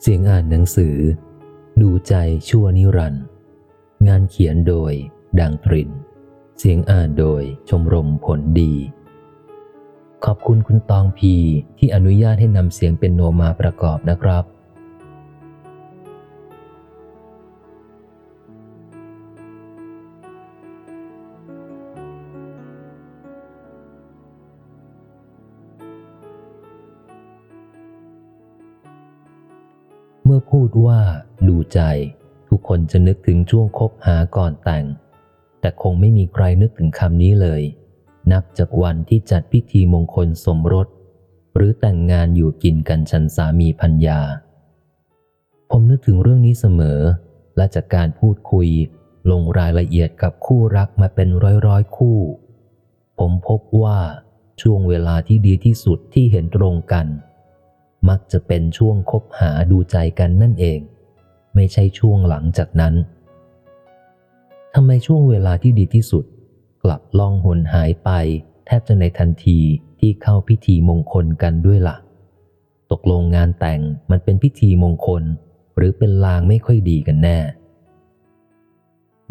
เสียงอ่านหนังสือ ดูใจชั่วนิรันด์งานเขียนโดยดังตริน เสียงอ่านโดยชมรมผลดี ขอบคุณคุณตองพีที่อนุญาตให้นำเสียงเป็นโนมาประกอบนะครับ ว่าดูใจ ทุกคนจะนึกถึงช่วงคบหาก่อนแต่ง แต่คงไม่มีใครนึกถึงคำนี้เลย นับจากวันที่จัดพิธีมงคลสมรส หรือแต่งงานอยู่กินกันชันสามีพัญญา ผมนึกถึงเรื่องนี้เสมอ และจากการพูดคุยลงรายละเอียดกับคู่รักมาเป็นร้อยร้อยคู่ ผมพบว่าช่วงเวลาที่ดีที่สุดที่เห็นตรงกัน มักจะเป็นช่วงคบหาดูใจกันนั่นเอง ไม่ใช่ช่วงหลังจากนั้นทำไมช่วงเวลาที่ดีที่สุด กลับล่องหนหายไป แทบจะในทันทีที่เข้าพิธีมงคลกันด้วยละ่ะ ตกลงงานแต่งมันเป็นพิธีมงคล หรือเป็นลางไม่ค่อยดีกันแน่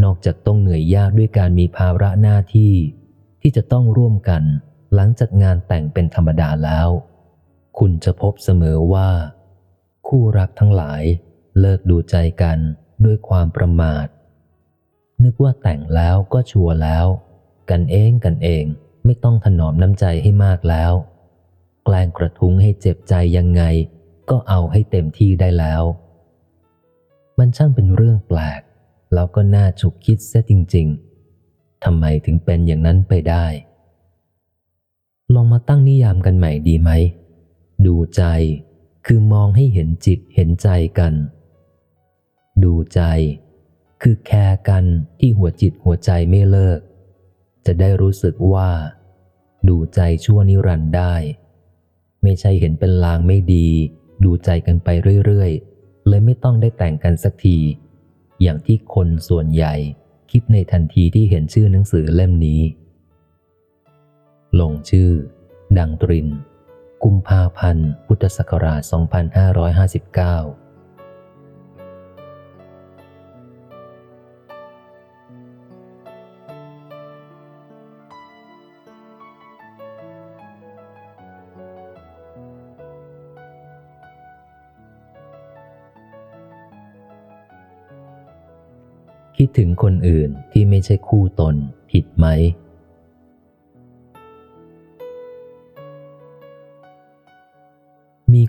นอกจากต้องเหนื่อยยากด้วยการมีภาระหน้าที่ ที่จะต้องร่วมกัน หลังจากงานแต่งเป็นธรรมดาแล้ว คุณจะพบเสมอว่า คู่รักทั้งหลายเลิกดูใจกันด้วยความประมาท นึกว่าแต่งแล้วก็ชัวร์แล้ว กันเองกันเองไม่ต้องถนอมน้ำใจให้มากแล้ว แกล้งกระทุ้งให้เจ็บใจยังไง ก็เอาให้เต็มที่ได้แล้ว มันช่างเป็นเรื่องแปลก แล้วก็น่าฉุกคิดเสียจริง ๆทำไมถึงเป็นอย่างนั้นไปได้ ลองมาตั้งนิยามกันใหม่ดีไหม ดูใจ คือมองให้เห็นจิตเห็นใจกัน ดูใจ คือแคร์กันที่หัวจิตหัวใจไม่เลิก จะได้รู้สึกว่า ดูใจชั่วนิรันดร์ได้ ไม่ใช่เห็นเป็นลางไม่ดี ดูใจกันไปเรื่อยๆ เลยไม่ต้องได้แต่งกันสักที อย่างที่คนส่วนใหญ่ คิดในทันทีที่เห็นชื่อหนังสือเล่มนี้ ลงชื่อ ดังตริน กุมภาพันธ์ พุทธศักราช 2559คิดถึงคนอื่นที่ไม่ใช่คู่ตน ผิดไหม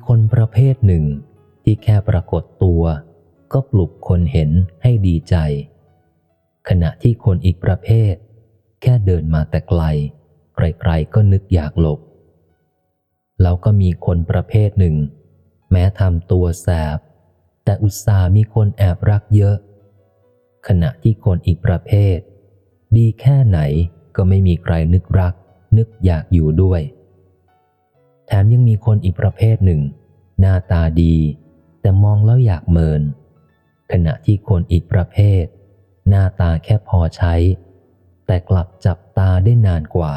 คนประเภทหนึ่ง ที่แค่ปรากฏตัว ก็ปลุกคนเห็นให้ดีใจ ขณะที่คนอีกประเภท แค่เดินมาแต่ไกลใครๆก็นึกอยากหลบ แล้วก็มีคนประเภทหนึ่ง แม้ทำตัวแสบ แต่อุตส่ามีคนแอบรักเยอะ ขณะที่คนอีกประเภท ดีแค่ไหนก็ไม่มีใครนึกรัก นึกอยากอยู่ด้วย แถมยังมีคนอีกประเภทหนึ่ง หน้าตาดี แต่มองแล้วอยากเมิน ขณะที่คนอีกประเภท หน้าตาแค่พอใช้ แต่กลับจับตาได้นานกว่า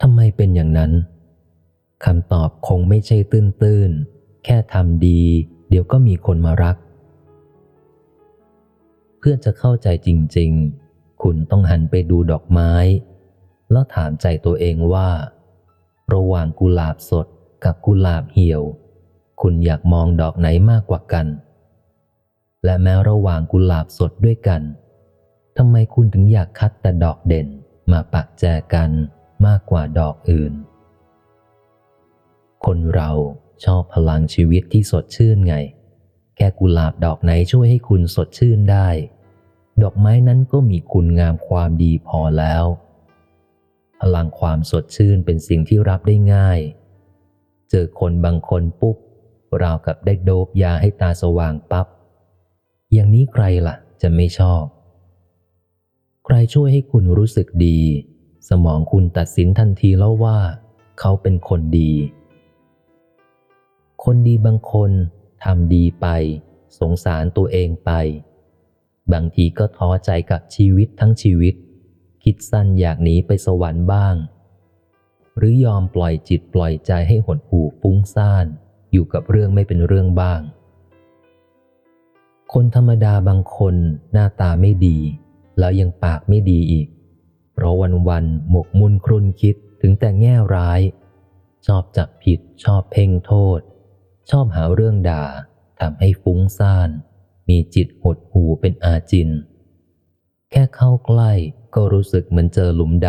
ทำไมเป็นอย่างนั้นคำตอบคงไม่ใช่ตื้นๆ แค่ทำดี เดี๋ยวก็มีคนมารัก เพื่อจะเข้าใจจริง ๆ คุณต้องหันไปดูดอกไม้ แล้วถามใจตัวเองว่า ระหว่างกุหลาบสดกับกุหลาบเหี่ยว คุณอยากมองดอกไหนมากกว่ากัน และแม้ระหว่างกุหลาบสดด้วยกันทำไมคุณถึงอยากคัดแต่ดอกเด่นมาปักแจกันมากกว่าดอกอื่น คนเราชอบพลังชีวิตที่สดชื่นไง แค่กุหลาบดอกไหนช่วยให้คุณสดชื่นได้ ดอกไม้นั้นก็มีคุณงามความดีพอแล้ว พลังความสดชื่นเป็นสิ่งที่รับได้ง่าย เจอคนบางคนปุ๊บราวกับได้โดบยาให้ตาสว่างปับ๊บอย่างนี้ใครล่ะ จะไม่ชอบ ใครช่วยให้คุณรู้สึกดี สมองคุณตัดสินทันทีแล้วว่า เขาเป็นคนดี คนดีบางคนทำดีไป สงสารตัวเองไป บางทีก็ท้อใจกับชีวิตทั้งชีวิต คิดสั้นอยากหนีไปสวรรค์บ้าง หรือยอมปล่อยจิตปล่อยใจให้หดหู่ฟุ้งซ่าน อยู่กับเรื่องไม่เป็นเรื่องบ้าง คนธรรมดาบางคนหน้าตาไม่ดี แล้วยังปากไม่ดีอีก เพราะวันๆหมกมุ่นครุนคิดถึงแต่แง่ร้าย ชอบจับผิดชอบเพ่งโทษ ชอบหาเรื่องด่าทำให้ฟุ้งซ่าน มีจิตหดหูเป็นอาจิน แค่เข้าใกล้ ก็รู้สึกเหมือนเจอหลุมด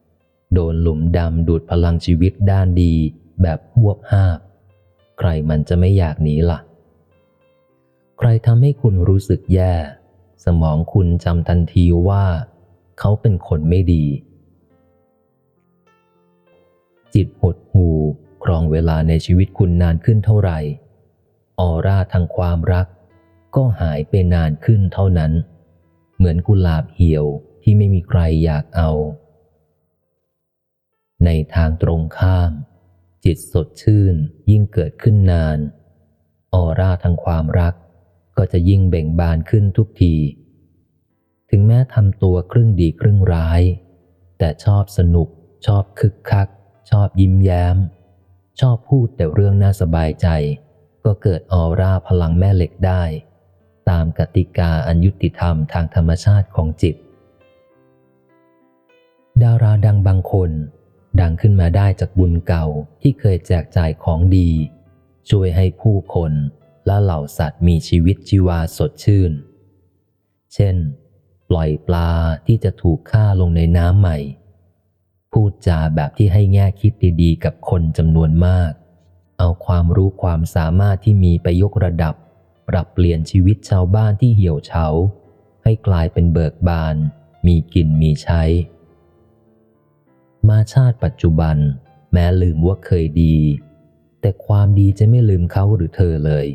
ำ โดนหลุมดำดูดพลังชีวิตด้านดีแบบหวบห้าบ ใครมันจะไม่อยากหนีละ่ะ ใครทำให้คุณรู้สึกแย่ สมองคุณจำทันทีว่า เขาเป็นคนไม่ดี จิตหดหูครองเวลาในชีวิตคุณนานขึ้นเท่าไหร่ ออร่าทางความรัก ก็หายไปนานขึ้นเท่านั้น เหมือนกุหลาบเหี่ยว ที่ไม่มีใครอยากเอา ในทางตรงข้าม จิตสดชื่นยิ่งเกิดขึ้นนาน ออร่าทางความรักก็จะยิ่งเบ่งบานขึ้นทุกที ถึงแม้ทำตัวครึ่งดีครึ่งร้าย แต่ชอบสนุก ชอบคึกคัก ชอบยิ้มแย้ม ชอบพูดแต่เรื่องน่าสบายใจ ก็เกิดออร่าพลังแม่เหล็กได้ ตามกติกาอันยุติธรรมทางธรรมชาติของจิต ดาราดังบางคน ดังขึ้นมาได้จากบุญเก่าที่เคยแจกจ่ายของดี ช่วยให้ผู้คนและเหล่าสัตว์มีชีวิตชีวาสดชื่น เช่น ปล่อยปลาที่จะถูกฆ่าลงในน้ำใหม่ พูดจาแบบที่ให้แง่คิดดีๆ กับคนจำนวนมาก เอาความรู้ความสามารถที่มีไปยกระดับ ปรับเปลี่ยนชีวิตชาวบ้านที่เหี่ยวเฉาให้กลายเป็นเบิกบาน มีกินมีใช้ มาชาติปัจจุบัน แม้ลืมว่าเคยดี แต่ความดีจะไม่ลืมเขาหรือเธอเลย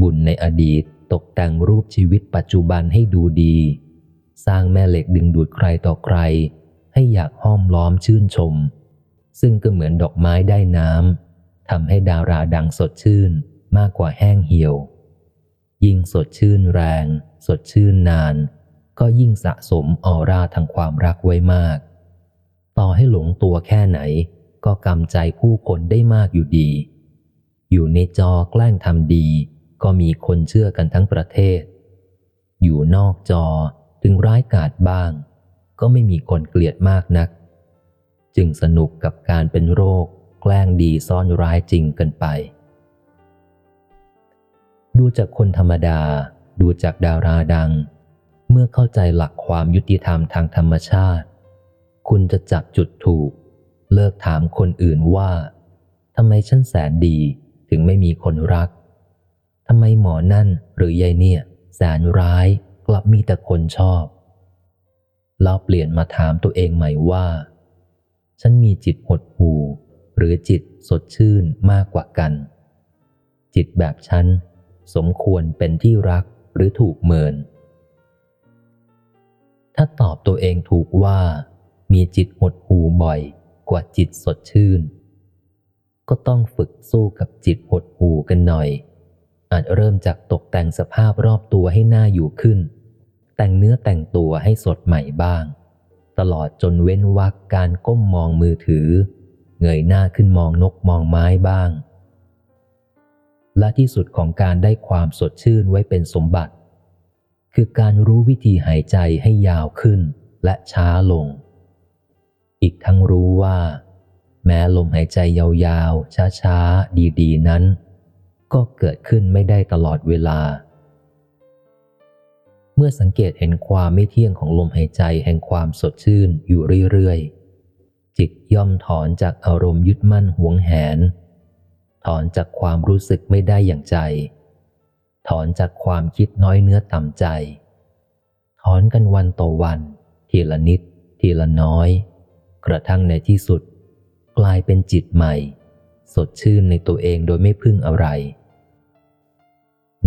บุญในอดีตตกแต่งรูปชีวิตปัจจุบันให้ดูดี สร้างแม่เหล็กดึงดูดใครต่อใคร ให้อยากห้อมล้อมชื่นชม ซึ่งก็เหมือนดอกไม้ได้น้ำทำให้ดาราดังสดชื่นมากกว่าแห้งเหี่ยว ยิ่งสดชื่นแรง สดชื่นนาน ก็ยิ่งสะสมออร่าทางความรักไว้มาก ต่อให้หลงตัวแค่ไหน ก็กำใจผู้คนได้มากอยู่ดี อยู่ในจอแกล้งทำดี ก็มีคนเชื่อกันทั้งประเทศ อยู่นอกจอถึงร้ายกาจบ้าง ก็ไม่มีคนเกลียดมากนัก จึงสนุกกับการเป็นโรค แกล้งดีซ่อนร้ายจริงกันไป ดูจากคนธรรมดา ดูจากดาราดัง เมื่อเข้าใจหลักความยุติธรรมทางธรรมชาติ คุณจะจับจุดถูก เลิกถามคนอื่นว่าทำไมฉันแสนดีถึงไม่มีคนรักทำไมหมอนั่นหรือยายเนี่ย แสนร้ายกลับมีแต่คนชอบแล้วเปลี่ยนมาถามตัวเองใหม่ว่า ฉันมีจิตหดหูหรือจิตสดชื่นมากกว่ากัน จิตแบบฉันสมควรเป็นที่รักหรือถูกเมิน ถ้าตอบตัวเองถูกว่า มีจิตหดหูบ่อยกว่าจิตสดชื่น ก็ต้องฝึกสู้กับจิตหดหูกันหน่อย อาจเริ่มจากตกแต่งสภาพรอบตัวให้หน่าอยู่ขึ้น แต่งเนื้อแต่งตัวให้สดใหม่บ้าง ตลอดจนเว้นวักการก้มมองมือถือ เงยหน้าขึ้นมองนกมองไม้บ้าง และที่สุดของการได้ความสดชื่นไว้เป็นสมบัติ คือการรู้วิธีหายใจให้ยาวขึ้นและช้าลง อีกทั้งรู้ว่า แม้ลมหายใจยาวๆ ช้าๆ ดีๆ นั้น ก็เกิดขึ้นไม่ได้ตลอดเวลา เมื่อสังเกตเห็นความไม่เที่ยงของลมหายใจแห่งความสดชื่นอยู่เรื่อยๆ จิตย่อมถอนจากอารมณ์ยึดมั่นหวงแหน ถอนจากความรู้สึกไม่ได้อย่างใจ ถอนจากความคิดน้อยเนื้อต่ำใจ ถอนกันวันต่อวัน ทีละนิด ทีละน้อย กระทั่งในที่สุด กลายเป็นจิตใหม่ สดชื่นในตัวเองโดยไม่พึ่งอะไร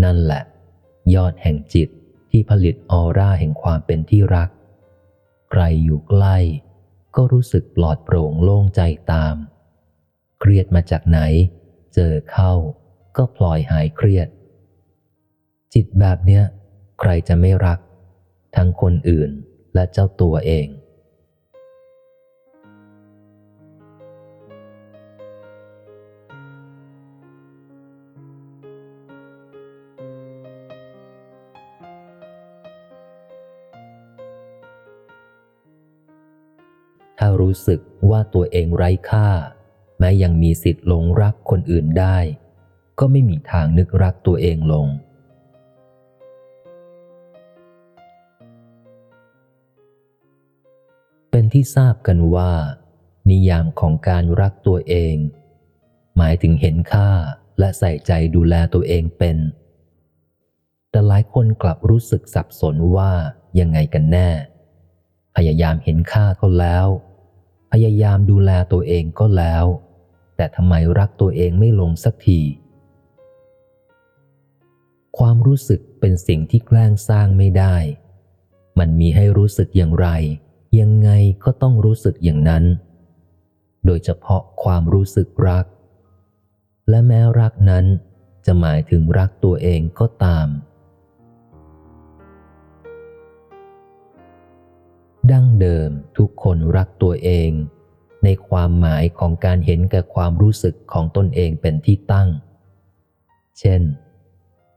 นั่นแหละ ยอดแห่งจิตที่ผลิตออร่าแห่งความเป็นที่รัก ใครอยู่ใกล้ ก็รู้สึกปลอดโปร่งโล่งใจตาม เครียดมาจากไหน เจอเข้า ก็พลอยหายเครียด จิตแบบเนี้ย ใครจะไม่รัก ทั้งคนอื่นและเจ้าตัวเอง รู้สึกว่าตัวเองไร้ค่า แม้ยังมีสิทธิ์หลงรักคนอื่นได้ ก็ไม่มีทางนึกรักตัวเองลง เป็นที่ทราบกันว่า นิยามของการรักตัวเอง หมายถึงเห็นค่าและใส่ใจดูแลตัวเองเป็น แต่หลายคนกลับรู้สึกสับสนว่ายังไงกันแน่ พยายามเห็นค่าก็แล้ว ยายามดูแลตัวเองก็แล้ว แต่ทำไมรักตัวเองไม่ลงสักที ความรู้สึกเป็นสิ่งที่แกล้งสร้างไม่ได้ มันมีให้รู้สึกอย่างไร ยังไงก็ต้องรู้สึกอย่างนั้น โดยเฉพาะความรู้สึกรัก และแม้รักนั้นจะหมายถึงรักตัวเองก็ตาม ดั้งเดิมทุกคนรักตัวเอง ในความหมายของการเห็นแก่ความรู้สึกของตนเองเป็นที่ตั้ง เช่น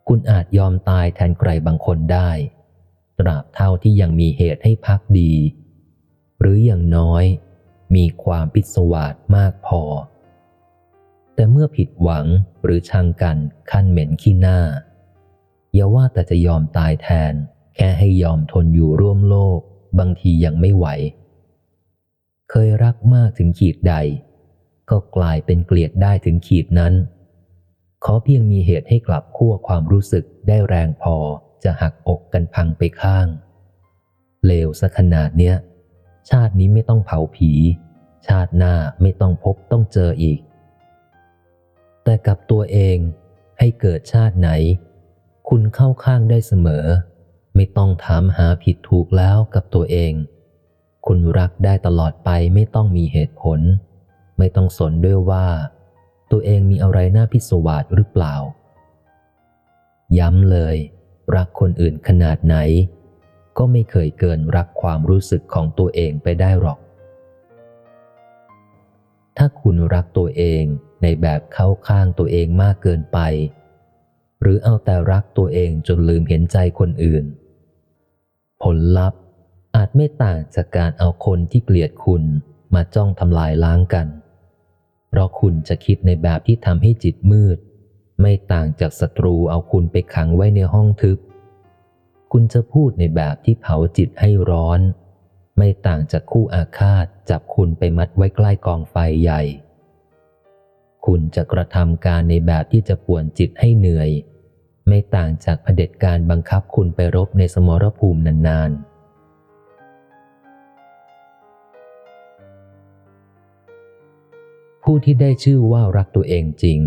คุณอาจยอมตายแทนใครบางคนได้ ตราบเท่าที่ยังมีเหตุให้พักดี หรืออย่างน้อย มีความพิศวาสมากพอ แต่เมื่อผิดหวังหรือชังกันขั้นเหม็นขี้หน้า อย่าว่าแต่จะยอมตายแทน แค่ให้ยอมทนอยู่ร่วมโลก บางทียังไม่ไหว เคยรักมากถึงขีดใด ก็กลายเป็นเกลียดได้ถึงขีดนั้น ขอเพียงมีเหตุให้กลับขั้วความรู้สึกได้แรงพอจะหักอกกันพังไปข้าง เลวซะขนาดเนี้ย ชาตินี้ไม่ต้องเผาผี ชาติหน้าไม่ต้องพบต้องเจออีก แต่กับตัวเองให้เกิดชาติไหน คุณเข้าข้างได้เสมอ ไม่ต้องถามหาผิดถูกแล้วกับตัวเอง คุณรักได้ตลอดไปไม่ต้องมีเหตุผล ไม่ต้องสนด้วยว่า ตัวเองมีอะไรน่าพิศวาสหรือเปล่า ย้ำเลย รักคนอื่นขนาดไหน ก็ไม่เคยเกินรักความรู้สึกของตัวเองไปได้หรอก ถ้าคุณรักตัวเองในแบบเข้าข้างตัวเองมากเกินไปหรือเอาแต่รักตัวเองจนลืมเห็นใจคนอื่น ผลลัพธ์อาจไม่ต่างจากการเอาคนที่เกลียดคุณมาจ้องทำลายล้างกัน เพราะคุณจะคิดในแบบที่ทำให้จิตมืด ไม่ต่างจากศัตรูเอาคุณไปขังไว้ในห้องทึบ คุณจะพูดในแบบที่เผาจิตให้ร้อน ไม่ต่างจากคู่อาฆาตจับคุณไปมัดไว้ใกล้กองไฟใหญ่ คุณจะกระทำการในแบบที่จะป่วนจิตให้เหนื่อย ไม่ต่างจากเผด็จการบังคับคุณไปรบในสมรภูมินานๆผู้ที่ได้ชื่อว่ารักตัวเองจริง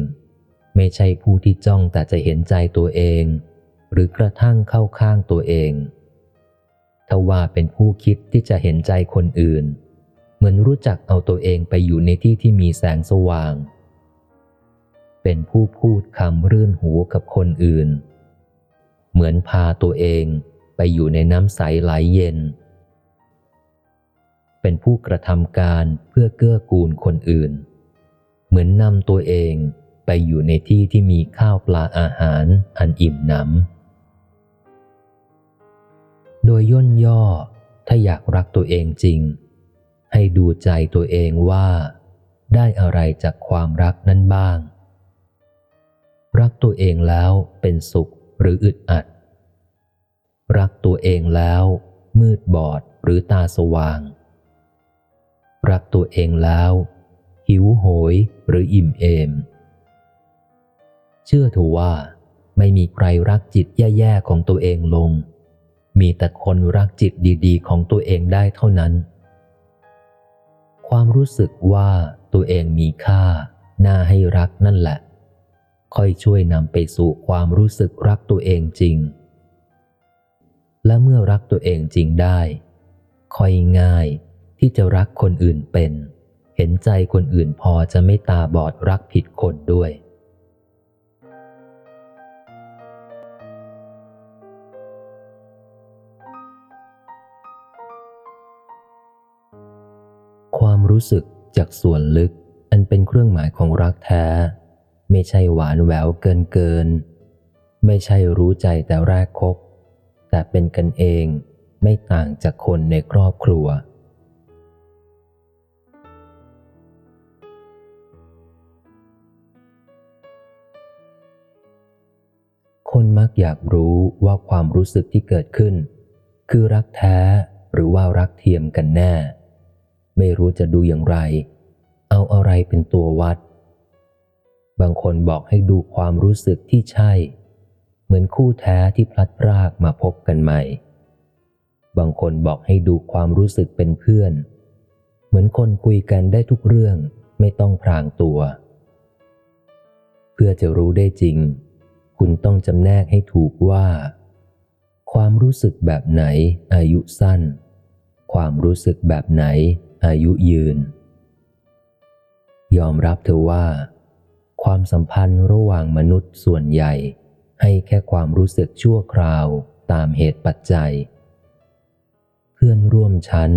ไม่ใช่ผู้ที่จ้องแต่จะเห็นใจตัวเอง หรือกระทั่งเข้าข้างตัวเองทว่าเป็นผู้คิดที่จะเห็นใจคนอื่น เหมือนรู้จักเอาตัวเองไปอยู่ในที่ที่มีแสงสว่าง เป็นผู้พูดคำรื่นหูกับคนอื่น เหมือนพาตัวเองไปอยู่ในน้ำใสไหลเย็น เป็นผู้กระทำการเพื่อเกื้อกูลคนอื่น เหมือนนำตัวเองไปอยู่ในที่ที่มีข้าวปลาอาหารอันอิ่มหนำ โดยย่นย่อถ้าอยากรักตัวเองจริง ให้ดูใจตัวเองว่า ได้อะไรจากความรักนั้นบ้าง รักตัวเองแล้วเป็นสุขหรืออึดอัด รักตัวเองแล้ว มืดบอดหรือตาสว่าง รักตัวเองแล้ว หิวโหยหรืออิ่มเอม เชื่อเถอว่าไม่มีใครรักจิตแย่ๆของตัวเองลง มีแต่คนรักจิตดีๆ ของตัวเองได้เท่านั้น ความรู้สึกว่าตัวเองมีค่า น่าให้รักนั่นแหละ ค่อยช่วยนำไปสู่ความรู้สึกรักตัวเองจริง และเมื่อรักตัวเองจริงได้ ค่อยง่ายที่จะรักคนอื่นเป็น เห็นใจคนอื่นพอจะไม่ตาบอดรักผิดคนด้วย ความรู้สึกจากส่วนลึกอันเป็นเครื่องหมายของรักแท้ ไม่ใช่หวานแหววเกินเกิน ไม่ใช่รู้ใจแต่แรกคบ แต่เป็นกันเองไม่ต่างจากคนในครอบครัว คนมักอยากรู้ว่าความรู้สึกที่เกิดขึ้น คือรักแท้หรือว่ารักเทียมกันแน่ ไม่รู้จะดูอย่างไร เอาอะไรเป็นตัววัด บางคนบอกให้ดูความรู้สึกที่ใช่ เหมือนคู่แท้ที่พลัดพรากมาพบกันใหม่ บางคนบอกให้ดูความรู้สึกเป็นเพื่อน เหมือนคนคุยกันได้ทุกเรื่องไม่ต้องพรางตัว เพื่อจะรู้ได้จริง คุณต้องจำแนกให้ถูกว่า ความรู้สึกแบบไหนอายุสั้น ความรู้สึกแบบไหนอายุยืน ยอมรับเถอว่า ความสัมพันธ์ระหว่างมนุษย์ส่วนใหญ่ ให้แค่ความรู้สึกชั่วคราวตามเหตุปัจจัย เพื่อนร่วมชั้น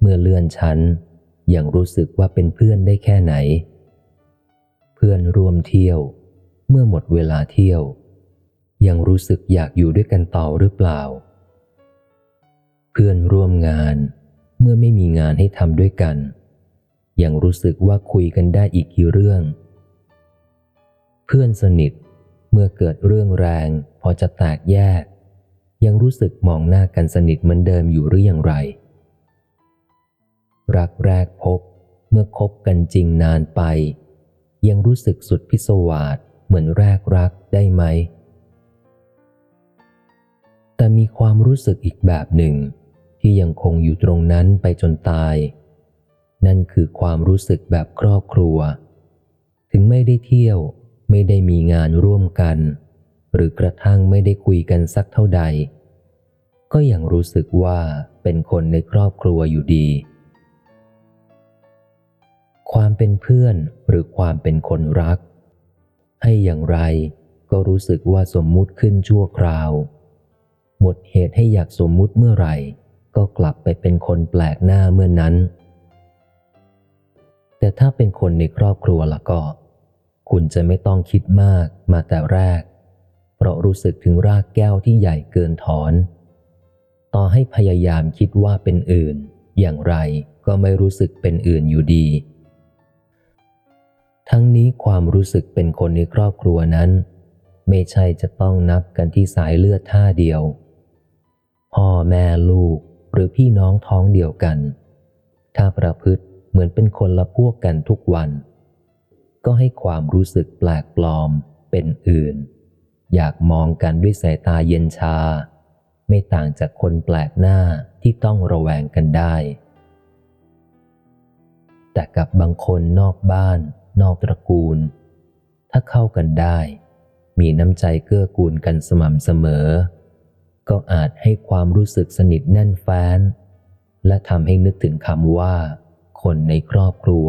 เมื่อเลื่อนชั้น ยังรู้สึกว่าเป็นเพื่อนได้แค่ไหน เพื่อนร่วมเที่ยว เมื่อหมดเวลาเที่ยว ยังรู้สึกอยากอยู่ด้วยกันต่อหรือเปล่า เพื่อนร่วมงานเมื่อไม่มีงานให้ทำด้วยกัน ยังรู้สึกว่าคุยกันได้อีกกี่เรื่อง เพื่อนสนิท เมื่อเกิดเรื่องแรง พอจะแตกแยก ยังรู้สึกมองหน้ากันสนิทเหมือนเดิมอยู่หรืออย่างไร รักแรกพบ เมื่อคบกันจริงนานไป ยังรู้สึกสุดพิศวาสเหมือนแรกรักได้ไหม แต่มีความรู้สึกอีกแบบหนึ่ง ที่ยังคงอยู่ตรงนั้นไปจนตาย นั่นคือความรู้สึกแบบครอบครัว ถึงไม่ได้เที่ยว ไม่ได้มีงานร่วมกัน หรือกระทั่งไม่ได้คุยกันสักเท่าใด ก็ยังรู้สึกว่าเป็นคนในครอบครัวอยู่ดี ความเป็นเพื่อนหรือความเป็นคนรัก ให้อย่างไรก็รู้สึกว่าสมมุติขึ้นชั่วคราว หมดเหตุให้อยากสมมุติเมื่อไหร่ ก็กลับไปเป็นคนแปลกหน้าเมื่อนนั้น แต่ถ้าเป็นคนในครอบครัวละก็ คุณจะไม่ต้องคิดมากมาแต่แรก เพราะรู้สึกถึงรากแก้วที่ใหญ่เกินถอน ต่อให้พยายามคิดว่าเป็นอื่น อย่างไรก็ไม่รู้สึกเป็นอื่นอยู่ดี ทั้งนี้ความรู้สึกเป็นคนในครอบครัวนั้น ไม่ใช่จะต้องนับกันที่สายเลือดท่าเดียว พ่อแม่ลูกหรือพี่น้องท้องเดียวกัน ถ้าประพฤติเหมือนเป็นคนละพวกกันทุกวัน ก็ให้ความรู้สึกแปลกปลอมเป็นอื่น อยากมองกันด้วยสายตาเย็นชา ไม่ต่างจากคนแปลกหน้าที่ต้องระแวงกันได้ แต่กับบางคนนอกบ้าน นอกตระกูล ถ้าเข้ากันได้ มีน้ำใจเกื้อกูลกันสม่ำเสมอ ก็อาจให้ความรู้สึกสนิทแน่นแฟ้น และทำให้นึกถึงคำว่า คนในครอบครัว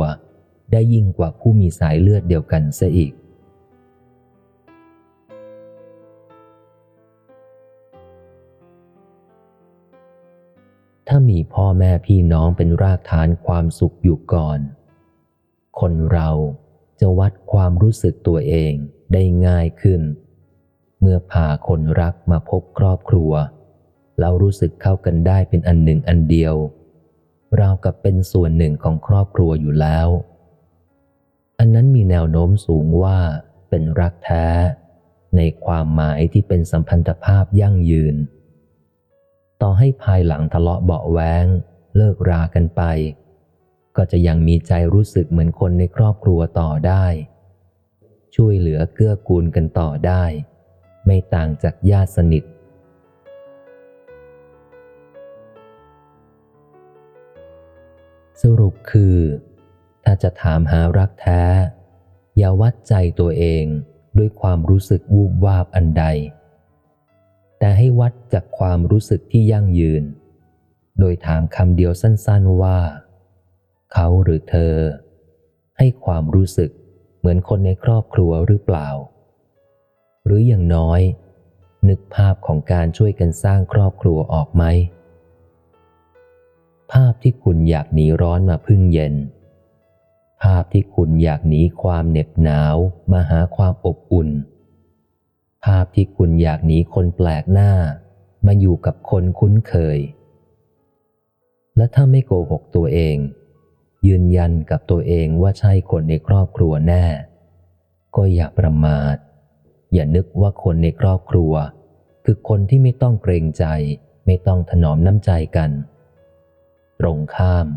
ได้ยิ่งกว่าผู้มีสายเลือดเดียวกันเสียอีก ถ้ามีพ่อแม่พี่น้องเป็นรากฐานความสุขอยู่ก่อน คนเราจะวัดความรู้สึกตัวเองได้ง่ายขึ้น เมื่อพาคนรักมาพบครอบครัว แล้วรู้สึกเข้ากันได้เป็นอันหนึ่งอันเดียว เรากับเป็นส่วนหนึ่งของครอบครัวอยู่แล้ว อันนั้นมีแนวโน้มสูงว่าเป็นรักแท้ ในความหมายที่เป็นสัมพันธภาพยั่งยืน ต่อให้ภายหลังทะเลาะเบาแวงเลิกรากันไป ก็จะยังมีใจรู้สึกเหมือนคนในครอบครัวต่อได้ ช่วยเหลือเกื้อกูลกันต่อได้ ไม่ต่างจากญาติสนิทสรุปคือ ถ้าจะถามหารักแท้ อย่าวัดใจตัวเองด้วยความรู้สึกวูบวาบอันใด แต่ให้วัดจากความรู้สึกที่ยั่งยืน โดยถามคำเดียวสั้นๆว่า เขาหรือเธอ ให้ความรู้สึกเหมือนคนในครอบครัวหรือเปล่า หรืออย่างน้อย นึกภาพของการช่วยกันสร้างครอบครัวออกไหม ภาพที่คุณอยากหนีร้อนมาพึ่งเย็น ภาพที่คุณอยากหนีความเหน็บหนาวมาหาความอบอุ่น ภาพที่คุณอยากหนีคนแปลกหน้า มาอยู่กับคนคุ้นเคย และถ้าไม่โกหกตัวเอง ยืนยันกับตัวเองว่าใช่คนในครอบครัวแน่ ก็อย่าประมาท อย่านึกว่าคนในครอบครัว คือคนที่ไม่ต้องเกรงใจ ไม่ต้องถนอมน้ำใจกัน ตรงข้าม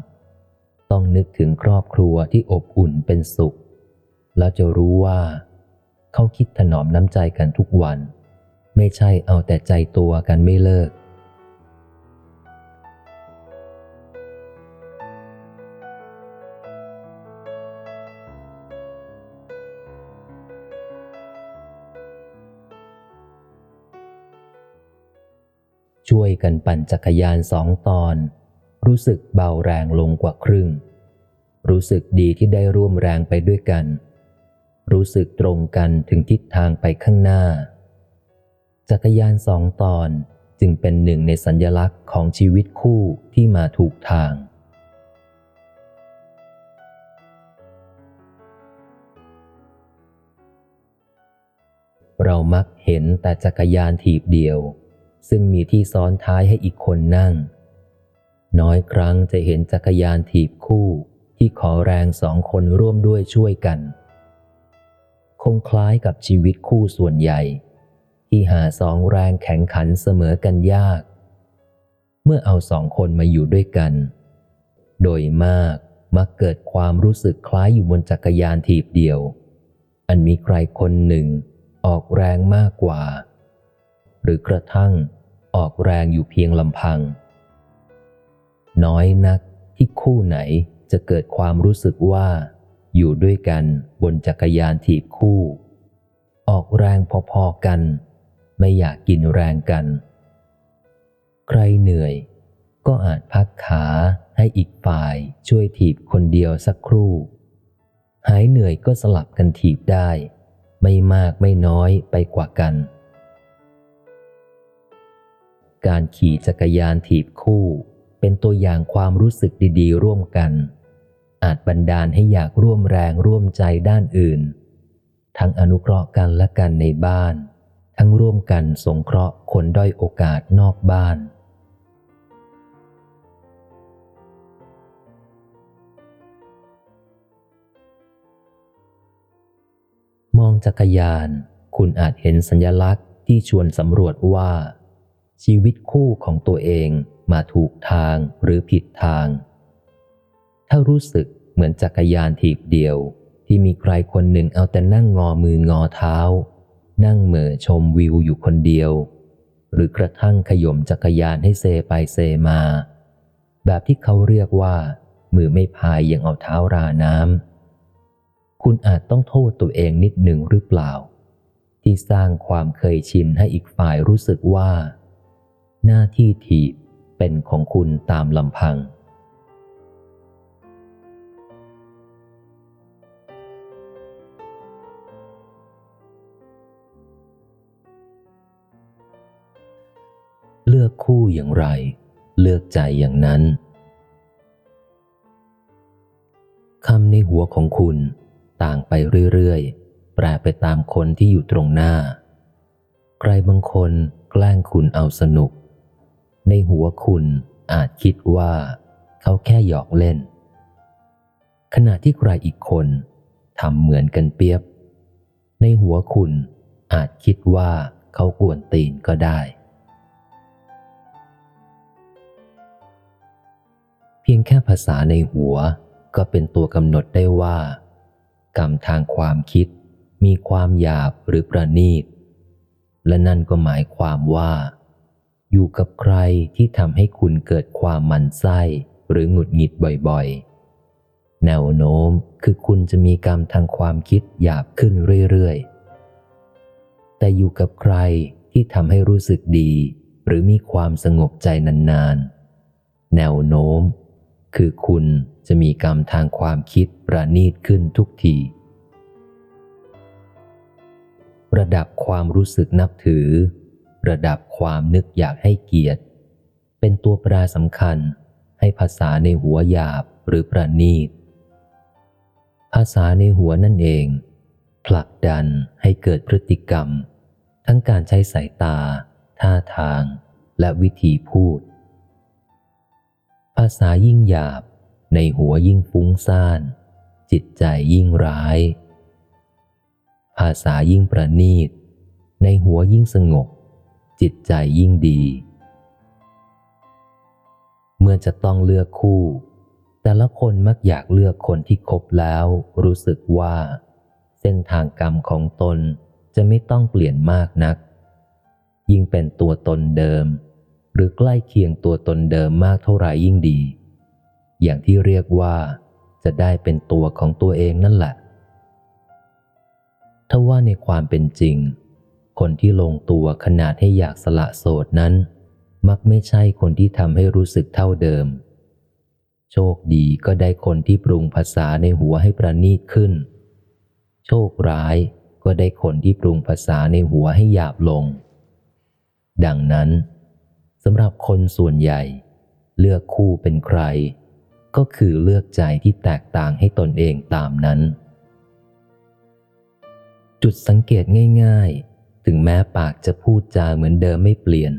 ต้องนึกถึงครอบครัวที่อบอุ่นเป็นสุข แล้วจะรู้ว่า เขาคิดถนอมน้ำใจกันทุกวัน ไม่ใช่เอาแต่ใจตัวกันไม่เลิก ช่วยกันปั่นจักรยานสองตอน รู้สึกเบาแรงลงกว่าครึ่ง รู้สึกดีที่ได้ร่วมแรงไปด้วยกัน รู้สึกตรงกันถึงทิศทางไปข้างหน้า จักรยานสองตอนจึงเป็นหนึ่งในสัญญลักษณ์ของชีวิตคู่ที่มาถูกทางเรามักเห็นแต่จักรยานถีบเดียว ซึ่งมีที่ซ้อนท้ายให้อีกคนนั่ง น้อยครั้งจะเห็นจักรยานถีบคู่ที่ขอแรงสองคนร่วมด้วยช่วยกัน คงคล้ายกับชีวิตคู่ส่วนใหญ่ ที่หาสองแรงแข่งขันเสมอกันยาก เมื่อเอาสองคนมาอยู่ด้วยกัน โดยมากมักเกิดความรู้สึกคล้ายอยู่บนจักรยานถีบเดียว อันมีใครคนหนึ่งออกแรงมากกว่า หรือกระทั่งออกแรงอยู่เพียงลำพัง น้อยนักที่คู่ไหนจะเกิดความรู้สึกว่า อยู่ด้วยกันบนจักรยานถีบคู่ ออกแรงพอๆกัน ไม่อยากกินแรงกัน ใครเหนื่อยก็อาจพักขาให้อีกฝ่ายช่วยถีบคนเดียวสักครู่ หายเหนื่อยก็สลับกันถีบได้ ไม่มากไม่น้อยไปกว่ากัน การขี่จักรยานถีบคู่ เป็นตัวอย่างความรู้สึกดีๆ ร่วมกัน อาจบันดาลให้อยากร่วมแรงร่วมใจด้านอื่น ทั้งอนุเคราะห์กันและกันในบ้าน ทั้งร่วมกันสงเคราะห์คนด้อยโอกาสนอกบ้านมองจักรยาน คุณอาจเห็นสัญลักษณ์ที่ชวนสำรวจว่า ชีวิตคู่ของตัวเองมาถูกทางหรือผิดทาง ถ้ารู้สึกเหมือนจักรยานถีบเดียว ที่มีใครคนหนึ่งเอาแต่นั่งงอมืองอเท้า นั่งเหม่อชมวิวอยู่คนเดียว หรือกระทั่งขย่มจักรยานให้เซไปเซมา แบบที่เขาเรียกว่า มือไม่พายยังเอาเท้าราน้ำคุณอาจต้องโทษตัวเองนิดหนึ่งหรือเปล่า ที่สร้างความเคยชินให้อีกฝ่ายรู้สึกว่า หน้าที่ถีบเป็นของคุณตามลำพัง เลือกคู่อย่างไร เลือกใจอย่างนั้นคำในหัวของคุณต่างไปเรื่อยๆ แปรไปตามคนที่อยู่ตรงหน้า ใครบางคนแกล้งคุณเอาสนุก ในหัวคุณอาจคิดว่า เขาแค่หยอกเล่น ขณะที่ใครอีกคนทำเหมือนกันเปียบ ในหัวคุณอาจคิดว่าเขากวนตีนก็ได้ เพียงแค่ภาษาในหัวก็เป็นตัวกำหนดได้ว่า กรรมทางความคิดมีความหยาบหรือประณีต และนั่นก็หมายความว่า อยู่กับใครที่ทำให้คุณเกิดความมันไส้หรือหงุดหงิดบ่อยๆ แนวโน้มคือคุณจะมีกรรมทางความคิดหยาบขึ้นเรื่อยๆ แต่อยู่กับใครที่ทำให้รู้สึกดี หรือมีความสงบใจนานๆ แนวโน้ม คือคุณจะมีกรรมทางความคิดประณีตขึ้นทุกที ระดับความรู้สึกนับถือ ระดับความนึกอยากให้เกียรติ เป็นตัวปรสำคัญให้ภาษาในหัวหยาบหรือประณีต ภาษาในหัวนั่นเอง ผลักดันให้เกิดพฤติกรรม ทั้งการใช้สายตา ท่าทาง และวิธีพูด ภาษายิ่งหยาบในหัวยิ่งฟุ้งซ่าน จิตใจยิ่งร้าย ภาษายิ่งประณีต ในหัวยิ่งสงบ จิตใจยิ่งดี เมื่อจะต้องเลือกคู่ แต่ละคนมักอยากเลือกคนที่คบแล้ว รู้สึกว่า เส้นทางกรรมของตนจะไม่ต้องเปลี่ยนมากนัก ยิ่งเป็นตัวตนเดิม หรือใกล้เคียงตัวตนเดิมมากเท่าไหร่ยิ่งดี อย่างที่เรียกว่า จะได้เป็นตัวของตัวเองนั่นแหละถ้าว่าในความเป็นจริง คนที่ลงตัวขนาดให้อยากสละโสดนั้น มักไม่ใช่คนที่ทำให้รู้สึกเท่าเดิม โชคดีก็ได้คนที่ปรุงภาษาในหัวให้ประณีตขึ้น โชคร้ายก็ได้คนที่ปรุงภาษาในหัวให้หยาบลง ดังนั้นสำหรับคนส่วนใหญ่ เลือกคู่เป็นใคร ก็คือเลือกใจที่แตกต่างให้ตนเองตามนั้น จุดสังเกตง่าย ๆ ถึงแม้ปากจะพูดจาเหมือนเดิมไม่เปลี่ยน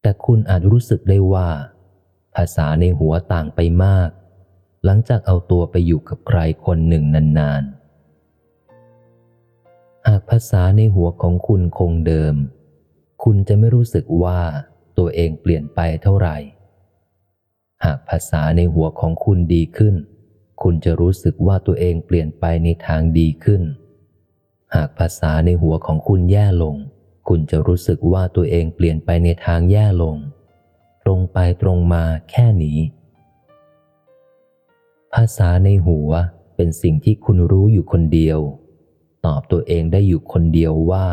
แต่คุณอาจรู้สึกได้ว่า ภาษาในหัวต่างไปมาก หลังจากเอาตัวไปอยู่กับใครคนหนึ่งนานๆ หากภาษาในหัวของคุณคงเดิม คุณจะไม่รู้สึกว่าตัวเองเปลี่ยนไปเท่าไหร่ หากภาษาในหัวของคุณดีขึ้น คุณจะรู้สึกว่าตัวเองเปลี่ยนไปในทางดีขึ้น หากภาษาในหัวของคุณแย่ลง คุณจะรู้สึกว่าตัวเองเปลี่ยนไปในทางแย่ลง ตรงไปตรงมาแค่นี้ ภาษาในหัวเป็นสิ่งที่คุณรู้อยู่คนเดียว ตอบตัวเองได้อยู่คนเดียวว่า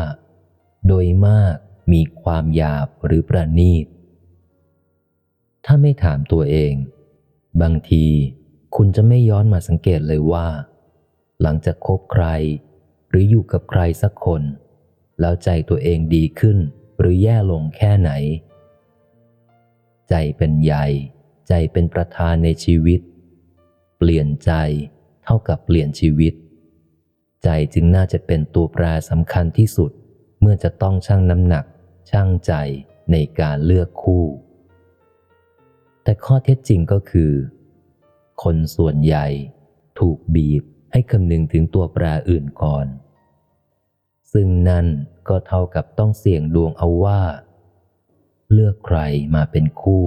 โดยมากมีความหยาบหรือประณีต ถ้าไม่ถามตัวเอง บางทีคุณจะไม่ย้อนมาสังเกตเลยว่า หลังจากคบใคร หรืออยู่กับใครสักคน แล้วใจตัวเองดีขึ้นหรือแย่ลงแค่ไหน ใจเป็นใหญ่ ใจเป็นประธานในชีวิต เปลี่ยนใจเท่ากับเปลี่ยนชีวิต ใจจึงน่าจะเป็นตัวแปรสำคัญที่สุด เมื่อจะต้องชั่งน้ำหนัก ชั่งใจในการเลือกคู่ แต่ข้อเท็จจริงก็คือ คนส่วนใหญ่ถูกบีบ ให้คำนึงถึงตัวแปรอื่นก่อน ซึ่งนั่นก็เท่ากับต้องเสี่ยงดวงเอาว่า เลือกใครมาเป็นคู่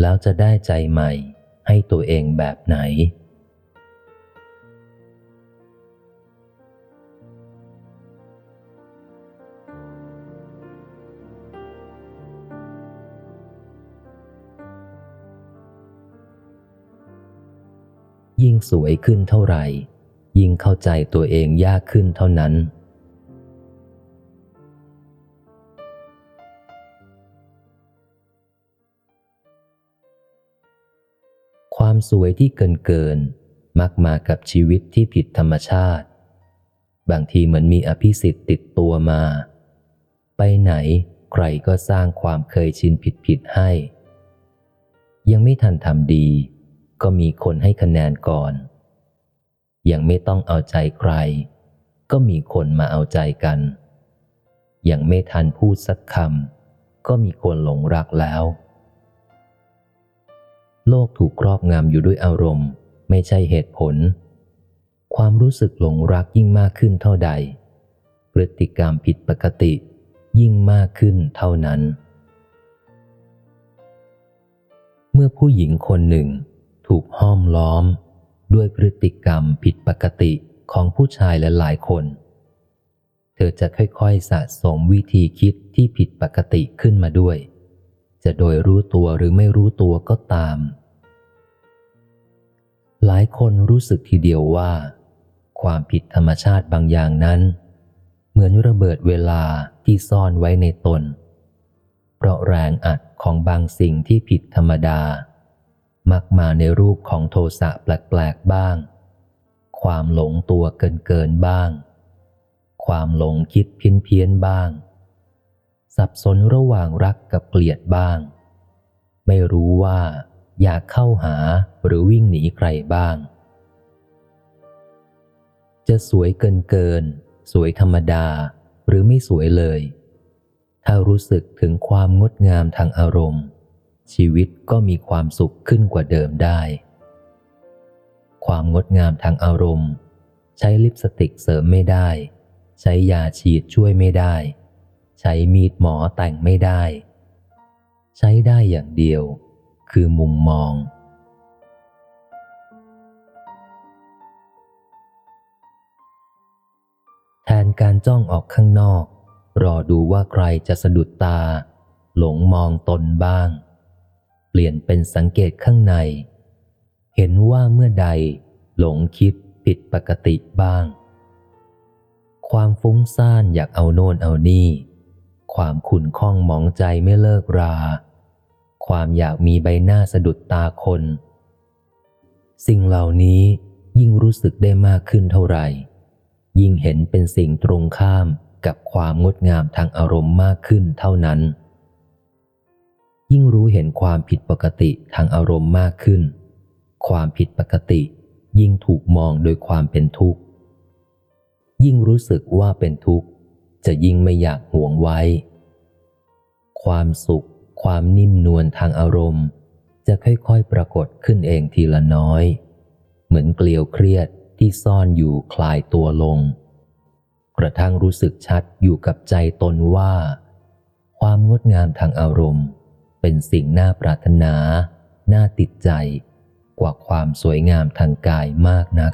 แล้วจะได้ใจใหม่ให้ตัวเองแบบไหน ยิ่งสวยขึ้นเท่าไหร่ ยิ่งเข้าใจตัวเองยากขึ้นเท่านั้น ความสวยที่เกินเกิน มักมากับชีวิตที่ผิดธรรมชาติ บางทีเหมือนมีอภิสิทธิ์ติดตัวมา ไปไหนใครก็สร้างความเคยชินผิดผิดให้ ยังไม่ทันทำดี ก็มีคนให้คะแนนก่อน ยังไม่ต้องเอาใจใคร ก็มีคนมาเอาใจกัน ยังไม่ทันพูดสักคำก็มีคนหลงรักแล้ว โลกถูกครอบงำอยู่ด้วยอารมณ์ ไม่ใช่เหตุผล ความรู้สึกหลงรักยิ่งมากขึ้นเท่าใด พฤติกรรมผิดปกติยิ่งมากขึ้นเท่านั้น เมื่อผู้หญิงคนหนึ่ง ถูกห้อมล้อม ด้วยพฤติกรรมผิดปกติของผู้ชายและหลายคน เธอจะค่อยๆสะสมวิธีคิดที่ผิดปกติขึ้นมาด้วย จะโดยรู้ตัวหรือไม่รู้ตัวก็ตาม หลายคนรู้สึกทีเดียวว่า ความผิดธรรมชาติบางอย่างนั้น เหมือนระเบิดเวลาที่ซ่อนไว้ในตน เพราะแรงอัดของบางสิ่งที่ผิดธรรมดา มักมาในรูปของโทสะแปลกๆบ้าง ความหลงตัวเกินเกินบ้าง ความหลงคิดเพี้ยนเพียนบ้าง สับสนระหว่างรักกับเกลียดบ้าง ไม่รู้ว่าอยากเข้าหาหรือวิ่งหนีใครบ้าง จะสวยเกินเกิน สวยธรรมดาหรือไม่สวยเลย ถ้ารู้สึกถึงความงดงามทางอารมณ์ ชีวิตก็มีความสุขขึ้นกว่าเดิมได้ ความงดงามทางอารมณ์ ใช้ลิปสติกเสริมไม่ได้ ใช้ยาฉีดช่วยไม่ได้ ใช้มีดหมอแต่งไม่ได้ ใช้ได้อย่างเดียว คือมุมมองแทนการจ้องออกข้างนอก รอดูว่าใครจะสะดุดตา หลงมองตนบ้าง เปลี่ยนเป็นสังเกตข้างใน เห็นว่าเมื่อใดหลงคิดผิดปกติบ้าง ความฟุ้งซ่านอยากเอาโน่นเอานี่ ความขุ่นข้องหมองใจไม่เลิกรา ความอยากมีใบหน้าสะดุดตาคน สิ่งเหล่านี้ยิ่งรู้สึกได้มากขึ้นเท่าไหร่ ยิ่งเห็นเป็นสิ่งตรงข้ามกับความงดงามทางอารมณ์มากขึ้นเท่านั้น ยิ่งรู้เห็นความผิดปกติทางอารมณ์มากขึ้น ความผิดปกติยิ่งถูกมองโดยความเป็นทุกข์ ยิ่งรู้สึกว่าเป็นทุกข์ จะยิ่งไม่อยากห่วงไว้ ความสุข ความนิ่มนวลทางอารมณ์ จะค่อยๆปรากฏขึ้นเองทีละน้อย เหมือนเกลียวเครียดที่ซ่อนอยู่คลายตัวลง กระทั่งรู้สึกชัดอยู่กับใจตนว่า ความงดงามทางอารมณ์ เป็นสิ่งน่าปรารถนา น่าติดใจกว่าความสวยงามทางกายมากนัก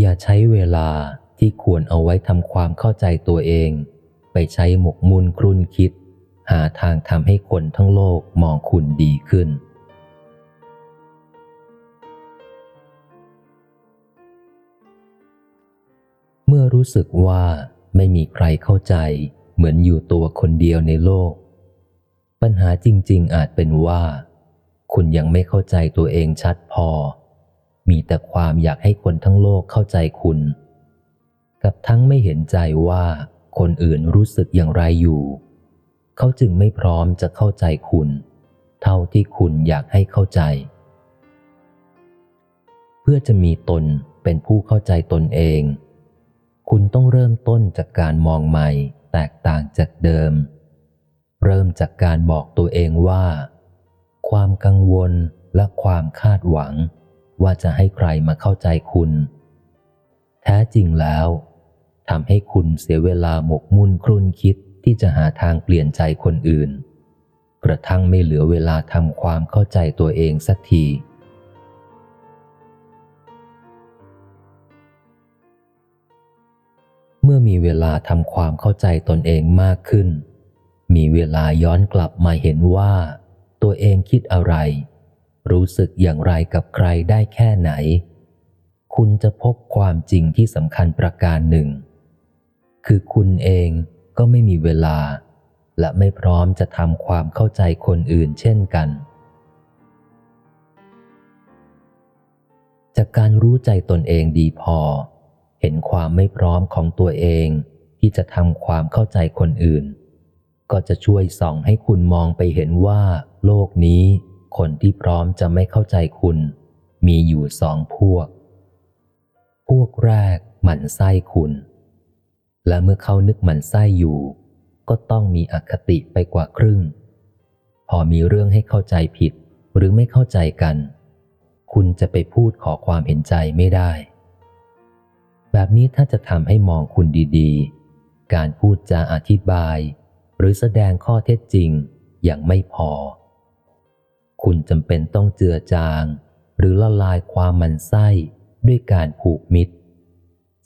อย่าใช้เวลาที่ควรเอาไว้ทำความเข้าใจตัวเอง ไปใช้หมกมุ่นครุ่นคิด หาทางทำให้คนทั้งโลกมองคุณดีขึ้น เมื่อรู้สึกว่าไม่มีใครเข้าใจเหมือนอยู่ตัวคนเดียวในโลก ปัญหาจริง ๆ อาจเป็นว่า คุณยังไม่เข้าใจตัวเองชัดพอ มีแต่ความอยากให้คนทั้งโลกเข้าใจคุณ กับทั้งไม่เห็นใจว่าคนอื่นรู้สึกอย่างไรอยู่ เขาจึงไม่พร้อมจะเข้าใจคุณ เท่าที่คุณอยากให้เข้าใจ เพื่อจะมีตนเป็นผู้เข้าใจตนเอง คุณต้องเริ่มต้นจากการมองใหม่แตกต่างจากเดิม เริ่มจากการบอกตัวเองว่า ความกังวลและความคาดหวัง ว่าจะให้ใครมาเข้าใจคุณ แท้จริงแล้วทำให้คุณเสียเวลาหมกมุ่นครุ่นคิด ที่จะหาทางเปลี่ยนใจคนอื่น กระทั่งไม่เหลือเวลาทำความเข้าใจตัวเองสักที เมื่อมีเวลาทำความเข้าใจตนเองมากขึ้น มีเวลาย้อนกลับมาเห็นว่า ตัวเองคิดอะไร รู้สึกอย่างไรกับใครได้แค่ไหน คุณจะพบความจริงที่สำคัญประการหนึ่ง คือคุณเอง ก็ไม่มีเวลา และไม่พร้อมจะทำความเข้าใจคนอื่นเช่นกัน จากการรู้ใจตนเองดีพอ เห็นความไม่พร้อมของตัวเองที่จะทำความเข้าใจคนอื่น ก็จะช่วยส่องให้คุณมองไปเห็นว่า โลกนี้ คนที่พร้อมจะไม่เข้าใจคุณ มีอยู่สองพวก พวกแรกหมั่นไส้คุณ และเมื่อเขานึกหมันไส้อยู่ ก็ต้องมีอคติไปกว่าครึ่ง พอมีเรื่องให้เข้าใจผิดหรือไม่เข้าใจกัน คุณจะไปพูดขอความเห็นใจไม่ได้ แบบนี้ถ้าจะทำให้มองคุณดีๆ การพูดจาอธิบาย หรือแสดงข้อเท็จจริงอย่างไม่พอ คุณจำเป็นต้องเจือจาง หรือละลายความมันไส้ด้วยการผูกมิตร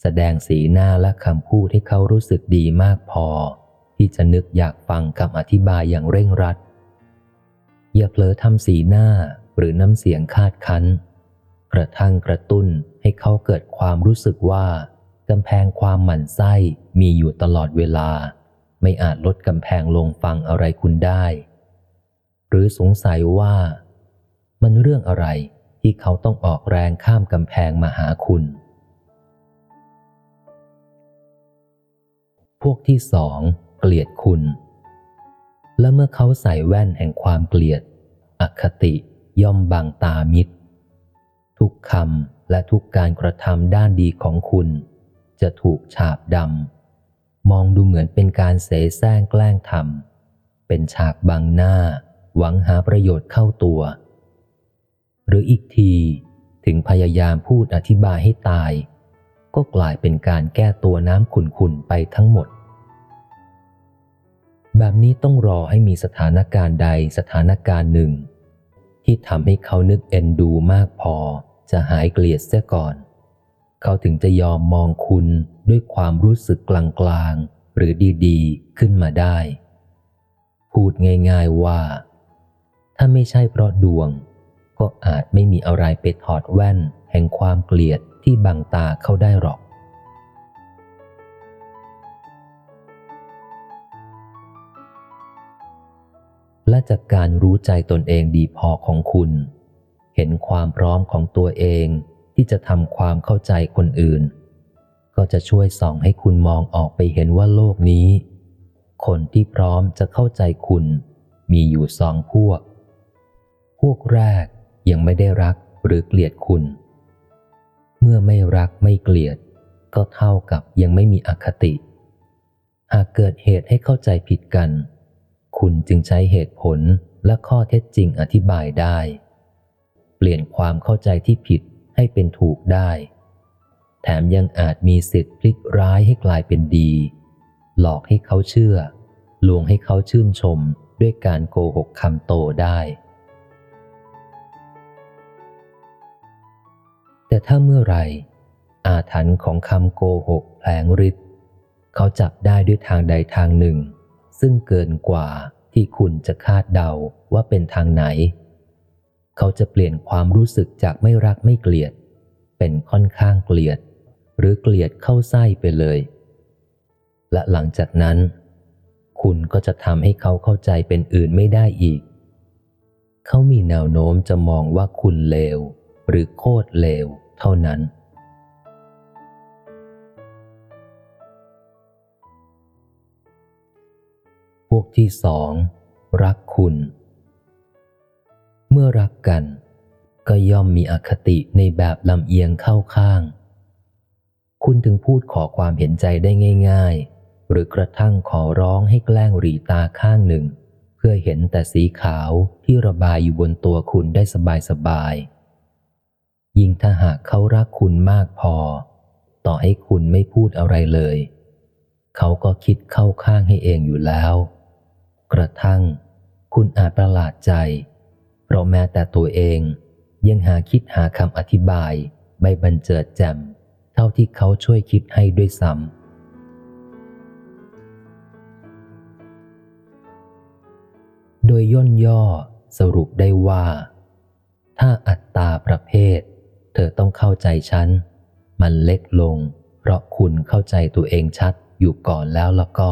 แสดงสีหน้าและคำพูดให้เขารู้สึกดีมากพอ ที่จะนึกอยากฟังคำอธิบายอย่างเร่งรัด อย่าเผลอทำสีหน้าหรือน้ำเสียงคาดคั้น กระทั่งกระตุ้นให้เขาเกิดความรู้สึกว่ากำแพงความหมั่นไส้มีอยู่ตลอดเวลา ไม่อาจลดกำแพงลงฟังอะไรคุณได้ หรือสงสัยว่า มันเรื่องอะไรที่เขาต้องออกแรงข้ามกำแพงมาหาคุณ พวกที่สองเกลียดคุณ และเมื่อเขาใส่แว่นแห่งความเกลียด อคติย่อมบังตามิตร ทุกคำและทุกการกระทำด้านดีของคุณ จะถูกฉาบดำ มองดูเหมือนเป็นการเสแสร้งแกล้งทำเป็นฉากบังหน้า หวังหาประโยชน์เข้าตัว หรืออีกทีถึงพยายามพูดอธิบายให้ตาย ก็กลายเป็นการแก้ตัวน้ำขุนๆไปทั้งหมด แบบนี้ต้องรอให้มีสถานการณ์ใดสถานการณ์หนึ่ง ที่ทำให้เขานึกเอ็นดูมากพอ จะหายเกลียดเสียก่อน เขาถึงจะยอมมองคุณด้วยความรู้สึกกลางๆหรือดีๆ ขึ้นมาได้ พูดง่ายๆว่า ถ้าไม่ใช่เพราะดวง ก็อาจไม่มีอะไรไปถอดแว่นแห่งความเกลียด ที่บังตาเขาได้หรอก และจากการรู้ใจตนเองดีพอของคุณ เห็นความพร้อมของตัวเองที่จะทำความเข้าใจคนอื่น ก็จะช่วยส่องให้คุณมองออกไปเห็นว่าโลกนี้ คนที่พร้อมจะเข้าใจคุณ มีอยู่สองพวก พวกแรกยังไม่ได้รักหรือเกลียดคุณ มื่อไม่รักไม่เกลียด ก็เท่ากับยังไม่มีอคติ หากเกิดเหตุให้เข้าใจผิดกัน คุณจึงใช้เหตุผลและข้อเท็จจริงอธิบายได้ เปลี่ยนความเข้าใจที่ผิดให้เป็นถูกได้ แถมยังอาจมีสิทธิ์พลิกร้ายให้กลายเป็นดี หลอกให้เขาเชื่อ ลวงให้เขาชื่นชมด้วยการโกหกคำโตได้ แต่ถ้าเมื่อไหร่ อาถรรพ์ของคำโกหกแผลงฤทธิ์เขาจับได้ด้วยทางใดทางหนึ่ง ซึ่งเกินกว่าที่คุณจะคาดเดาว่าเป็นทางไหน เขาจะเปลี่ยนความรู้สึกจากไม่รักไม่เกลียด เป็นค่อนข้างเกลียด หรือเกลียดเข้าไส้ไปเลย และหลังจากนั้น คุณก็จะทำให้เขาเข้าใจเป็นอื่นไม่ได้อีก เขามีแนวโน้มจะมองว่าคุณเลว หรือโคตรเลวเท่านั้น พวกที่สอง รักคุณ เมื่อรักกัน ก็ย่อมมีอคติในแบบลำเอียงเข้าข้าง คุณถึงพูดขอความเห็นใจได้ง่าย ๆ หรือกระทั่งขอร้องให้แกล้งหรีตาข้างหนึ่ง เพื่อเห็นแต่สีขาวที่ระบายอยู่บนตัวคุณได้สบายๆ ยิ่งถ้าหากเขารักคุณมากพอ ต่อให้คุณไม่พูดอะไรเลย เขาก็คิดเข้าข้างให้เองอยู่แล้ว กระทั่ง คุณอาจประหลาดใจ เพราะแม้แต่ตัวเองยังหาคิดหาคำอธิบาย ไม่บันเจิดแจ่มเท่าที่เขาช่วยคิดให้ด้วยซ้ำโดยย่นย่อสรุปได้ว่า ถ้าอัตตาประเภท ธอต้องเข้าใจฉัน มันเล็กลง เพราะคุณเข้าใจตัวเองชัดอยู่ก่อนแล้วแล้วก็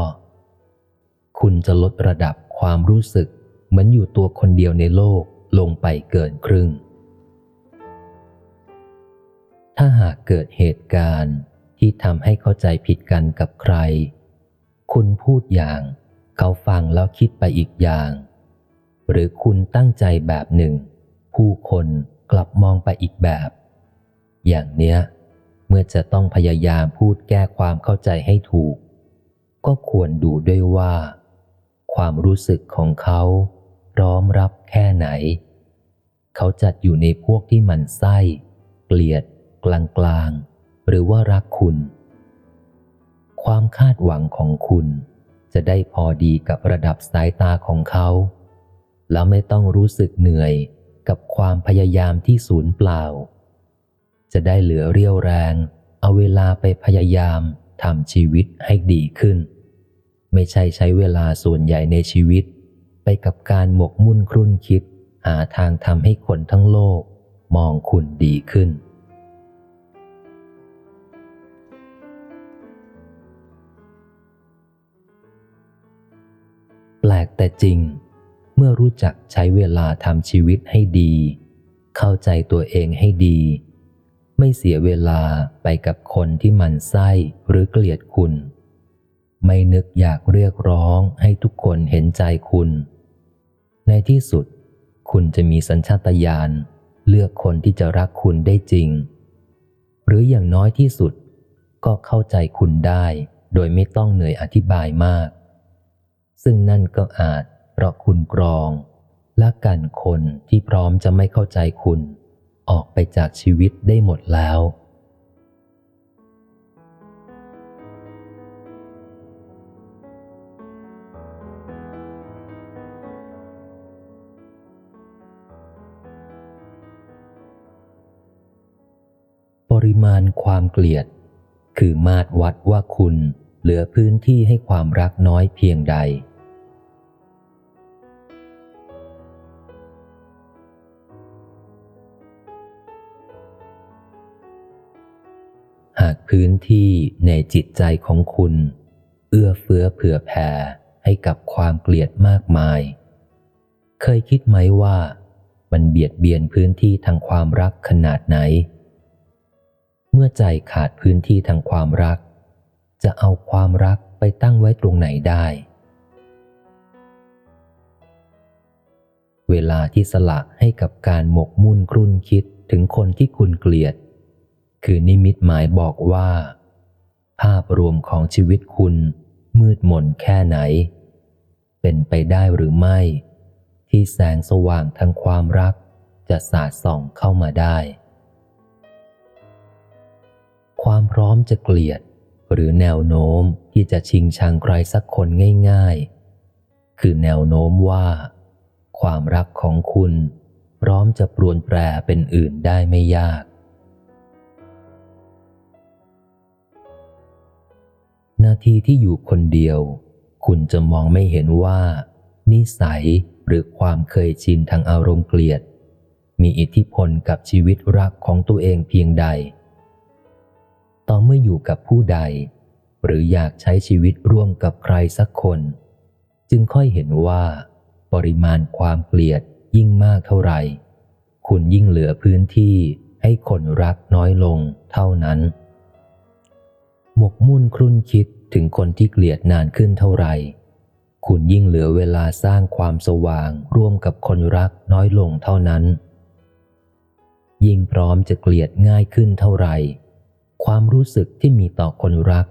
คุณจะลดระดับความรู้สึก เหมือนอยู่ตัวคนเดียวในโลกลงไปเกินครึ่ง ถ้าหากเกิดเหตุการณ์ที่ทำให้เข้าใจผิดกันกับใคร คุณพูดอย่าง เขาฟังแล้วคิดไปอีกอย่าง หรือคุณตั้งใจแบบหนึ่ง ผู้คนกลับมองไปอีกแบบ อย่างเนี้ย เมื่อจะต้องพยายามพูดแก้ความเข้าใจให้ถูก ก็ควรดูด้วยว่า ความรู้สึกของเขาพร้อมรับแค่ไหน เขาจัดอยู่ในพวกที่มันไส้ เกลียด กลางกลาง หรือว่ารักคุณ ความคาดหวังของคุณจะได้พอดีกับระดับสายตาของเขา แล้วไม่ต้องรู้สึกเหนื่อยกับความพยายามที่สูญเปล่า จะได้เหลือเรี่ยวแรง เอาเวลาไปพยายามทำชีวิตให้ดีขึ้น ไม่ใช่ใช้เวลาส่วนใหญ่ในชีวิต ไปกับการหมกมุ่นครุ่นคิด หาทางทำให้คนทั้งโลก มองคุณดีขึ้น แปลกแต่จริง เมื่อรู้จักใช้เวลาทำชีวิตให้ดี เข้าใจตัวเองให้ดี ไม่เสียเวลาไปกับคนที่มันไส้หรือเกลียดคุณ ไม่นึกอยากเรียกร้องให้ทุกคนเห็นใจคุณ ในที่สุด คุณจะมีสัญชาตญาณเลือกคนที่จะรักคุณได้จริง หรืออย่างน้อยที่สุด ก็เข้าใจคุณได้โดยไม่ต้องเหนื่อยอธิบายมาก ซึ่งนั่นก็อาจเพราะคุณกรองและกันคนที่พร้อมจะไม่เข้าใจคุณ ออกไปจากชีวิตได้หมดแล้ว ปริมาณความเกลียด คือมาตรวัดว่าคุณเหลือพื้นที่ให้ความรักน้อยเพียงใดากพื้นที่ในจิตใจของคุณ เอื้อเฟื้อเผื่อแผ่ให้กับความเกลียดมากมาย เคยคิดไหมว่ามันเบียดเบียนพื้นที่ทางความรักขนาดไหน เมื่อใจขาดพื้นที่ทางความรัก จะเอาความรักไปตั้งไว้ตรงไหนได้ เวลาที่สละให้กับการหมกมุ่นครุ่นคิดถึงคนที่คุณเกลียด คือนิมิตหมายบอกว่า ภาพรวมของชีวิตคุณมืดมนแค่ไหน เป็นไปได้หรือไม่ ที่แสงสว่างทางความรักจะสาดส่องเข้ามาได้ ความพร้อมจะเกลียดหรือแนวโน้มที่จะชิงชังใครสักคนง่าย ๆ คือแนวโน้มว่า ความรักของคุณ พร้อมจะปรวนแปรเป็นอื่นได้ไม่ยาก นาทีที่อยู่คนเดียว คุณจะมองไม่เห็นว่า นิสัยหรือความเคยชินทางอารมณ์เกลียด มีอิทธิพลกับชีวิตรักของตัวเองเพียงใด ต่อเมื่ออยู่กับผู้ใด หรืออยากใช้ชีวิตร่วมกับใครสักคน จึงค่อยเห็นว่า ปริมาณความเกลียดยิ่งมากเท่าไหร่ คุณยิ่งเหลือพื้นที่ให้คนรักน้อยลงเท่านั้น หมกมุ่นครุ่นคิด ถึงคนที่เกลียดนานขึ้นเท่าไหร่ คุณยิ่งเหลือเวลาสร้างความสว่างร่วมกับคนรักน้อยลงเท่านั้น ยิ่งพร้อมจะเกลียดง่ายขึ้นเท่าไหร่ ความรู้สึกที่มีต่อคนรัก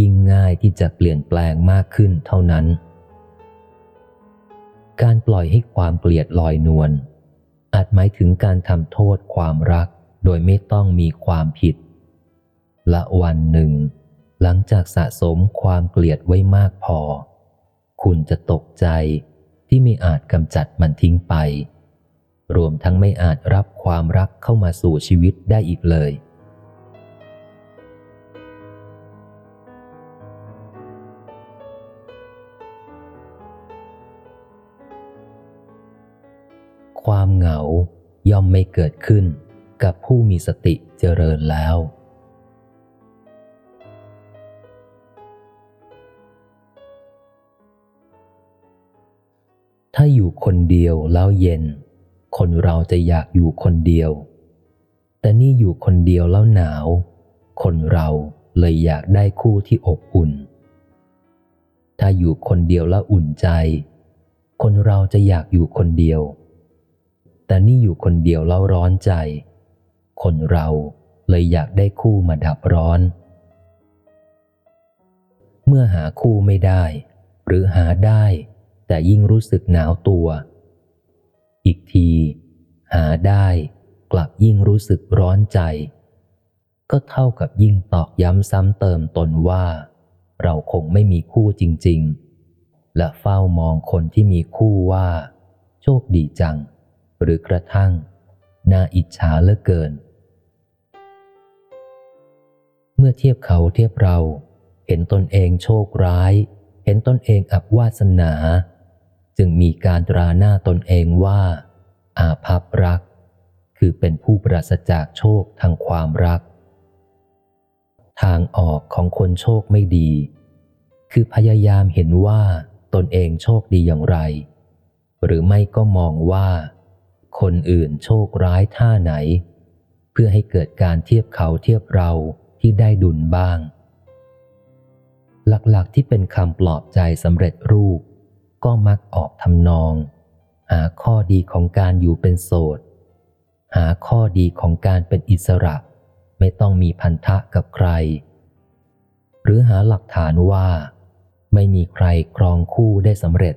ยิ่งง่ายที่จะเปลี่ยนแปลงมากขึ้นเท่านั้น การปล่อยให้ความเกลียดลอยนวลอาจหมายถึงการทำโทษความรักโดยไม่ต้องมีความผิด ละวันหนึ่ง หลังจากสะสมความเกลียดไว้มากพอ คุณจะตกใจที่ไม่อาจกำจัดมันทิ้งไป รวมทั้งไม่อาจรับความรักเข้ามาสู่ชีวิตได้อีกเลย ความเหงาย่อมไม่เกิดขึ้นกับผู้มีสติเจริญแล้ว ถ้าอยู่คนเดียวแล้วเย็น คนเราจะอยากอยู่คนเดียว แต่นี่อยู่คนเดียวแล้วหนาว คนเราเลยอยากได้คู่ที่อบอุ่น ถ้าอยู่คนเดียวแล้วอุ่นใจ คนเราจะอยากอยู่คนเดียว แต่นี่อยู่คนเดียวแล้วร้อนใจ คนเราเลยอยากได้คู่มาดับร้อน เมื่อหาคู่ไม่ได้ หรือหาได้ แต่ยิ่งรู้สึกหนาวตัว อีกที หาได้กลับยิ่งรู้สึกร้อนใจ ก็เท่ากับยิ่งตอกย้ำซ้ำเติมตนว่า เราคงไม่มีคู่จริง ๆ และเฝ้ามองคนที่มีคู่ว่า โชคดีจัง หรือกระทั่ง น่าอิจฉาเหลือเกิน เมื่อเทียบเขาเทียบเรา เห็นตนเองโชคร้าย เห็นตนเองอับวาสนา จึงมีการตราหน้าตนเองว่า อาภัพรัก คือเป็นผู้ปราศจากโชคทางความรัก ทางออกของคนโชคไม่ดี คือพยายามเห็นว่าตนเองโชคดีอย่างไร หรือไม่ก็มองว่า คนอื่นโชคร้ายท่าไหน เพื่อให้เกิดการเทียบเขาเทียบเราที่ได้ดุลบ้าง หลักๆที่เป็นคำปลอบใจสำเร็จรูป ก็มักออกทำนอง หาข้อดีของการอยู่เป็นโสด หาข้อดีของการเป็นอิสระ ไม่ต้องมีพันธะกับใคร หรือหาหลักฐานว่า ไม่มีใครครองคู่ได้สำเร็จ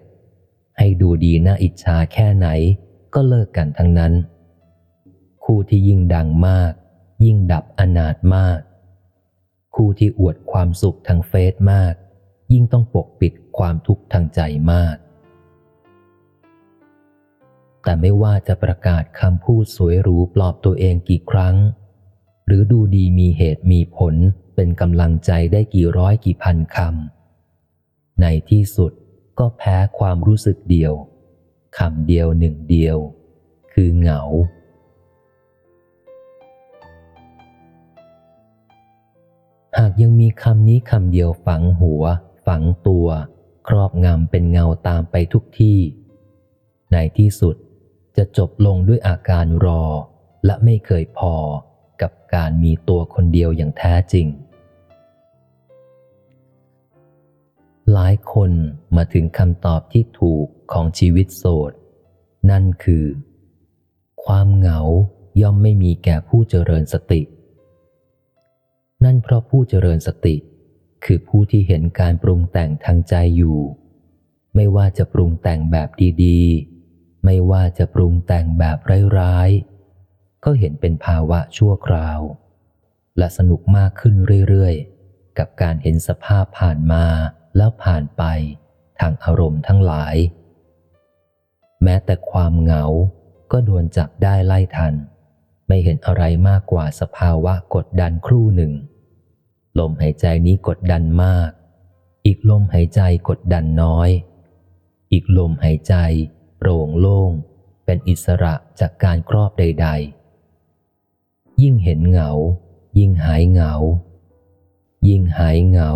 ให้ดูดีน่าอิจฉาแค่ไหนก็เลิกกันทั้งนั้น คู่ที่ยิ่งดังมาก ยิ่งดับอนาถมาก คู่ที่อวดความสุขทางเฟซมาก ยิ่งต้องปกปิดความทุกข์ทางใจมาก แต่ไม่ว่าจะประกาศคำพูดสวยหรูปลอบตัวเองกี่ครั้ง หรือดูดีมีเหตุมีผลเป็นกำลังใจได้กี่ร้อยกี่พันคำ ในที่สุดก็แพ้ความรู้สึกเดียวคำเดียวหนึ่งเดียว คือเหงา หากยังมีคำนี้คำเดียวฝังหัว ฝังตัว ครอบงำเป็นเงาตามไปทุกที่ ในที่สุดจะจบลงด้วยอาการรอ และไม่เคยพอกับการมีตัวคนเดียวอย่างแท้จริง หลายคนมาถึงคำตอบที่ถูกของชีวิตโสด นั่นคือ ความเหงาย่อมไม่มีแก่ผู้เจริญสติ นั่นเพราะผู้เจริญสติ คือผู้ที่เห็นการปรุงแต่งทางใจอยู่ ไม่ว่าจะปรุงแต่งแบบดีๆ ไม่ว่าจะปรุงแต่งแบบร้ายๆ ก็เห็นเป็นภาวะชั่วคราว และสนุกมากขึ้นเรื่อยๆ กับการเห็นสภาพผ่านมาแล้วผ่านไปทางอารมณ์ทั้งหลาย แม้แต่ความเหงา ก็โดนจับได้ไล่ทัน ไม่เห็นอะไรมากกว่าสภาวะกดดันครู่หนึ่ง ลมหายใจนี้กดดันมาก อีกลมหายใจกดดันน้อย อีกลมหายใจโปร่งโล่ง เป็นอิสระจากการครอบใด ๆ ยิ่งเห็นเหงา ยิ่งหายเหงา ยิ่งหายเหงา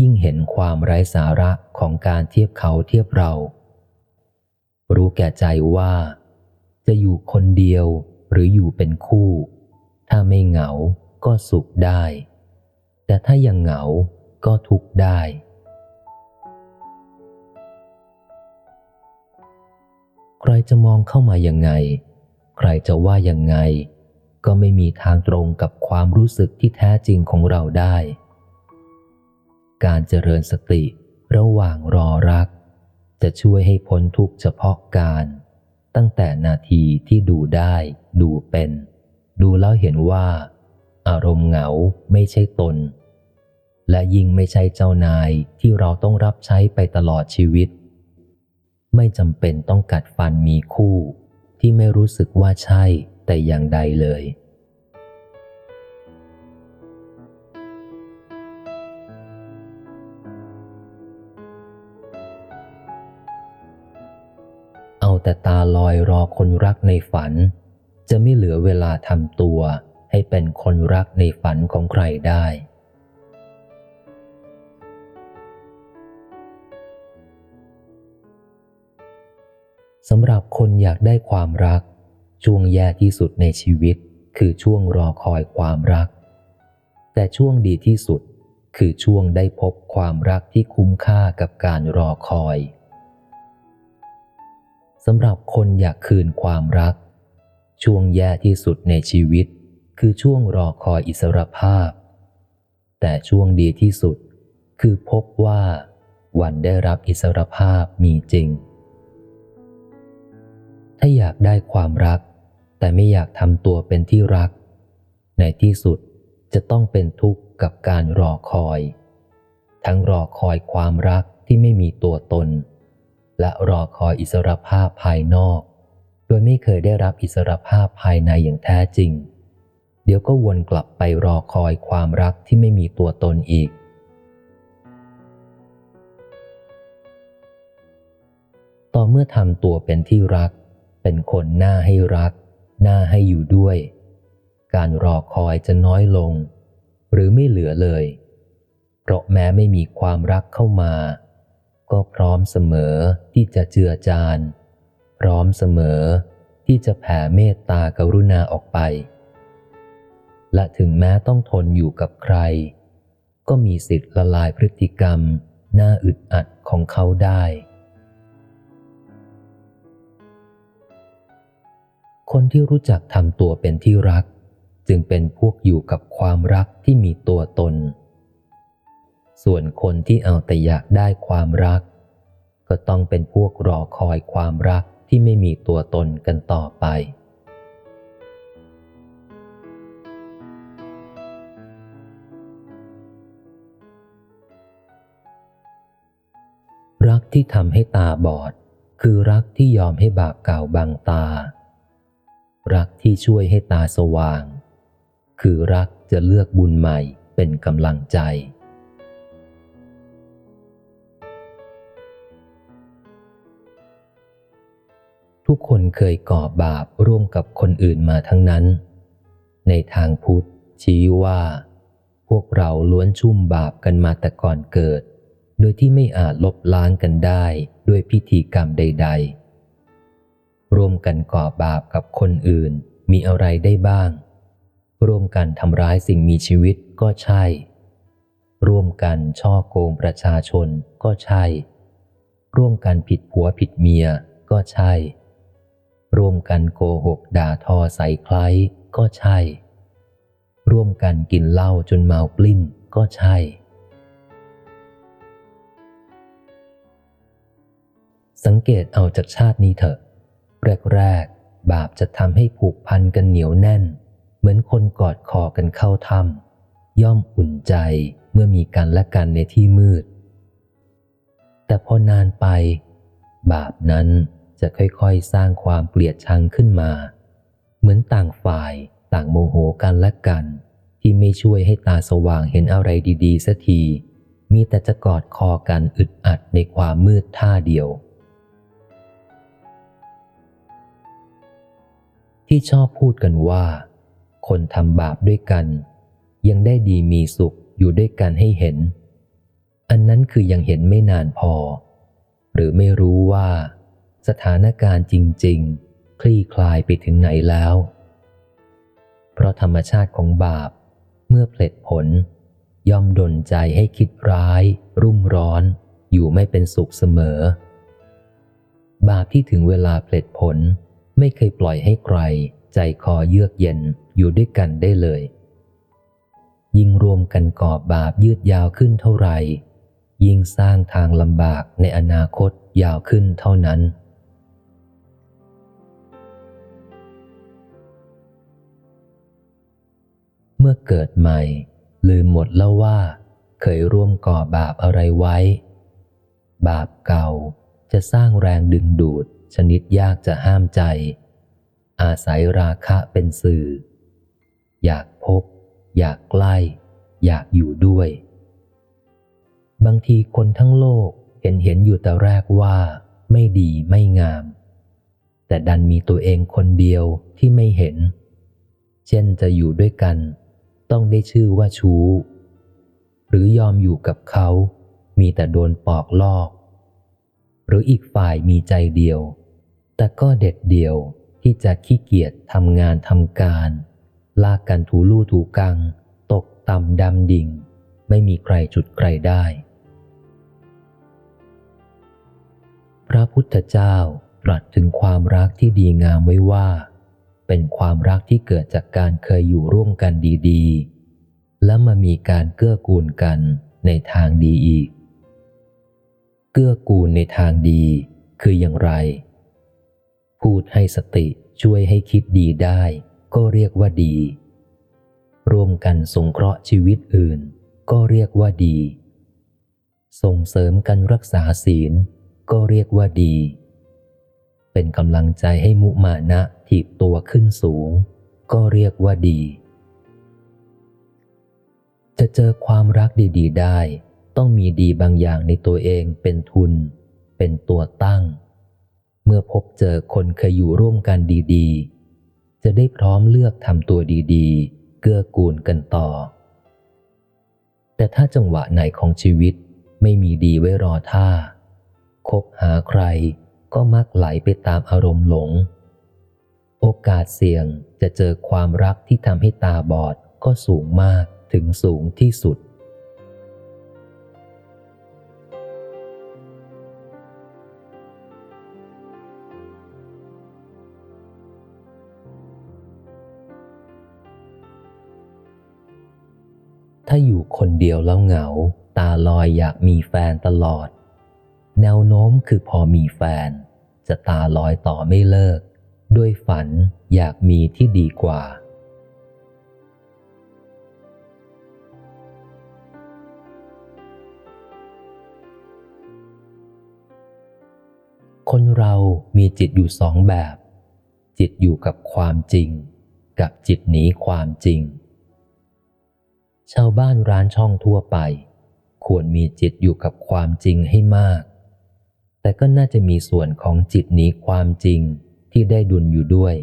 ยิ่งเห็นความไร้สาระของการเทียบเขาเทียบเรา รู้แก่ใจว่า จะอยู่คนเดียวหรืออยู่เป็นคู่ ถ้าไม่เหงาก็สุขได้ แต่ถ้ายังเหงาก็ทุกได้ ใครจะมองเข้ามายังไง ใครจะว่ายังไง ก็ไม่มีทางตรงกับความรู้สึกที่แท้จริงของเราได้ การเจริญสติระหว่างรอรัก จะช่วยให้พ้นทุกเฉพาะการ ตั้งแต่นาทีที่ดูได้ ดูเป็น ดูแล้วเห็นว่า อารมณ์เหงาไม่ใช่ตน และยิ่งไม่ใช่เจ้านายที่เราต้องรับใช้ไปตลอดชีวิต ไม่จำเป็นต้องกัดฟันมีคู่ ที่ไม่รู้สึกว่าใช่แต่อย่างใดเลย เอาแต่ตาลอยรอคนรักในฝัน จะไม่เหลือเวลาทำตัว ให้เป็นคนรักในฝันของใครได้ สำหรับคนอยากได้ความรัก ช่วงแย่ที่สุดในชีวิต คือช่วงรอคอยความรัก แต่ช่วงดีที่สุดคือช่วงได้พบความรักที่คุ้มค่ากับการรอคอยสำหรับคนอยากคืนความรัก ช่วงแย่ที่สุดในชีวิต คือช่วงรอคอยอิสรภาพ แต่ช่วงดีที่สุด คือพบว่า วันได้รับอิสรภาพมีจริง ถ้าอยากได้ความรัก แต่ไม่อยากทำตัวเป็นที่รัก ในที่สุดจะต้องเป็นทุกข์กับการรอคอย ทั้งรอคอยความรักที่ไม่มีตัวตน และรอคอยอิสรภาพภายนอก โดยไม่เคยได้รับอิสรภาพภายในอย่างแท้จริง เดี๋ยวก็วนกลับไปรอคอยความรักที่ไม่มีตัวตนอีก ต่อเมื่อทำตัวเป็นที่รัก เป็นคนหน้าให้รัก หน้าให้อยู่ด้วย การรอคอยจะน้อยลง หรือไม่เหลือเลย เพราะแม้ไม่มีความรักเข้ามา ก็พร้อมเสมอที่จะเจือจาน พร้อมเสมอที่จะแผ่เมตตากรุณาออกไป และถึงแม้ต้องทนอยู่กับใคร ก็มีสิทธิ์ละลายพฤติกรรม น่าอึดอัดของเขาได้ คนที่รู้จักทำตัวเป็นที่รัก จึงเป็นพวกอยู่กับความรักที่มีตัวตน ส่วนคนที่เอาแต่อยากได้ความรัก ก็ต้องเป็นพวกรอคอยความรักที่ไม่มีตัวตนกันต่อไป รักที่ทำให้ตาบอด คือรักที่ยอมให้บาปเก่าบังตา รักที่ช่วยให้ตาสว่าง คือรักจะเลือกบุญใหม่เป็นกำลังใจทุกคนเคยก่อบาปร่วมกับคนอื่นมาทั้งนั้น ในทางพุทธชี้ว่า พวกเราล้วนชุ่มบาปกันมาแต่ก่อนเกิด โดยที่ไม่อาจลบล้างกันได้ด้วยพิธีกรรมใด ๆ ร่วมกันก่อบาปกับคนอื่นมีอะไรได้บ้าง ร่วมกันทำร้ายสิ่งมีชีวิตก็ใช่ ร่วมกันช่อโกงประชาชนก็ใช่ ร่วมกันผิดผัวผิดเมียก็ใช่ ร่วมกันโกหกด่าทอใส่ใครก็ใช่ ร่วมกันกินเหล้าจนเมาปลิ้นก็ใช่ สังเกตเอาจากชาตินี้เถอะ แรกๆ บาปจะทำให้ผูกพันกันเหนียวแน่น เหมือนคนกอดคอกันเข้าถ้ำย่อมอุ่นใจเมื่อมีกันและกันในที่มืด แต่พอนานไป บาปนั้นจะค่อยๆ สร้างความเกลียดชังขึ้นมา เหมือนต่างฝ่ายต่างโมโหกันและกัน ที่ไม่ช่วยให้ตาสว่างเห็นอะไรดีๆสักที มีแต่จะกอดคอกันอึดอัดในความมืดท่าเดียว ที่ชอบพูดกันว่า คนทำบาปด้วยกัน ยังได้ดีมีสุขอยู่ด้วยกันให้เห็น อันนั้นคือยังเห็นไม่นานพอ หรือไม่รู้ว่า สถานการณ์จริง ๆ คลี่คลายไปถึงไหนแล้ว เพราะธรรมชาติของบาปเมื่อเพลิดผล ย่อมดนใจให้คิดร้าย รุ่มร้อน อยู่ไม่เป็นสุขเสมอ บาปที่ถึงเวลาเพลิดผล ไม่เคยปล่อยให้ใคร ใจคอเยือกเย็นอยู่ด้วยกันได้เลย ยิ่งรวมกันก่อบาปยืดยาวขึ้นเท่าไหร่ ยิ่งสร้างทางลำบากในอนาคตยาวขึ้นเท่านั้น เมื่อเกิดใหม่ ลืมหมดแล้วว่า เคยร่วมก่อบาปอะไรไว้ บาปเก่าจะสร้างแรงดึงดูด ชนิดยากจะห้ามใจ อาศัยราคะเป็นสื่อ อยากพบ อยากใกล้ อยากอยู่ด้วย บางทีคนทั้งโลกเห็นเห็นอยู่แต่แรกว่าไม่ดีไม่งาม แต่ดันมีตัวเองคนเดียวที่ไม่เห็น เช่นจะอยู่ด้วยกัน ต้องได้ชื่อว่าชู้ หรือยอมอยู่กับเขา มีแต่โดนปอกลอก หรืออีกฝ่ายมีใจเดียว แต่ก็เด็ดเดี่ยวที่จะขี้เกียจทำงานทำการ ลากกันถูลู่ถูกัง ตกต่ำดำดิ่ง ไม่มีใครจุดใครได้ พระพุทธเจ้าตรัสถึงความรักที่ดีงามไว้ว่า เป็นความรักที่เกิดจากการเคยอยู่ร่วมกันดีๆ และมามีการเกื้อกูลกันในทางดีอีก เกื้อกูลในทางดีคืออย่างไร พูดให้สติช่วยให้คิดดีได้ ก็เรียกว่าดี ร่วมกันสงเคราะห์ชีวิตอื่น ก็เรียกว่าดี ส่งเสริมกันรักษาศีล ก็เรียกว่าดี เป็นกำลังใจให้มุมานะถีบตัวขึ้นสูง ก็เรียกว่าดี จะเจอความรักดี ๆ ได้ ต้องมีดีบางอย่างในตัวเองเป็นทุน เป็นตัวตั้ง เมื่อพบเจอคนเคยอยู่ร่วมกันดีๆ จะได้พร้อมเลือกทำตัวดีๆ เกื้อกูลกันต่อ แต่ถ้าจังหวะไหนของชีวิตไม่มีดีไว้รอท่า คบหาใครก็มักไหลไปตามอารมณ์หลง โอกาสเสี่ยงจะเจอความรักที่ทำให้ตาบอดก็สูงมากถึงสูงที่สุด ถ้าอยู่คนเดียวแล้วเหงา ตาลอยอยากมีแฟนตลอด แนวโน้มคือพอมีแฟน จะตาลอยต่อไม่เลิก ด้วยฝันอยากมีที่ดีกว่า คนเรามีจิตอยู่สองแบบ จิตอยู่กับความจริง กับจิตหนีความจริง ชาวบ้านร้านช่องทั่วไป ควรมีจิตอยู่กับความจริงให้มาก แต่ก็น่าจะมีส่วนของจิตหนีความจริงที่ได้ดุลอยู่ด้วย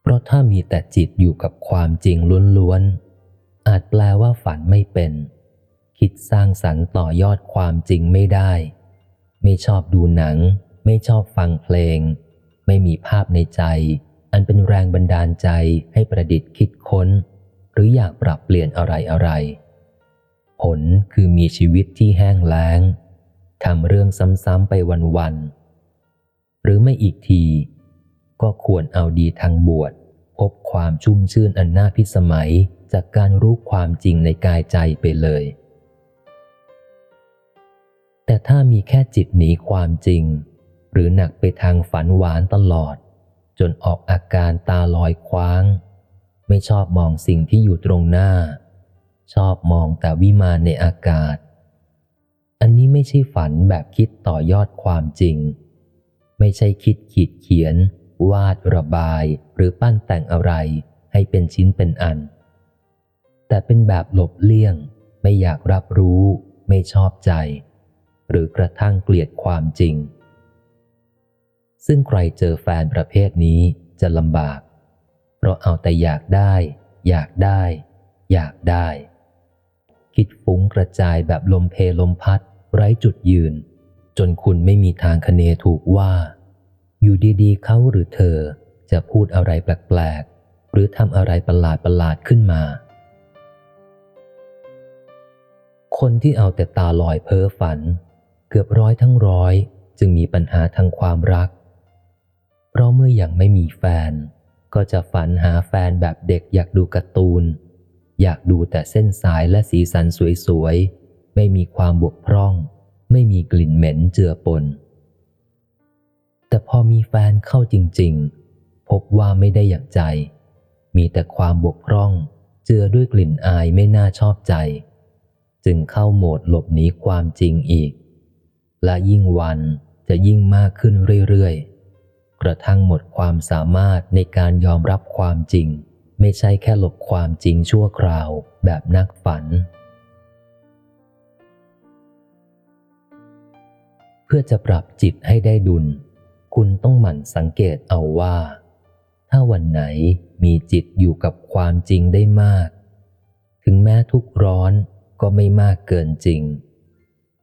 เพราะถ้ามีแต่จิตอยู่กับความจริงล้วนๆ อาจแปลว่าฝันไม่เป็น คิดสร้างสรรค์ต่อยอดความจริงไม่ได้ ไม่ชอบดูหนัง ไม่ชอบฟังเพลง ไม่มีภาพในใจ อันเป็นแรงบันดาลใจให้ประดิษฐ์คิดค้น หรืออยากปรับเปลี่ยนอะไรอะไร ผลคือมีชีวิตที่แห้งแล้งทำเรื่องซ้ำๆไปวันๆ หรือไม่อีกที ก็ควรเอาดีทางบวชพบความชุ่มชื่นอันน่าพิสมัยจากการรู้ความจริงในกายใจไปเลย แต่ถ้ามีแค่จิตหนีความจริง หรือหนักไปทางฝันหวานตลอด จนออกอาการตาลอยคว้าง ไม่ชอบมองสิ่งที่อยู่ตรงหน้า ชอบมองแต่วิมานในอากาศ อันนี้ไม่ใช่ฝันแบบคิดต่อยอดความจริง ไม่ใช่คิดขีดเขียน วาดระบายหรือปั้นแต่งอะไรให้เป็นชิ้นเป็นอัน แต่เป็นแบบหลบเลี่ยง ไม่อยากรับรู้ ไม่ชอบใจ หรือกระทั่งเกลียดความจริง ซึ่งใครเจอแฟนประเภทนี้จะลำบาก ราะเอาแต่อยากได้ อยากได้ อยากได้ คิดฟุ้งกระจายแบบลมเพลมพัด ไร้จุดยืน จนคุณไม่มีทางคเนถูกว่า อยู่ดีๆเขาหรือเธอจะพูดอะไรแปลกๆ หรือทำอะไรประหลาดๆขึ้นมา คนที่เอาแต่ตาลอยเพ้อฝัน เกือบร้อยทั้งร้อย จึงมีปัญหาทางความรัก เพราะเมื่ออยังไม่มีแฟน ก็จะฝันหาแฟนแบบเด็กอยากดูการ์ตูน อยากดูแต่เส้นสายและสีสันสวยๆ ไม่มีความบกพร่อง ไม่มีกลิ่นเหม็นเจือปน แต่พอมีแฟนเข้าจริงๆ พบว่าไม่ได้อย่างใจ มีแต่ความบกพร่อง เจือด้วยกลิ่นอายไม่น่าชอบใจ จึงเข้าโหมดหลบหนีความจริงอีก และยิ่งวันจะยิ่งมากขึ้นเรื่อยๆ กระทั่งหมดความสามารถในการยอมรับความจริง ไม่ใช่แค่หลบความจริงชั่วคราวแบบนักฝัน เพื่อจะปรับจิตให้ได้ดุล คุณต้องหมั่นสังเกตเอาว่า ถ้าวันไหนมีจิตอยู่กับความจริงได้มาก ถึงแม้ทุกร้อนก็ไม่มากเกินจริง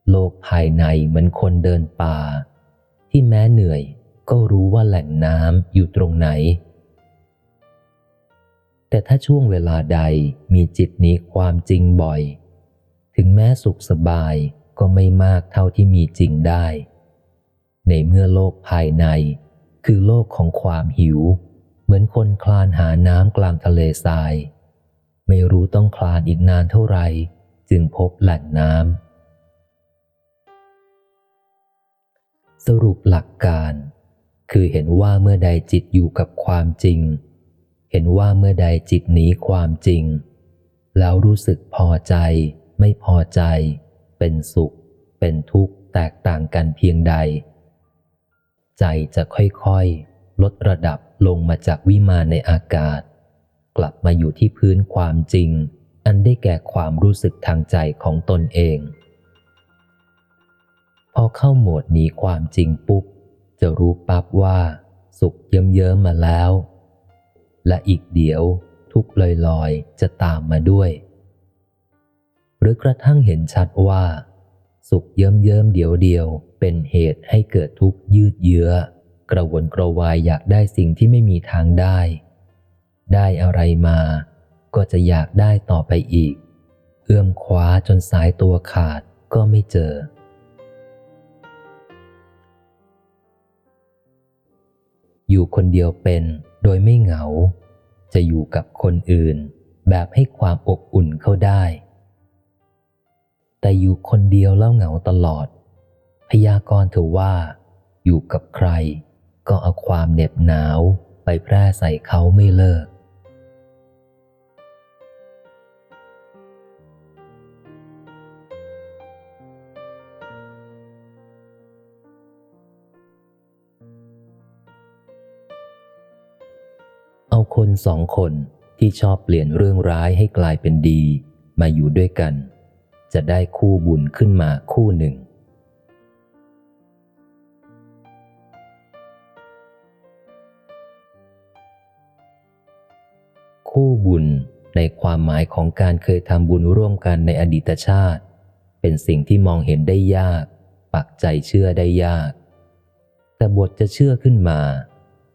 โลกภายในเหมือนคนเดินป่า ที่แม้เหนื่อย ก็รู้ว่าแหล่งน้ำอยู่ตรงไหน แต่ถ้าช่วงเวลาใดมีจิตนี้ความจริงบ่อย ถึงแม้สุขสบายก็ไม่มากเท่าที่มีจริงได้ ในเมื่อโลกภายใน คือโลกของความหิว เหมือนคนคลานหาน้ำกลางทะเลทราย ไม่รู้ต้องคลานอีกนานเท่าไหร่ จึงพบแหล่งน้ำสรุปหลักการ คือเห็นว่าเมื่อใดจิตอยู่กับความจริง เห็นว่าเมื่อใดจิตหนีความจริง แล้วรู้สึกพอใจ ไม่พอใจ เป็นสุข เป็นทุกข์แตกต่างกันเพียงใด ใจจะค่อยๆ ลดระดับลงมาจากวิมานในอากาศ กลับมาอยู่ที่พื้นความจริง อันได้แก่ความรู้สึกทางใจของตนเอง พอเข้าโหมดหนีความจริงปุ๊บ จะรู้ปั๊บว่าสุขเยิ้มเยิ้มมาแล้ว และอีกเดี๋ยวทุกลอยลอยจะตามมาด้วย หรือกระทั่งเห็นชัดว่า สุขเยิ้มเยิ้มเดียวเดียวเป็นเหตุให้เกิดทุกข์ยืดเยื้อกระวนกระวายอยากได้สิ่งที่ไม่มีทางได้ ได้อะไรมา ก็จะอยากได้ต่อไปอีก เอื้อมคว้าจนสายตัวขาดก็ไม่เจอ อยู่คนเดียวเป็นโดยไม่เหงา จะอยู่กับคนอื่น แบบให้ความอบอุ่นเข้าได้ แต่อยู่คนเดียวแล้วเหงาตลอด พยากรณ์เถอว่า อยู่กับใคร ก็เอาความเหน็บหนาวไปแพร่ใส่เขาไม่เลิก คนสองคนที่ชอบเปลี่ยนเรื่องร้ายให้กลายเป็นดี มาอยู่ด้วยกัน จะได้คู่บุญขึ้นมาคู่หนึ่ง คู่บุญในความหมายของการเคยทำบุญร่วมกันในอดีตชาติ เป็นสิ่งที่มองเห็นได้ยาก ปักใจเชื่อได้ยาก แต่บทจะเชื่อขึ้นมา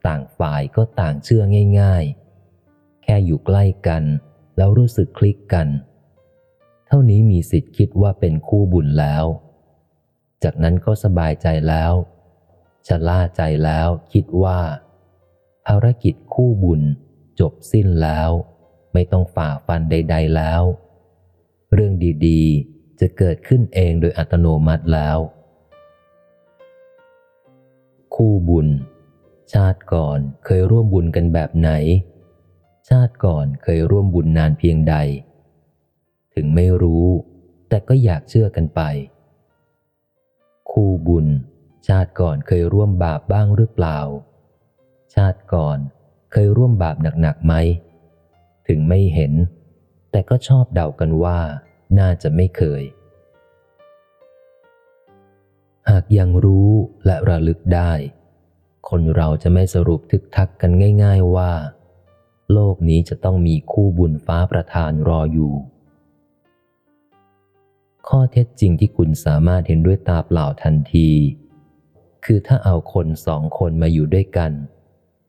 ต่างฝ่ายก็ต่างเชื่อง่าย ๆ แค่อยู่ใกล้กัน แล้วรู้สึกคลิกกัน เท่านี้มีสิทธิ์คิดว่าเป็นคู่บุญแล้ว จากนั้นก็สบายใจแล้วชะล่าใจแล้วคิดว่า ภารกิจคู่บุญจบสิ้นแล้ว ไม่ต้องฝ่าฟันใด ๆแล้ว เรื่องดีๆ จะเกิดขึ้นเองโดยอัตโนมัติแล้ว คู่บุญ ชาติก่อนเคยร่วมบุญกันแบบไหน ชาติก่อนเคยร่วมบุญนานเพียงใด ถึงไม่รู้ แต่ก็อยากเชื่อกันไป คู่บุญ ชาติก่อนเคยร่วมบาปบ้างหรือเปล่า ชาติก่อนเคยร่วมบาปหนักๆไหม ถึงไม่เห็น แต่ก็ชอบเดากันว่า น่าจะไม่เคย หากยังรู้และระลึกได้ คนเราจะไม่สรุปทึกทักกันง่าย ๆว่า โลกนี้จะต้องมีคู่บุญฟ้าประทานรออยู่ ข้อเท็จจริงที่คุณสามารถเห็นด้วยตาเปล่าทันที คือถ้าเอาคนสองคนมาอยู่ด้วยกัน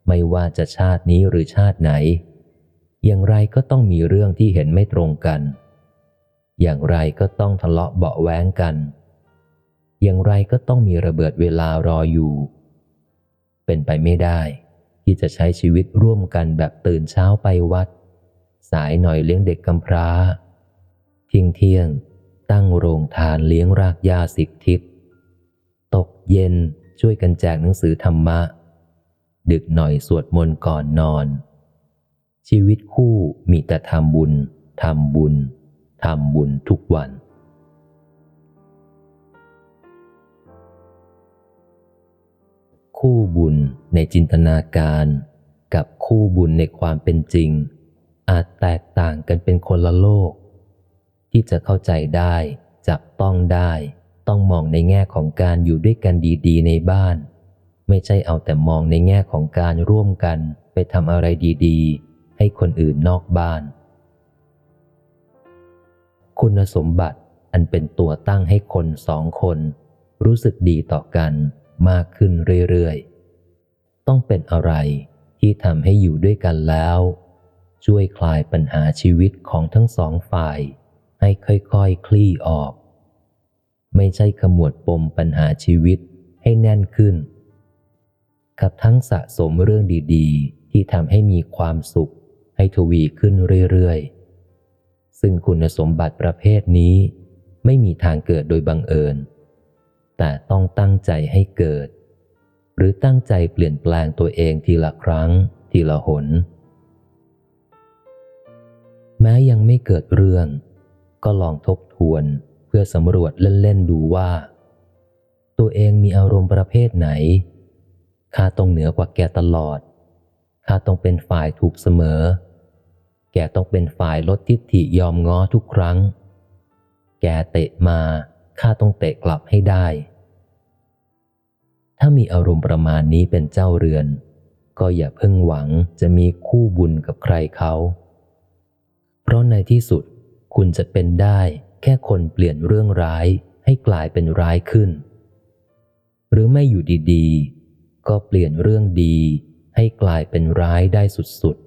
ไม่ว่าจะชาตินี้หรือชาติไหน อย่างไรก็ต้องมีเรื่องที่เห็นไม่ตรงกัน อย่างไรก็ต้องทะเลาะเบาแว้งกัน อย่างไรก็ต้องมีระเบิดเวลารออยู่ เป็นไปไม่ได้ ที่จะใช้ชีวิตร่วมกันแบบตื่นเช้าไปวัด สายหน่อยเลี้ยงเด็กกำพร้า เที่ยงเที่ยง ตั้งโรงทานเลี้ยงรากหญ้าสิบทิศตกเย็นช่วยกันแจกหนังสือธรรมะ ดึกหน่อยสวดมนต์ก่อนนอน ชีวิตคู่มีแต่ทำบุญทำบุญทำบุญทุกวัน คู่บุญในจินตนาการ กับคู่บุญในความเป็นจริง อาจแตกต่างกันเป็นคนละโลก ที่จะเข้าใจได้ จับต้องได้ ต้องมองในแง่ของการอยู่ด้วยกันดีๆ ในบ้าน ไม่ใช่เอาแต่มองในแง่ของการร่วมกันไปทำอะไรดีๆ ให้คนอื่นนอกบ้าน คุณสมบัติอันเป็นตัวตั้งให้คนสองคน รู้สึกดีต่อกัน มากขึ้นเรื่อยๆ ต้องเป็นอะไรที่ทำให้อยู่ด้วยกันแล้ว ช่วยคลายปัญหาชีวิตของทั้งสองฝ่าย ให้ค่อยๆคคลี่ออก ไม่ใช่ขมวดปมปัญหาชีวิตให้แน่นขึ้น กับทั้งสะสมเรื่องดีๆ ที่ทำให้มีความสุข ให้ทวีขึ้นเรื่อยๆ ซึ่งคุณสมบัติประเภทนี้ ไม่มีทางเกิดโดยบังเอิญ แต่ต้องตั้งใจให้เกิด หรือตั้งใจเปลี่ยนแปลงตัวเองทีละครั้ง ทีละหน แม้ยังไม่เกิดเรื่อง ก็ลองทบทวนเพื่อสำรวจเล่น ๆ ดูว่า ตัวเองมีอารมณ์ประเภทไหนข้าต้องเหนือกว่าแกตลอดข้าต้องเป็นฝ่ายถูกเสมอ แกต้องเป็นฝ่ายลดทิฏฐิยอมง้อทุกครั้ง แกเตะมา ข้าต้องเตะกลับให้ได้ ถ้ามีอารมณ์ประมาณนี้เป็นเจ้าเรือน ก็อย่าเพิ่งหวังจะมีคู่บุญกับใครเขา เพราะในที่สุดคุณจะเป็นได้แค่คนเปลี่ยนเรื่องร้ายให้กลายเป็นร้ายขึ้น หรือไม่อยู่ดีๆ ก็เปลี่ยนเรื่องดีให้กลายเป็นร้ายได้สุด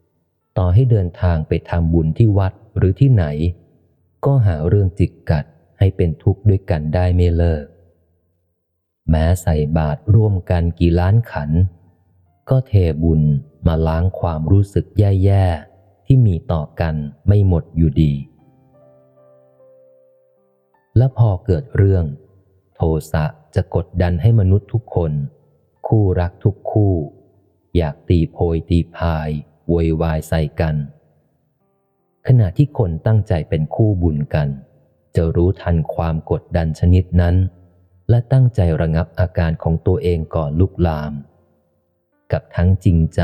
ๆ ต่อให้เดินทางไปทำบุญที่วัดหรือที่ไหน ก็หาเรื่องจิกกัด ให้เป็นทุกข์ด้วยกันได้ไม่เลิก แม้ใส่บาตรร่วมกันกี่ล้านขัน ก็เทบุญมาล้างความรู้สึกแย่ๆ ที่มีต่อกันไม่หมดอยู่ดี และพอเกิดเรื่อง โทสะจะกดดันให้มนุษย์ทุกคน คู่รักทุกคู่ อยากตีโพยตีพายโวยวายใส่กัน ขณะที่คนตั้งใจเป็นคู่บุญกัน จะรู้ทันความกดดันชนิดนั้น และตั้งใจระงับอาการของตัวเองก่อนลุกลาม กับทั้งจริงใจ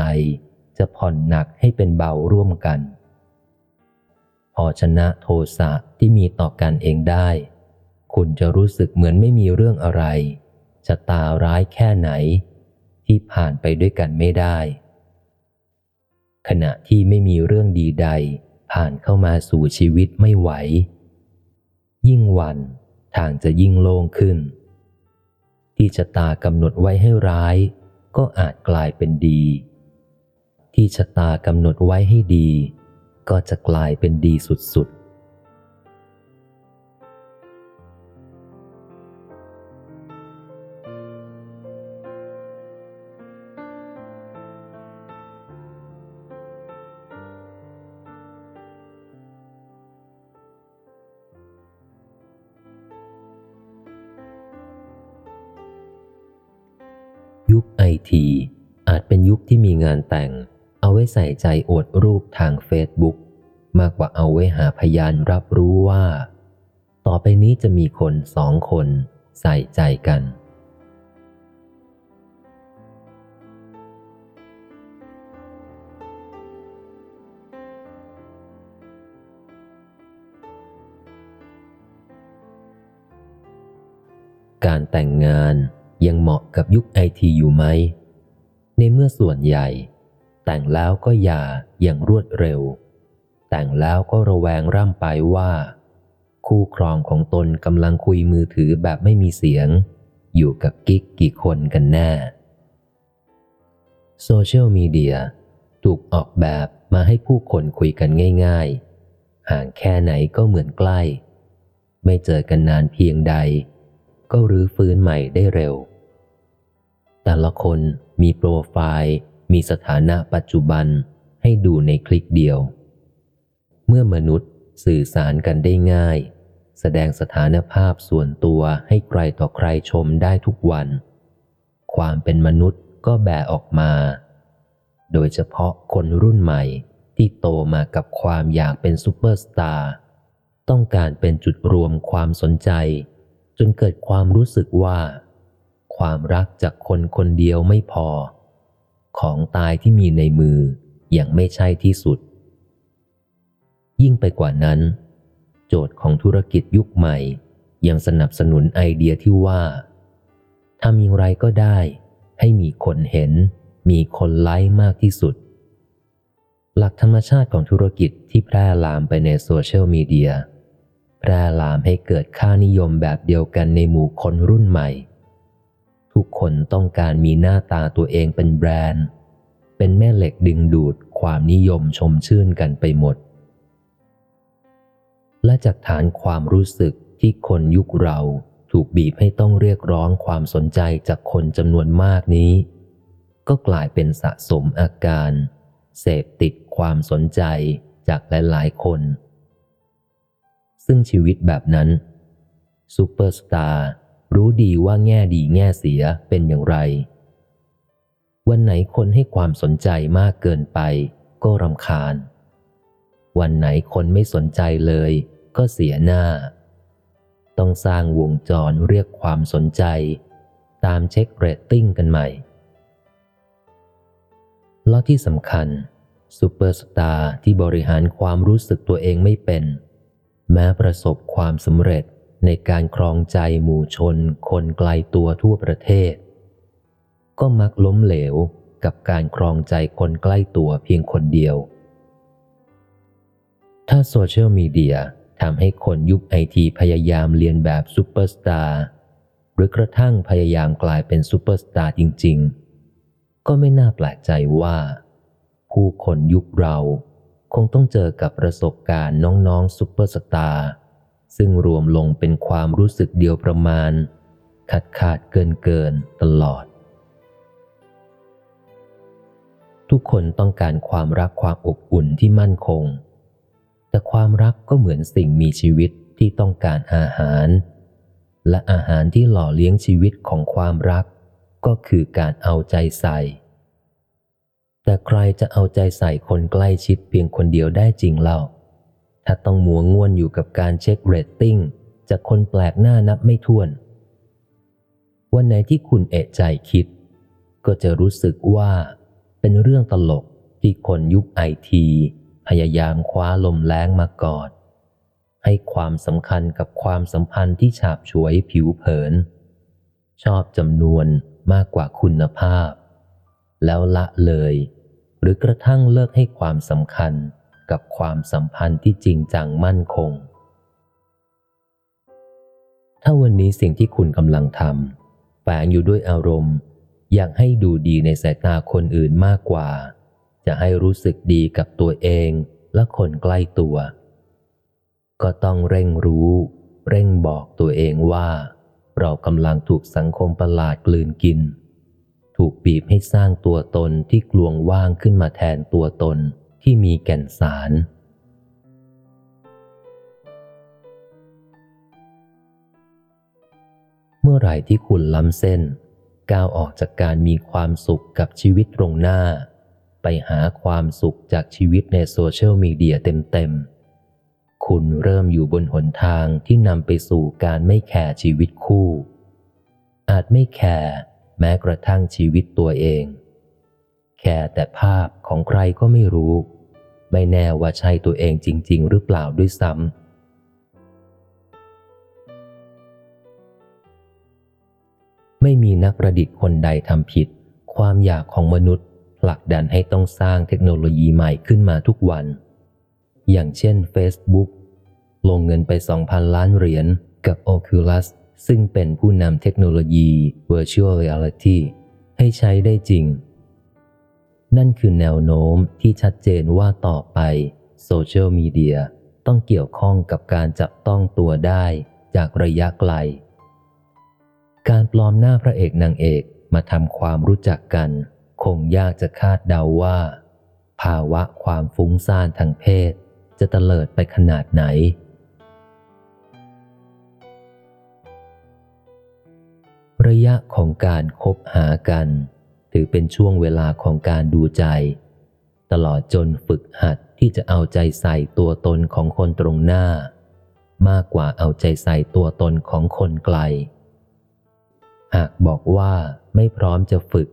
จะผ่อนหนักให้เป็นเบาร่วมกัน พอชนะโทสะที่มีต่อกันเองได้ คุณจะรู้สึกเหมือนไม่มีเรื่องอะไรจะตาร้ายแค่ไหน ที่ผ่านไปด้วยกันไม่ได้ ขณะที่ไม่มีเรื่องดีใดผ่านเข้ามาสู่ชีวิตไม่ไหว ยิ่งวันทางจะยิ่งโล่งขึ้น ที่ชะตากำหนดไว้ให้ร้าย ก็อาจกลายเป็นดี ที่ชะตากำหนดไว้ให้ดี ก็จะกลายเป็นดีสุดๆ ยุคไอทีอาจเป็นยุคที่มีงานแต่ง เอาไว้ใส่ใจอดรูปทางเฟซบุ๊กมากกว่าเอาไว้หาพยานรับรู้ว่า ต่อไปนี้จะมีคนสองคนใส่ใจกัน การแต่งงาน ยังเหมาะกับยุคไอทีอยู่ไหม ในเมื่อส่วนใหญ่ แต่งแล้วก็อย่าอย่างรวดเร็ว แต่งแล้วก็ระแวงร่ำไปว่า คู่ครองของตนกำลังคุยมือถือแบบไม่มีเสียง อยู่กับกิ๊กกี่คนกันแน่โซเชียลมีเดียถูกออกแบบมาให้ผู้คนคุยกันง่าย ๆ ห่างแค่ไหนก็เหมือนใกล้ ไม่เจอกันนานเพียงใด ก็รื้อฟื้นใหม่ได้เร็ว แต่ละคนมีโปรไฟล์ มีสถานะปัจจุบันให้ดูในคลิกเดียว เมื่อมนุษย์สื่อสารกันได้ง่าย แสดงสถานภาพส่วนตัวให้ใครต่อใครชมได้ทุกวัน ความเป็นมนุษย์ก็แบออกมา โดยเฉพาะคนรุ่นใหม่ที่โตมากับความอยากเป็นซูเปอร์สตาร์ต้องการเป็นจุดรวมความสนใจ จนเกิดความรู้สึกว่า ความรักจากคนคนเดียวไม่พอ ของตายที่มีในมืออย่างไม่ใช่ที่สุด ยิ่งไปกว่านั้น โจทย์ของธุรกิจยุคใหม่ ยังสนับสนุนไอเดียที่ว่าทำอย่างไรก็ได้ ให้มีคนเห็น มีคนไลค์มากที่สุด หลักธรรมชาติของธุรกิจที่แพร่ลามไปในโซเชียลมีเดีย ร่ลามให้เกิดค่านิยมแบบเดียวกันในหมู่คนรุ่นใหม่ ทุกคนต้องการมีหน้าตาตัวเองเป็นแบรนด์ เป็นแม่เหล็กดึงดูดความนิยมชมชื่นกันไปหมด และจากฐานความรู้สึกที่คนยุคเราถูกบีบให้ต้องเรียกร้องความสนใจจากคนจำนวนมากนี้ ก็กลายเป็นสะสมอาการ เสพติดความสนใจจากหลายๆคน ซึ่งชีวิตแบบนั้นซูเปอร์สตาร์รู้ดีว่าแง่ดีแง่เสียเป็นอย่างไร วันไหนคนให้ความสนใจมากเกินไป ก็รำคาญ วันไหนคนไม่สนใจเลย ก็เสียหน้า ต้องสร้างวงจรเรียกความสนใจ ตามเช็คเรตติ้งกันใหม่แล้วที่สำคัญซูเปอร์สตาร์ที่บริหารความรู้สึกตัวเองไม่เป็น แม้ประสบความสำเร็จในการครองใจหมู่ชนคนไกลตัวทั่วประเทศ ก็มักล้มเหลวกับการครองใจคนใกล้ตัวเพียงคนเดียว ถ้าโซเชียลมีเดียทำให้คนยุคไอทีพยายามเลียนแบบซูเปอร์สตาร์หรือกระทั่งพยายามกลายเป็นซูเปอร์สตาร์จริง ๆ ก็ไม่น่าแปลกใจว่า ผู้คนยุคเรา คงต้องเจอกับประสบการณ์น้องๆซูเปอร์สตาร์ซึ่งรวมลงเป็นความรู้สึกเดียวประมาณ ขาดขาดเกินเกินตลอด ทุกคนต้องการความรักความอบอุ่นที่มั่นคง แต่ความรักก็เหมือนสิ่งมีชีวิตที่ต้องการอาหาร และอาหารที่หล่อเลี้ยงชีวิตของความรัก ก็คือการเอาใจใส่ แต่ใครจะเอาใจใส่คนใกล้ชิดเพียงคนเดียวได้จริงเล่า ถ้าต้องมัวง่วนอยู่กับการเช็คเรตติ้งจากคนแปลกหน้านับไม่ถ้วน วันไหนที่คุณเอะใจคิด ก็จะรู้สึกว่าเป็นเรื่องตลกที่คนยุคไอทีพยายามคว้าลมแรงมากอด ให้ความสำคัญกับความสัมพันธ์ที่ฉาบฉวยผิวเผิน ชอบจำนวนมากกว่าคุณภาพ แล้วละเลย รือกระทั่งเลิกให้ความสำคัญกับความสัมพันธ์ที่จริงจังมั่นคง ถ้าวันนี้สิ่งที่คุณกำลังทำแฝงอยู่ด้วยอารมณ์ อยากให้ดูดีในสายตาคนอื่นมากกว่า จะให้รู้สึกดีกับตัวเองและคนใกล้ตัว ก็ต้องเร่งรู้ เร่งบอกตัวเองว่า เรากำลังถูกสังคมประหลาดกลืนกิน ถูกบีบให้สร้างตัวตนที่กลวงว่างขึ้นมาแทนตัวตนที่มีแก่นสาร เมื่อไหร่ที่คุณล้ำเส้น ก้าวออกจากการมีความสุขกับชีวิตตรงหน้า ไปหาความสุขจากชีวิตในโซเชียลมีเดียเต็มๆ คุณเริ่มอยู่บนหนทางที่นำไปสู่การไม่แคร์ชีวิตคู่ อาจไม่แคร์ แม้กระทั่งชีวิตตัวเอง แคร์แต่ภาพของใครก็ไม่รู้ ไม่แน่ว่าใช่ตัวเองจริง ๆ หรือเปล่าด้วยซ้ำไม่มีนักประดิษฐ์คนใดทำผิด ความอยากของมนุษย์ผลักดันให้ต้องสร้างเทคโนโลยีใหม่ขึ้นมาทุกวัน อย่างเช่น Facebook ลงเงินไป 2,000 ล้านเหรียญกับ Oculus ซึ่งเป็นผู้นำเทคโนโลยี Virtual Reality ให้ใช้ได้จริง นั่นคือแนวโน้มที่ชัดเจนว่าต่อไปโซเชียลมีเดียต้องเกี่ยวข้องกับการจับต้องตัวได้จากระยะไกล การปลอมหน้าพระเอกนางเอกมาทำความรู้จักกัน คงยากจะคาดเดาว่า ภาวะความฟุ้งซ่านทางเพศ จะเตลิดไปขนาดไหน ระยะของการคบหากัน ถือเป็นช่วงเวลาของการดูใจ ตลอดจนฝึกหัดที่จะเอาใจใส่ตัวตนของคนตรงหน้า มากกว่าเอาใจใส่ตัวตนของคนไกล หากบอกว่าไม่พร้อมจะฝึก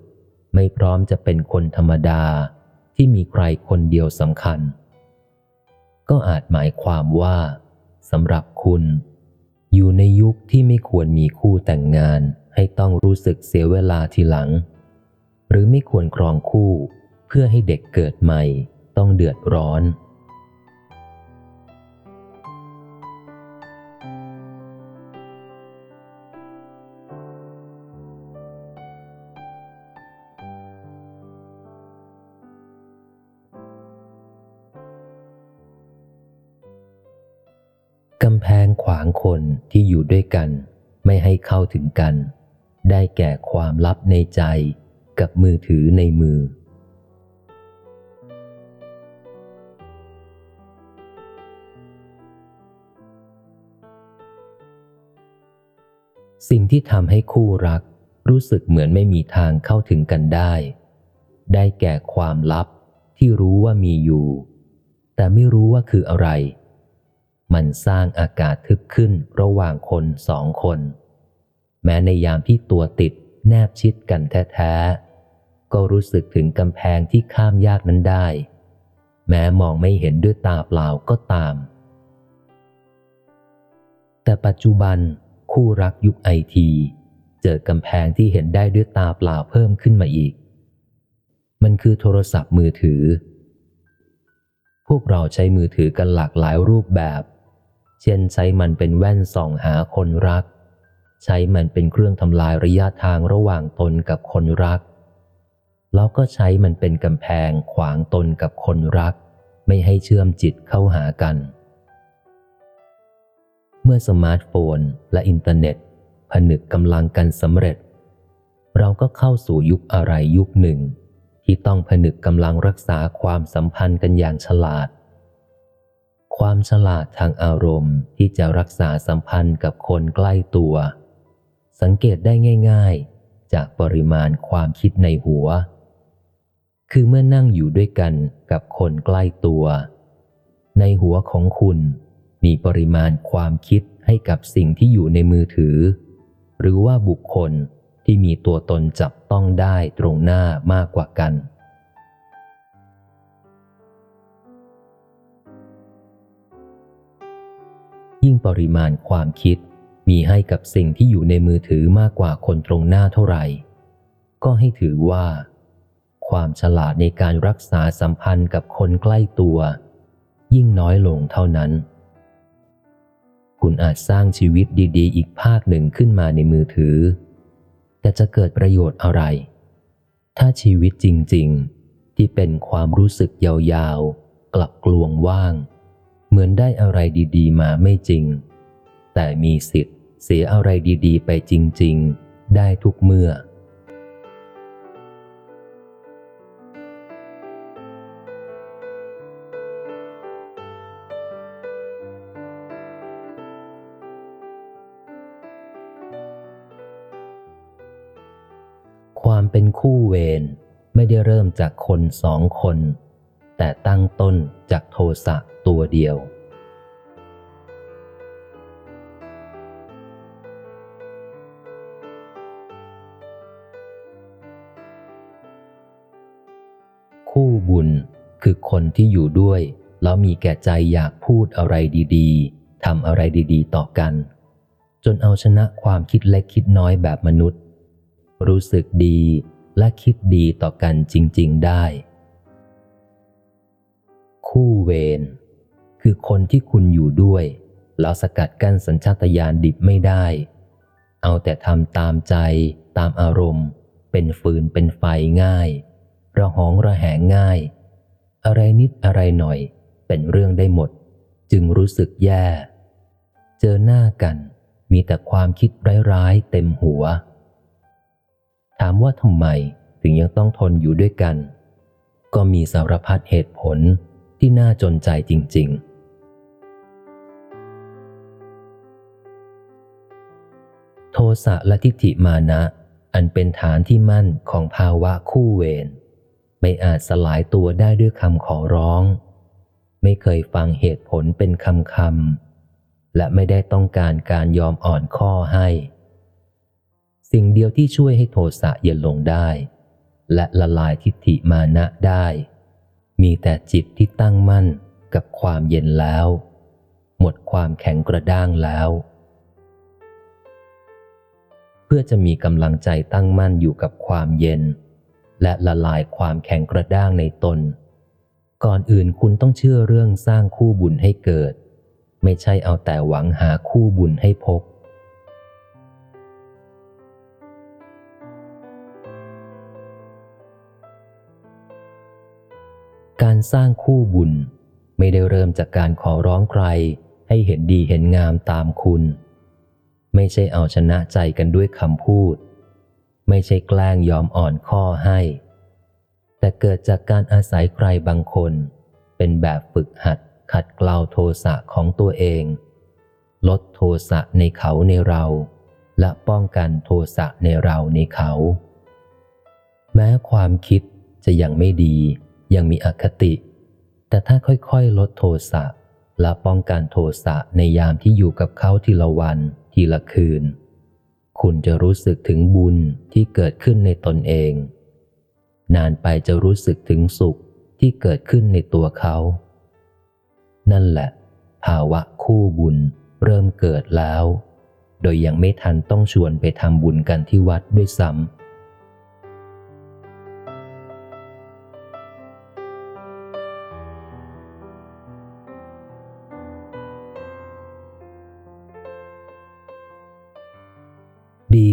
ไม่พร้อมจะเป็นคนธรรมดาที่มีใครคนเดียวสำคัญ ก็อาจหมายความว่าสำหรับคุณ อยู่ในยุคที่ไม่ควรมีคู่แต่งงาน ให้ต้องรู้สึกเสียเวลาทีหลัง หรือไม่ควรครองคู่ เพื่อให้เด็กเกิดใหม่ต้องเดือดร้อน กำแพงขวางคนที่อยู่ด้วยกัน ไม่ให้เข้าถึงกัน ได้แก่ความลับในใจกับมือถือในมือ สิ่งที่ทำให้คู่รักรู้สึกเหมือนไม่มีทางเข้าถึงกันได้ ได้แก่ความลับที่รู้ว่ามีอยู่ แต่ไม่รู้ว่าคืออะไร มันสร้างอากาศทึบขึ้นระหว่างคนสองคน แม้ในยามที่ตัวติดแนบชิดกันแท้ๆ ก็รู้สึกถึงกำแพงที่ข้ามยากนั้นได้ แม้มองไม่เห็นด้วยตาเปล่าก็ตาม แต่ปัจจุบันคู่รักยุคไอที เจอกำแพงที่เห็นได้ด้วยตาเปล่าเพิ่มขึ้นมาอีก มันคือโทรศัพท์มือถือ พวกเราใช้มือถือกันหลากหลายรูปแบบ เช่นใช้มันเป็นแว่นส่องหาคนรัก ใช้มันเป็นเครื่องทำลายระยะทางระหว่างตนกับคนรัก แล้วก็ใช้มันเป็นกำแพงขวางตนกับคนรัก ไม่ให้เชื่อมจิตเข้าหากัน เมื่อสมาร์ทโฟนและอินเทอร์เน็ต ผนึกกำลังกันสำเร็จ เราก็เข้าสู่ยุคอะไรยุคหนึ่ง ที่ต้องผนึกกำลังรักษาความสัมพันธ์กันอย่างฉลาดความฉลาดทางอารมณ์ที่จะรักษาสัมพันธ์กับคนใกล้ตัว สังเกตได้ง่าย ๆ จากปริมาณความคิดในหัว คือเมื่อนั่งอยู่ด้วยกันกับคนใกล้ตัว ในหัวของคุณมีปริมาณความคิดให้กับสิ่งที่อยู่ในมือถือ หรือว่าบุคคลที่มีตัวตนจับต้องได้ตรงหน้ามากกว่ากัน ยิ่งปริมาณความคิด มีให้กับสิ่งที่อยู่ในมือถือมากกว่าคนตรงหน้าเท่าไหร่ ก็ให้ถือว่า ความฉลาดในการรักษาสัมพันธ์กับคนใกล้ตัว ยิ่งน้อยลงเท่านั้น คุณอาจสร้างชีวิตดีๆ อีกภาคหนึ่งขึ้นมาในมือถือ แต่จะเกิดประโยชน์อะไร ถ้าชีวิตจริง ๆ ที่เป็นความรู้สึกยาวๆ กลับกลวงว่าง เหมือนได้อะไรดีๆ มาไม่จริง แต่มีสิทธิ์เสียอะไรดีๆ ไปจริง ๆ ได้ทุกเมื่อ ความเป็นคู่เวรไม่ได้เริ่มจากคนสองคน แต่ตั้งต้นจากโทสะตัวเดียว คือคนที่อยู่ด้วย แล้วมีแก่ใจอยากพูดอะไรดีๆทำอะไรดีๆ ต่อกัน จนเอาชนะความคิดเล็กคิดน้อยแบบมนุษย์ รู้สึกดีและคิดดีต่อกันจริง ๆ ได้ คู่เวรคือคนที่คุณอยู่ด้วยแล้วสกัดกั้นสัญชาตญาณดิบไม่ได้ เอาแต่ทำตามใจ ตามอารมณ์ เป็นฟืนเป็นไฟง่าย ระหองระแหงง่าย อะไรนิดอะไรหน่อย เป็นเรื่องได้หมด จึงรู้สึกแย่ เจอหน้ากัน มีแต่ความคิดร้ายๆเต็มหัว ถามว่าทำไมถึงยังต้องทนอยู่ด้วยกัน ก็มีสารพัดเหตุผลที่น่าจนใจจริง ๆโทสะและทิฏฐิมานะ อันเป็นฐานที่มั่นของภาวะคู่เวร ไม่อาจสลายตัวได้ด้วยคำขอร้อง ไม่เคยฟังเหตุผลเป็นคำคำและไม่ได้ต้องการการยอมอ่อนข้อให้ สิ่งเดียวที่ช่วยให้โทสะเย็นลงได้ และละลายทิฏฐิมานะได้ มีแต่จิตที่ตั้งมั่นกับความเย็นแล้ว หมดความแข็งกระด้างแล้ว เพื่อจะมีกำลังใจตั้งมั่นอยู่กับความเย็น และละลายความแข็งกระด้างในตน ก่อนอื่นคุณต้องเชื่อเรื่องสร้างคู่บุญให้เกิด ไม่ใช่เอาแต่หวังหาคู่บุญให้พบ การสร้างคู่บุญไม่ได้เริ่มจากการขอร้องใคร ให้เห็นดีเห็นงามตามคุณ ไม่ใช่เอาชนะใจกันด้วยคำพูด ไม่ใช่แกล้งยอมอ่อนข้อให้ แต่เกิดจากการอาศัยใครบางคน เป็นแบบฝึกหัดขัดเกลาโทสะของตัวเอง ลดโทสะในเขาในเรา และป้องกันโทสะในเราในเขา แม้ความคิดจะยังไม่ดียังมีอคติ แต่ถ้าค่อยๆ ลดโทสะและป้องกันโทสะในยามที่อยู่กับเขาทีละวันทีละคืน คุณจะรู้สึกถึงบุญที่เกิดขึ้นในตนเอง นานไปจะรู้สึกถึงสุขที่เกิดขึ้นในตัวเขา นั่นแหละ ภาวะคู่บุญเริ่มเกิดแล้ว โดยยังไม่ทันต้องชวนไปทำบุญกันที่วัดด้วยซ้ำ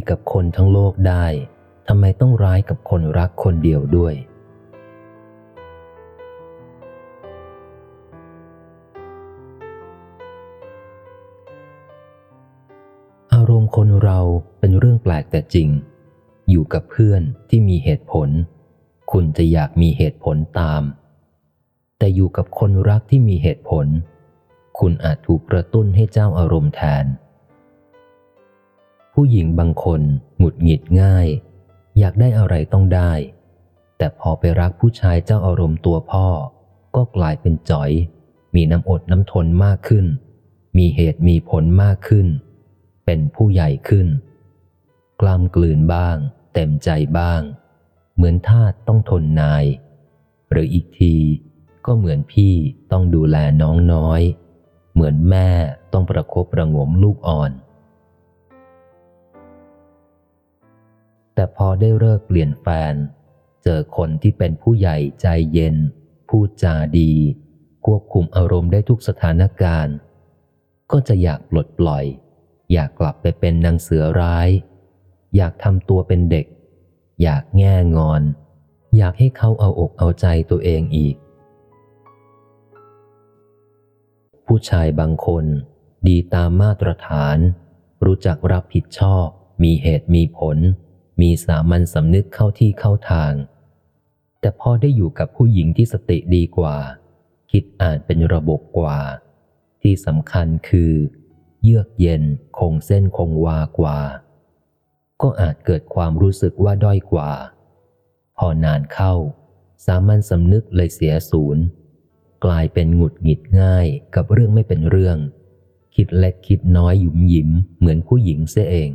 กับคนทั้งโลกได้ทำไมต้องร้ายกับคนรักคนเดียวด้วย อารมณ์คนเราเป็นเรื่องแปลกแต่จริง อยู่กับเพื่อนที่มีเหตุผล คุณจะอยากมีเหตุผลตาม แต่อยู่กับคนรักที่มีเหตุผล คุณอาจถูกกระตุ้นให้เจ้าอารมณ์แทน ผู้หญิงบางคนหงุดหงิดง่าย อยากได้อะไรต้องได้ แต่พอไปรักผู้ชายเจ้าอารมณ์ตัวพ่อ ก็กลายเป็นจ๋อย มีน้ำอดน้ำทนมากขึ้น มีเหตุมีผลมากขึ้น เป็นผู้ใหญ่ขึ้น กล้ามกลืนบ้าง เต็มใจบ้าง เหมือนทาสต้องทนนาย หรืออีกทีก็เหมือนพี่ต้องดูแลน้องน้อย เหมือนแม่ต้องประคบประงมลูกอ่อน แต่พอได้เลิกเปลี่ยนแฟน เจอคนที่เป็นผู้ใหญ่ใจเย็น พูดจาดี ควบคุมอารมณ์ได้ทุกสถานการณ์ ก็จะอยากปลดปล่อย อยากกลับไปเป็นนางเสือร้าย อยากทำตัวเป็นเด็ก อยากแง่งอน อยากให้เขาเอาอกเอาใจตัวเองอีก ผู้ชายบางคน ดีตามมาตรฐาน รู้จักรับผิดชอบ มีเหตุมีผล มีสามัญสำนึกเข้าที่เข้าทาง แต่พอได้อยู่กับผู้หญิงที่สติดีกว่า คิดอ่านเป็นระบบกว่า ที่สำคัญคือ เยือกเย็นคงเส้นคงวากว่า ก็อาจเกิดความรู้สึกว่าด้อยกว่า พอนานเข้า สามัญสำนึกเลยเสียศูนย์กลายเป็นหงุดหงิดง่ายกับเรื่องไม่เป็นเรื่อง คิดเล็กคิดน้อยหยุมหยิมเหมือนผู้หญิงเสียเอง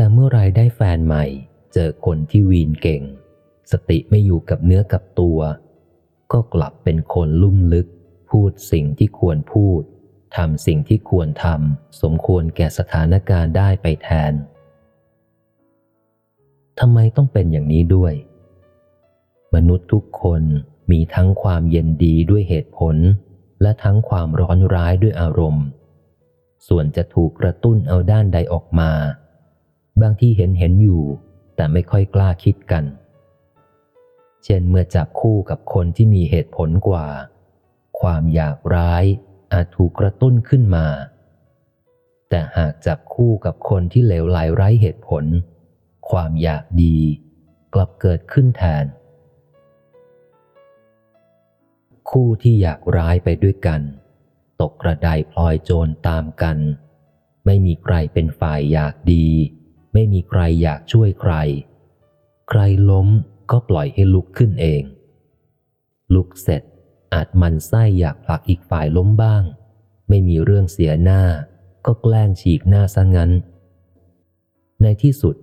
แต่เมื่อไรได้แฟนใหม่ เจอคนที่วีนเก่ง สติไม่อยู่กับเนื้อกับตัว ก็กลับเป็นคนลุ่มลึก พูดสิ่งที่ควรพูดทำสิ่งที่ควรทำสมควรแก่สถานการณ์ได้ไปแทนทำไมต้องเป็นอย่างนี้ด้วย มนุษย์ทุกคนมีทั้งความเย็นดีด้วยเหตุผล และทั้งความร้อนร้ายด้วยอารมณ์ ส่วนจะถูกกระตุ้นเอาด้านใดออกมา บางที่เห็นเห็นอยู่ แต่ไม่ค่อยกล้าคิดกัน เช่นเมื่อจับคู่กับคนที่มีเหตุผลกว่า ความอยากร้ายอาจถูกกระตุ้นขึ้นมา แต่หากจับคู่กับคนที่เหลวไหลไร้เหตุผล ความอยากดีกลับเกิดขึ้นแทน คู่ที่อยากร้ายไปด้วยกัน ตกกระไดพลอยโจรตามกัน ไม่มีใครเป็นฝ่ายอยากดี ไม่มีใครอยากช่วยใคร ใครล้มก็ปล่อยให้ลุกขึ้นเอง ลุกเสร็จอาจมันไส้อยากผลักอีกฝ่ายล้มบ้าง ไม่มีเรื่องเสียหน้า ก็แกล้งฉีกหน้าซะงั้น ในที่สุด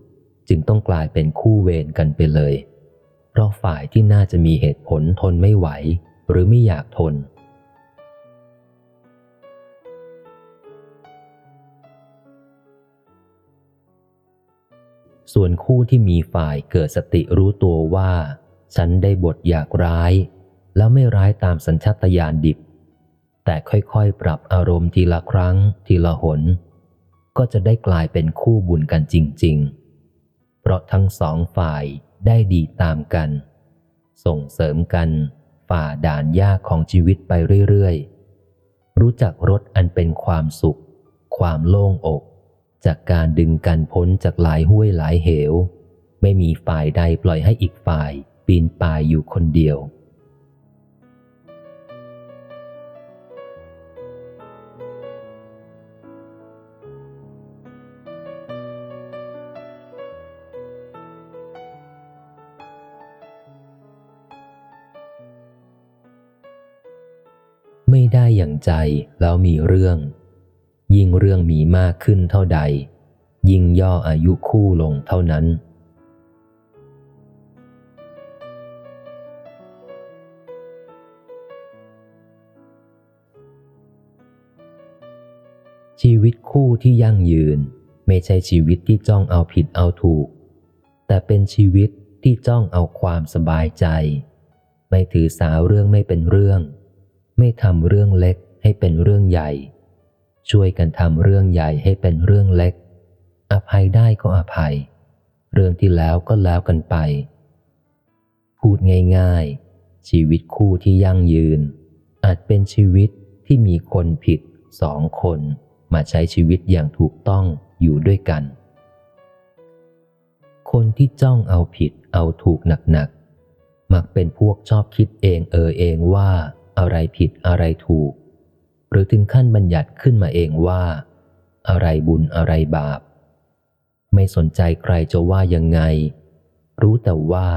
จึงต้องกลายเป็นคู่เวรกันไปเลย เพราะฝ่ายที่น่าจะมีเหตุผลทนไม่ไหว หรือไม่อยากทน ส่วนคู่ที่มีฝ่ายเกิดสติรู้ตัวว่า ฉันได้บทอยากร้าย แล้วไม่ร้ายตามสัญชาตญาณดิบ แต่ค่อยๆ ปรับอารมณ์ทีละครั้ง ทีละหน ก็จะได้กลายเป็นคู่บุญกันจริง ๆ เพราะทั้งสองฝ่ายได้ดีตามกัน ส่งเสริมกันฝ่าด่านยากของชีวิตไปเรื่อยๆ รู้จักรสอันเป็นความสุข ความโล่งอก จากการดึงกันพ้นจากหลายห้วยหลายเหว ไม่มีฝ่ายใดปล่อยให้อีกฝ่าย ปีนป่ายอยู่คนเดียว ไม่ได้อย่างใจแล้วมีเรื่อง ยิ่งเรื่องมีมากขึ้นเท่าใด ยิ่งย่ออายุคู่ลงเท่านั้น ชีวิตคู่ที่ยั่งยืนไม่ใช่ชีวิตที่จ้องเอาผิดเอาถูก แต่เป็นชีวิตที่จ้องเอาความสบายใจ ไม่ถือสาเรื่องไม่เป็นเรื่อง ไม่ทำเรื่องเล็กให้เป็นเรื่องใหญ่ ช่วยกันทำเรื่องใหญ่ให้เป็นเรื่องเล็ก อภัยได้ก็อภัย เรื่องที่แล้วก็แล้วกันไป พูดง่าย ๆ ชีวิตคู่ที่ยั่งยืน อาจเป็นชีวิตที่มีคนผิดสองคนมาใช้ชีวิตอย่างถูกต้องอยู่ด้วยกัน คนที่จ้องเอาผิดเอาถูกหนักๆ มักเป็นพวกชอบคิดเองเออเองว่าอะไรผิดอะไรถูก รือถึงขั้นบัญญัติขึ้นมาเองว่า อะไรบุญอะไรบาป ไม่สนใจใครจะว่ายังไง รู้แต่ว่า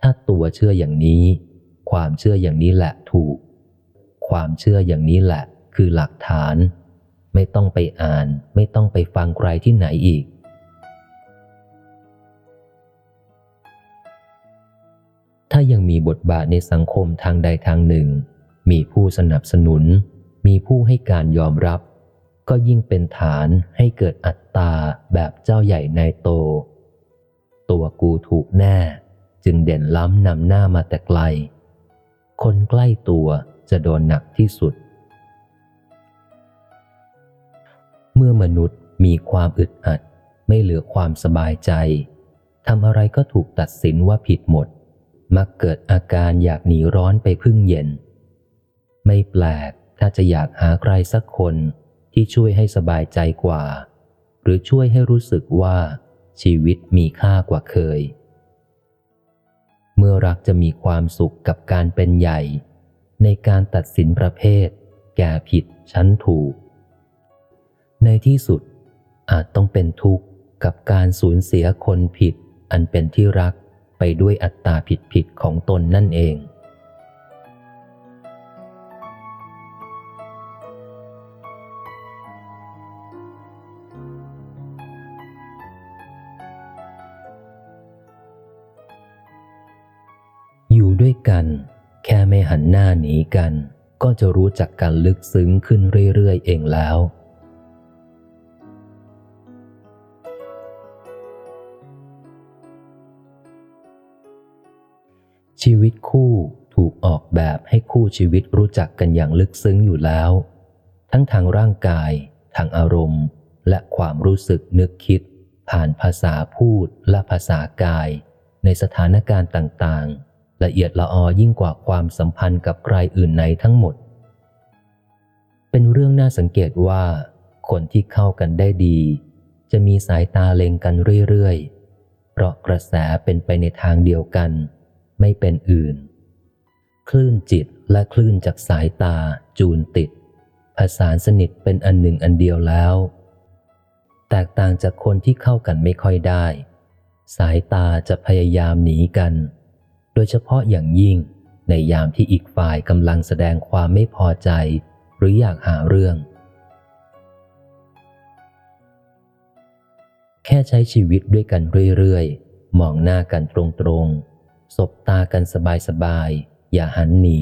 ถ้าตัวเชื่ออย่างนี้ ความเชื่ออย่างนี้แหละถูก ความเชื่ออย่างนี้แหละ คือหลักฐาน ไม่ต้องไปอ่าน ไม่ต้องไปฟังใครที่ไหนอีกถ้ายังมีบทบาทในสังคมทางใดทางหนึ่ง มีผู้สนับสนุน มีผู้ให้การยอมรับ ก็ยิ่งเป็นฐานให้เกิดอัตตาแบบเจ้าใหญ่นายโต ตัวกูถูกแน่ จึงเด่นล้ำนำหน้ามาแต่ไกล คนใกล้ตัวจะโดนหนักที่สุด เมื่อมนุษย์มีความอึดอัด ไม่เหลือความสบายใจทำอะไรก็ถูกตัดสินว่าผิดหมด มักเกิดอาการอยากหนีร้อนไปพึ่งเย็น ไม่แปลก ถ้าจะอยากหาใครสักคนที่ช่วยให้สบายใจกว่า หรือช่วยให้รู้สึกว่าชีวิตมีค่ากว่าเคย เมื่อรักจะมีความสุขกับการเป็นใหญ่ ในการตัดสินประเภท แก่ผิดชั้นถูก ในที่สุดอาจต้องเป็นทุกข์กับการสูญเสียคนผิดอันเป็นที่รักไปด้วยอัตตาผิดผิดของตนนั่นเอง กัน แค่ไม่หันหน้าหนีกัน ก็จะรู้จักกันลึกซึ้งขึ้นเรื่อยๆเองแล้ว ชีวิตคู่ถูกออกแบบให้คู่ชีวิตรู้จักกันอย่างลึกซึ้งอยู่แล้ว ทั้งทางร่างกาย ทางอารมณ์ และความรู้สึกนึกคิด ผ่านภาษาพูดและภาษากาย ในสถานการณ์ต่างๆ ละเอียดละออยิ่งกว่าความสัมพันธ์กับใครอื่นในทั้งหมด เป็นเรื่องน่าสังเกตว่า คนที่เข้ากันได้ดี จะมีสายตาเล็งกันเรื่อยๆ เพราะกระแสเป็นไปในทางเดียวกัน ไม่เป็นอื่น คลื่นจิตและคลื่นจากสายตาจูนติดผสานสนิทเป็นอันหนึ่งอันเดียวแล้ว แตกต่างจากคนที่เข้ากันไม่ค่อยได้ สายตาจะพยายามหนีกัน โดยเฉพาะอย่างยิ่ง ในยามที่อีกฝ่ายกำลังแสดงความไม่พอใจ หรืออยากหาเรื่อง แค่ใช้ชีวิตด้วยกันเรื่อยๆ มองหน้ากันตรงๆ สบตากันสบายๆ อย่าหันหนี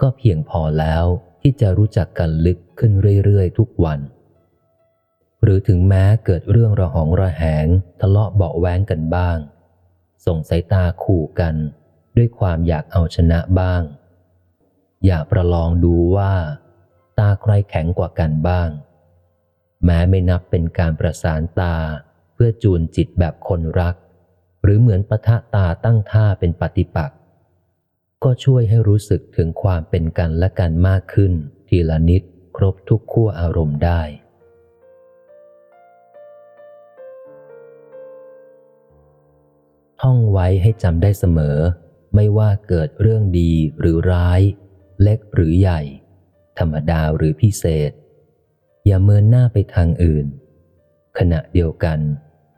ก็เพียงพอแล้วที่จะรู้จักกันลึกขึ้นเรื่อยๆ ทุกวัน หรือถึงแม้เกิดเรื่องระหองระแหงทะเลาะเบาแว้งกันบ้าง ส่งสายตาขู่กัน ด้วยความอยากเอาชนะบ้าง อย่าประลองดูว่า ตาใครแข็งกว่ากันบ้าง แม้ไม่นับเป็นการประสานตาเพื่อจูนจิตแบบคนรัก หรือเหมือนปะทะตาตั้งท่าเป็นปฏิปักษ์ก็ช่วยให้รู้สึกถึงความเป็นกันและกันมากขึ้น ทีละนิดครบทุกขั้วอารมณ์ได้ ท่องไว้ให้จำได้เสมอ ไม่ว่าเกิดเรื่องดีหรือร้าย เล็กหรือใหญ่ ธรรมดาหรือพิเศษ อย่าเมินหน้าไปทางอื่น ขณะเดียวกัน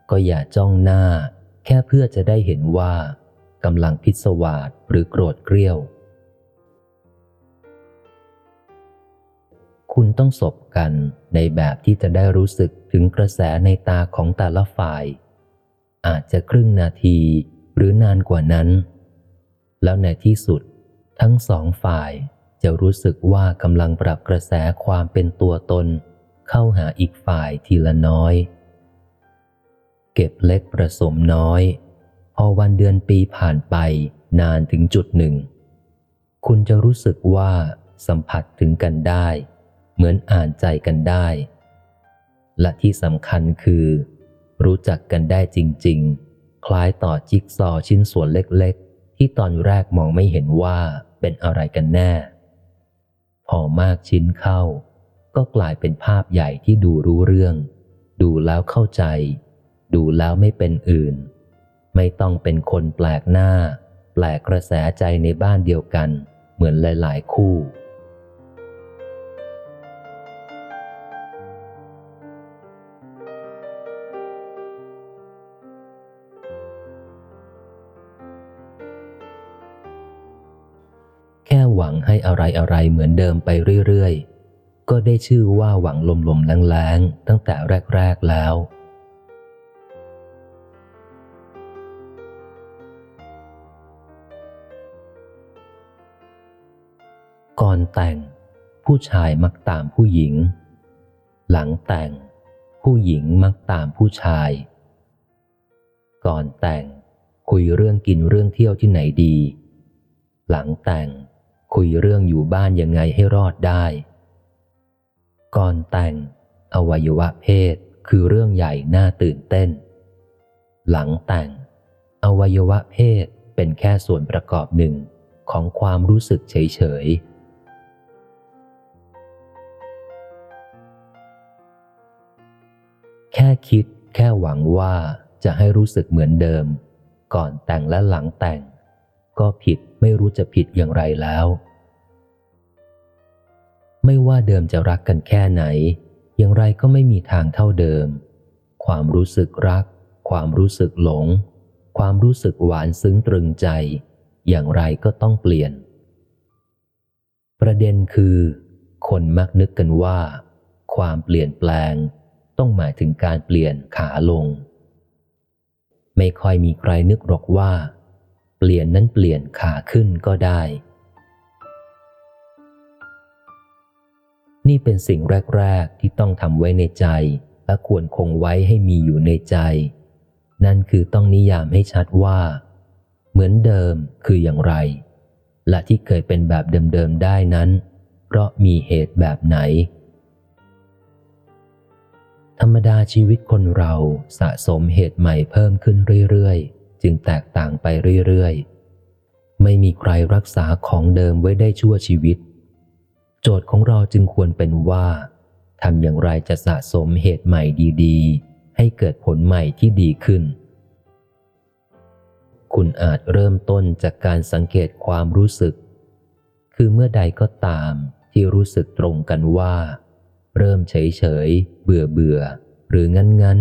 ก็อย่าจ้องหน้า แค่เพื่อจะได้เห็นว่ากำลังพิศวาสหรือโกรธเกรี้ยว คุณต้องสบกันในแบบที่จะได้รู้สึกถึงกระแสในตาของแต่ละฝ่าย อาจจะครึ่งนาทีหรือนานกว่านั้น แล้วในที่สุด ทั้งสองฝ่ายจะรู้สึกว่ากำลังปรับกระแสความเป็นตัวตน เข้าหาอีกฝ่ายทีละน้อย เก็บเล็กประสมน้อย พอวันเดือนปีผ่านไปนานถึงจุดหนึ่ง คุณจะรู้สึกว่าสัมผัสถึงกันได้ เหมือนอ่านใจกันได้ และที่สำคัญคือ รู้จักกันได้จริง ๆ คล้ายต่อจิ๊กซอชิ้นส่วนเล็กๆ ที่ตอนแรกมองไม่เห็นว่าเป็นอะไรกันแน่ พอมากชิ้นเข้า ก็กลายเป็นภาพใหญ่ที่ดูรู้เรื่อง ดูแล้วเข้าใจ ดูแล้วไม่เป็นอื่น ไม่ต้องเป็นคนแปลกหน้า แปลกกระแสใจในบ้านเดียวกัน เหมือนหลาย ๆ คู่ หวังให้อะไรอะไรเหมือนเดิมไปเรื่อยๆ ก็ได้ชื่อว่าหวังลมๆแรงๆ ตั้งแต่แรกๆแล้ว ก่อนแต่ง ผู้ชายมักตามผู้หญิง หลังแต่ง ผู้หญิงมักตามผู้ชาย ก่อนแต่งคุยเรื่องกินเรื่องเที่ยวที่ไหนดี หลังแต่ง คุยเรื่องอยู่บ้านยังไงให้รอดได้ ก่อนแต่ง อวัยวะเพศคือเรื่องใหญ่น่าตื่นเต้น หลังแต่ง อวัยวะเพศเป็นแค่ส่วนประกอบหนึ่งของความรู้สึกเฉยๆ แค่คิดแค่หวังว่าจะให้รู้สึกเหมือนเดิม ก่อนแต่งและหลังแต่ง ก็ผิดไม่รู้จะผิดอย่างไรแล้ว ไม่ว่าเดิมจะรักกันแค่ไหน อย่างไรก็ไม่มีทางเท่าเดิม ความรู้สึกรัก ความรู้สึกหลง ความรู้สึกหวานซึ้งตรึงใจ อย่างไรก็ต้องเปลี่ยน ประเด็นคือ คนมักนึกกันว่า ความเปลี่ยนแปลง ต้องหมายถึงการเปลี่ยนขาลง ไม่ค่อยมีใครนึกหรอกว่า เปลี่ยนนั้นเปลี่ยนขาขึ้นก็ได้ นี่เป็นสิ่งแรก ๆ ที่ต้องทำไว้ในใจ และควรคงไว้ให้มีอยู่ในใจ นั่นคือต้องนิยามให้ชัดว่า เหมือนเดิมคืออย่างไร และที่เคยเป็นแบบเดิม ๆ ได้นั้น เพราะมีเหตุแบบไหน ธรรมดาชีวิตคนเราสะสมเหตุใหม่เพิ่มขึ้นเรื่อย ๆ จึงแตกต่างไปเรื่อยๆ ไม่มีใครรักษาของเดิมไว้ได้ชั่วชีวิต โจทย์ของเราจึงควรเป็นว่าทำอย่างไรจะสะสมเหตุใหม่ดีๆ ให้เกิดผลใหม่ที่ดีขึ้น คุณอาจเริ่มต้นจากการสังเกตความรู้สึก คือเมื่อใดก็ตามที่รู้สึกตรงกันว่า เริ่มเฉยเฉยเบื่อเบื่อหรืองั้นงั้น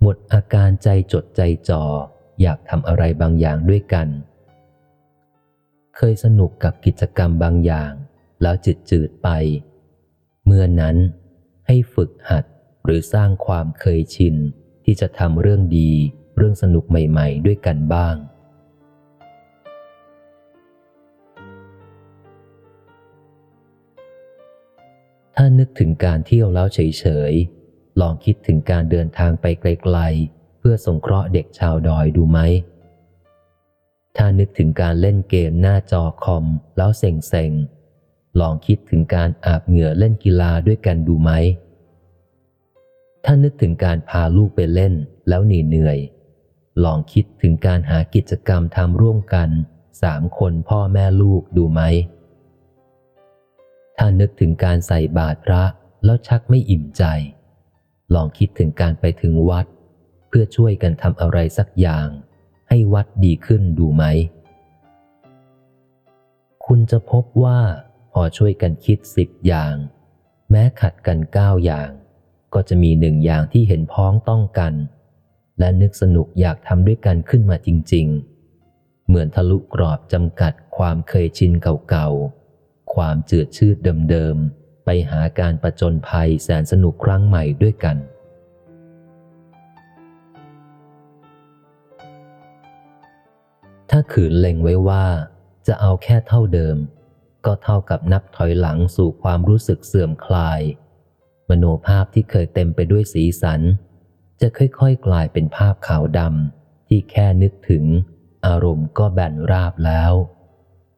หมดอาการใจจดใจจ่อ อยากทำอะไรบางอย่างด้วยกัน เคยสนุกกับกิจกรรมบางอย่าง แล้วจืดจืดไป เมื่อนั้นให้ฝึกหัดหรือสร้างความเคยชิน ที่จะทำเรื่องดีเรื่องสนุกใหม่ ๆ ด้วยกันบ้างถ้านึกถึงการเที่ยวแล้วเฉยๆ ลองคิดถึงการเดินทางไปไกลๆ เพื่อสงเคราะห์เด็กชาวดอยดูไหม ถ้านึกถึงการเล่นเกมหน้าจอคอมแล้วเซ็งๆ ลองคิดถึงการอาบเหงื่อเล่นกีฬาด้วยกันดูไหม ถ้านึกถึงการพาลูกไปเล่นแล้วเหนื่อยเหนื่อย ลองคิดถึงการหากิจกรรมทำร่วมกันสามคนพ่อแม่ลูกดูไหม ถ้านึกถึงการใส่บาตรพระแล้วชักไม่อิ่มใจ ลองคิดถึงการไปถึงวัด เพื่อช่วยกันทำอะไรสักอย่าง ให้วัดดีขึ้นดูไหม คุณจะพบว่า พอช่วยกันคิดสิบอย่าง แม้ขัดกันเก้าอย่าง ก็จะมีหนึ่งอย่างที่เห็นพ้องต้องกัน และนึกสนุกอยากทำด้วยกันขึ้นมาจริง ๆ เหมือนทะลุกรอบจำกัดความเคยชินเก่าๆ ความเจือชืดเดิมๆ ไปหาการประจนภัยแสนสนุกครั้งใหม่ด้วยกัน ถ้าขืนเล็งไว้ว่า จะเอาแค่เท่าเดิม ก็เท่ากับนับถอยหลังสู่ความรู้สึกเสื่อมคลาย มโนภาพที่เคยเต็มไปด้วยสีสัน จะค่อยๆกลายเป็นภาพขาวดำที่แค่นึกถึง อารมณ์ก็แบนราบแล้ว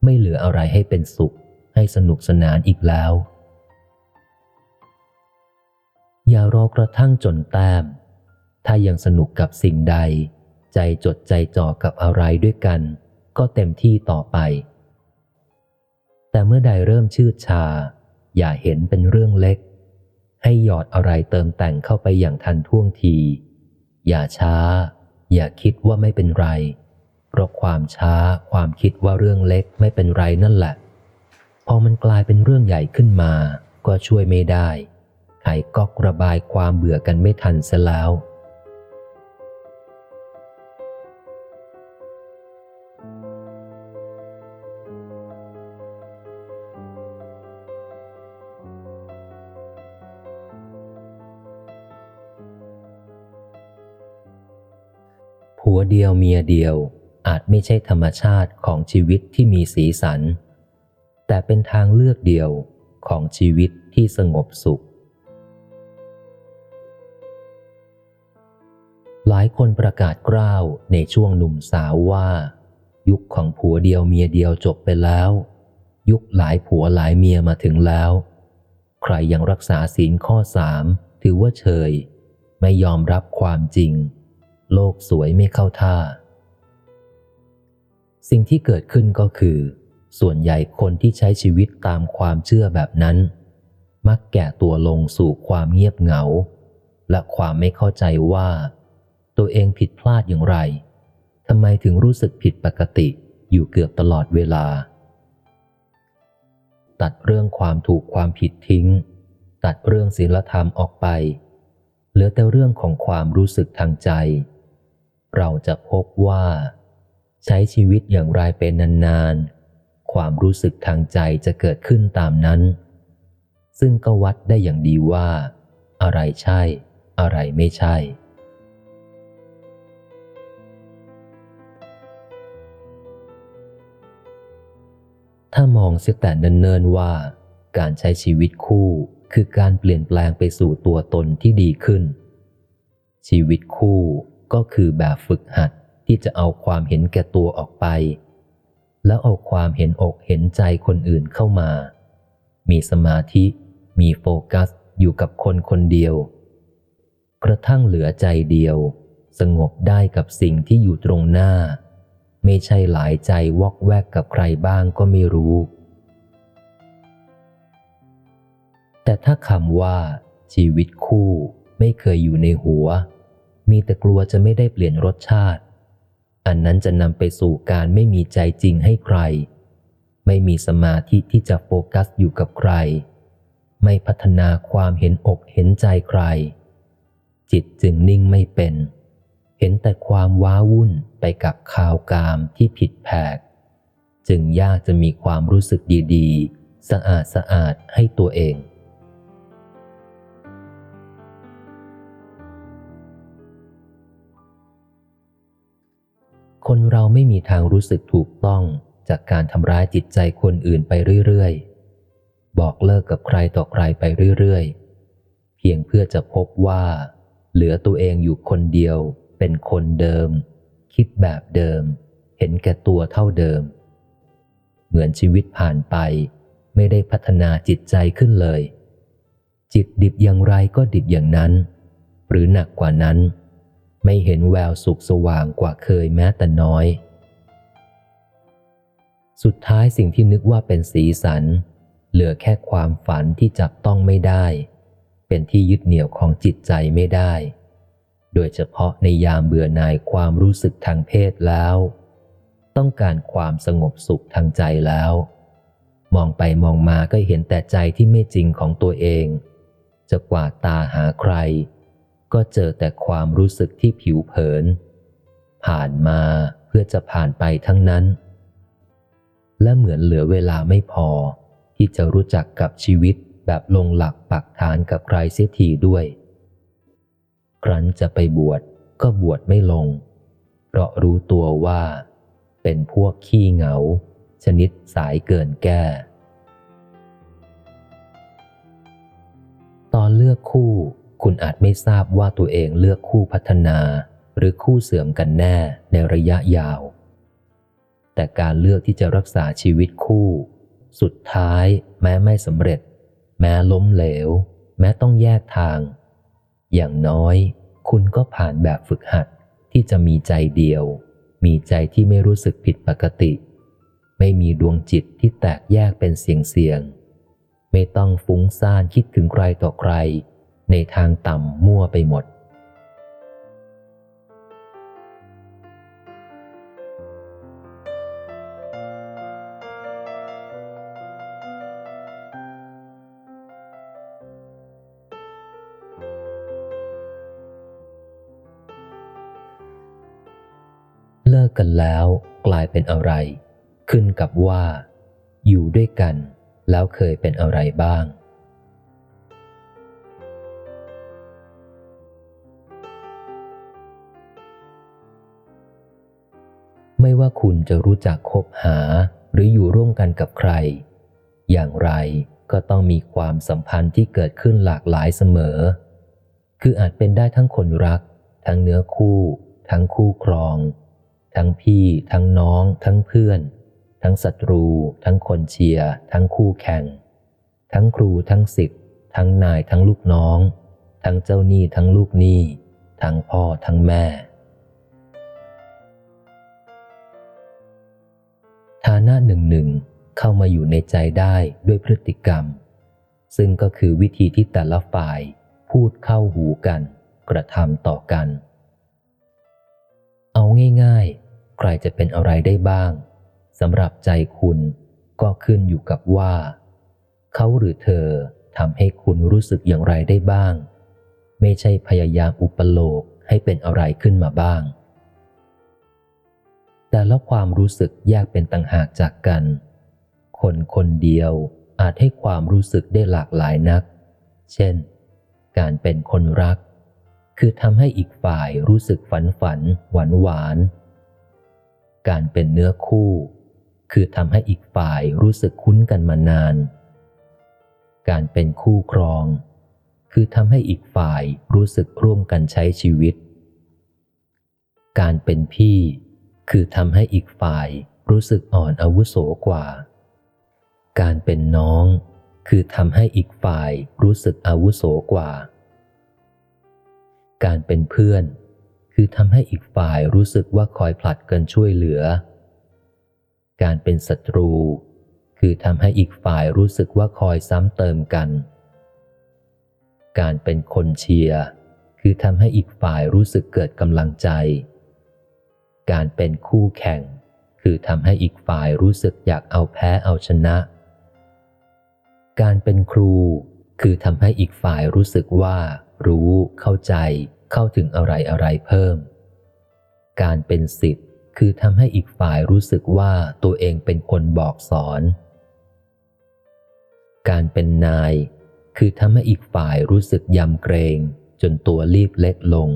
ไม่เหลืออะไรให้เป็นสุข ให้สนุกสนานอีกแล้ว อย่ารอกระทั่งจนแต้ม ถ้ายังสนุกกับสิ่งใด ใจจดใจจ่อกับอะไรด้วยกัน ก็เต็มที่ต่อไป แต่เมื่อใดเริ่มชืดชา อย่าเห็นเป็นเรื่องเล็ก ให้หยอดอะไรเติมแต่งเข้าไปอย่างทันท่วงที อย่าช้า อย่าคิดว่าไม่เป็นไร เพราะความช้าความคิดว่าเรื่องเล็กไม่เป็นไรนั่นแหละ พอมันกลายเป็นเรื่องใหญ่ขึ้นมา ก็ช่วยไม่ได้ไขก็กระบายความเบื่อกันไม่ทันเสียแล้ว เดียวเมียเดียวอาจไม่ใช่ธรรมชาติของชีวิตที่มีสีสัน แต่เป็นทางเลือกเดียวของชีวิตที่สงบสุข หลายคนประกาศกล้าวในช่วงหนุ่มสาวว่า ยุคของผัวเดียวเมียเดียวจบไปแล้ว ยุคหลายผัวหลายเมียมาถึงแล้ว ใครยังรักษาศีลข้อสามถือว่าเฉย ไม่ยอมรับความจริง โลกสวยไม่เข้าท่า สิ่งที่เกิดขึ้นก็คือ ส่วนใหญ่คนที่ใช้ชีวิตตามความเชื่อแบบนั้น มักแก่ตัวลงสู่ความเงียบเหงา และความไม่เข้าใจว่า ตัวเองผิดพลาดอย่างไรทำไมถึงรู้สึกผิดปกติอยู่เกือบตลอดเวลา ตัดเรื่องความถูกความผิดทิ้ง ตัดเรื่องศีลธรรมออกไป เหลือแต่เรื่องของความรู้สึกทางใจ เราจะพบว่า ใช้ชีวิตอย่างไรเป็นนานๆ ความรู้สึกทางใจจะเกิดขึ้นตามนั้น ซึ่งก็วัดได้อย่างดีว่า อะไรใช่ อะไรไม่ใช่ ถ้ามองเสียแต่เนินๆว่า การใช้ชีวิตคู่คือการเปลี่ยนแปลงไปสู่ตัวตนที่ดีขึ้น ชีวิตคู่ ก็คือแบบฝึกหัดที่จะเอาความเห็นแก่ตัวออกไป แล้วเอาความเห็นอกเห็นใจคนอื่นเข้ามา มีสมาธิมีโฟกัสอยู่กับคนคนเดียว กระทั่งเหลือใจเดียว สงบได้กับสิ่งที่อยู่ตรงหน้า ไม่ใช่หลายใจวอกแวกกับใครบ้างก็ไม่รู้ แต่ถ้าคำว่าชีวิตคู่ไม่เคยอยู่ในหัว มีแต่กลัวจะไม่ได้เปลี่ยนรสชาติ อันนั้นจะนำไปสู่การไม่มีใจจริงให้ใคร ไม่มีสมาธิที่จะโฟกัสอยู่กับใคร ไม่พัฒนาความเห็นอกเห็นใจใคร จิตจึงนิ่งไม่เป็น เห็นแต่ความว้าวุ่นไปกับข่าวกามที่ผิดแผก จึงยากจะมีความรู้สึกดี ๆ สะอาดสะอาดให้ตัวเอง คนเราไม่มีทางรู้สึกถูกต้องจากการทำร้ายจิตใจคนอื่นไปเรื่อยๆ บอกเลิกกับใครต่อใครไปเรื่อยๆ เพียงเพื่อจะพบว่า เหลือตัวเองอยู่คนเดียว เป็นคนเดิม คิดแบบเดิม เห็นแก่ตัวเท่าเดิม เหมือนชีวิตผ่านไป ไม่ได้พัฒนาจิตใจขึ้นเลย จิตดิบอย่างไรก็ดิบอย่างนั้น หรือหนักกว่านั้น ไม่เห็นแววสุขสว่างกว่าเคยแม้แต่น้อย สุดท้ายสิ่งที่นึกว่าเป็นสีสัน เหลือแค่ความฝันที่จับต้องไม่ได้ เป็นที่ยึดเหนี่ยวของจิตใจไม่ได้ โดยเฉพาะในยามเบื่อหน่ายความรู้สึกทางเพศแล้ว ต้องการความสงบสุขทางใจแล้ว มองไปมองมาก็เห็นแต่ใจที่ไม่จริงของตัวเอง จะกว่าตาหาใคร ก็เจอแต่ความรู้สึกที่ผิวเผิน ผ่านมาเพื่อจะผ่านไปทั้งนั้น และเหมือนเหลือเวลาไม่พอ ที่จะรู้จักกับชีวิตแบบลงหลักปักฐานกับใครเสียทีด้วย ครั้นจะไปบวชก็บวชไม่ลง เพราะรู้ตัวว่า เป็นพวกขี้เหงา ชนิดสายเกินแก้ ตอนเลือกคู่ คุณอาจไม่ทราบว่าตัวเองเลือกคู่พัฒนา หรือคู่เสื่อมกันแน่ในระยะยาว แต่การเลือกที่จะรักษาชีวิตคู่ สุดท้าย แม้ไม่สำเร็จ แม้ล้มเหลว แม้ต้องแยกทาง อย่างน้อย คุณก็ผ่านแบบฝึกหัดที่จะมีใจเดียว มีใจที่ไม่รู้สึกผิดปกติ ไม่มีดวงจิตที่แตกแยกเป็นเสียงเสียง ไม่ต้องฟุ้งซ่านคิดถึงใครต่อใคร ในทางต่ำมั่วไปหมด เลิกกันแล้วกลายเป็นอะไร ขึ้นกับว่า อยู่ด้วยกันแล้วเคยเป็นอะไรบ้าง ไม่ว่าคุณจะรู้จักคบหาหรืออยู่ร่วมกันกับใคร อย่างไรก็ต้องมีความสัมพันธ์ที่เกิดขึ้นหลากหลายเสมอ คืออาจเป็นได้ทั้งคนรัก ทั้งเนื้อคู่ ทั้งคู่ครอง ทั้งพี่ ทั้งน้อง ทั้งเพื่อน ทั้งศัตรู ทั้งคนเชียร์ ทั้งคู่แข่ง ทั้งครูทั้งศิษย์ทั้งนายทั้งลูกน้อง ทั้งเจ้าหนี้ทั้งลูกหนี้ ทั้งพ่อทั้งแม่านะหนึ่งหนึ่งเข้ามาอยู่ในใจได้ด้วยพฤติกรรม ซึ่งก็คือวิธีที่แต่ละฝ่ายพูดเข้าหูกัน กระทำต่อกัน เอาง่ายๆ ใครจะเป็นอะไรได้บ้างสำหรับใจคุณก็ขึ้นอยู่กับว่า เขาหรือเธอทำให้คุณรู้สึกอย่างไรได้บ้าง ไม่ใช่พยายามอุปโลกให้เป็นอะไรขึ้นมาบ้าง แต่ละความรู้สึกแยกเป็นต่างหากจากกัน คนคนเดียวอาจให้ความรู้สึกได้หลากหลายนัก เช่น การเป็นคนรัก คือทำให้อีกฝ่ายรู้สึกฝันฝัน หวานหวาน การเป็นเนื้อคู่ คือทำให้อีกฝ่ายรู้สึกคุ้นกันมานาน การเป็นคู่ครอง คือทำให้อีกฝ่ายรู้สึกร่วมกันใช้ชีวิต การเป็นพี่ คือทำให้อีกฝ่ายรู้สึกอ่อนอาวุโสกว่า การเป็นน้อง คือทำให้อีกฝ่ายรู้สึกอาวุโสกว่า การเป็นเพื่อน คือทำให้อีกฝ่ายรู้สึกว่าคอยผลัดกันช่วยเหลือ การเป็นศัตรู คือทำให้อีกฝ่ายรู้สึกว่าคอยซ้ำเติมกัน การเป็นคนเชียร์ คือทำให้อีกฝ่ายรู้สึกเกิดกำลังใจ การเป็นคู่แข่ง คือทำให้อีกฝ่ายรู้สึกอยากเอาแพ้เอาชนะ การเป็นครู คือทำให้อีกฝ่ายรู้สึกว่า รู้ เข้าใจ เข้าถึงอะไรอะไรเพิ่ม การเป็นสิทธิ์คือทำให้อีกฝ่ายรู้สึกว่าตัวเองเป็นคนบอกสอน การเป็นนาย คือทำให้อีกฝ่ายรู้สึกยำเกรง จนตัวรีบเล็กลง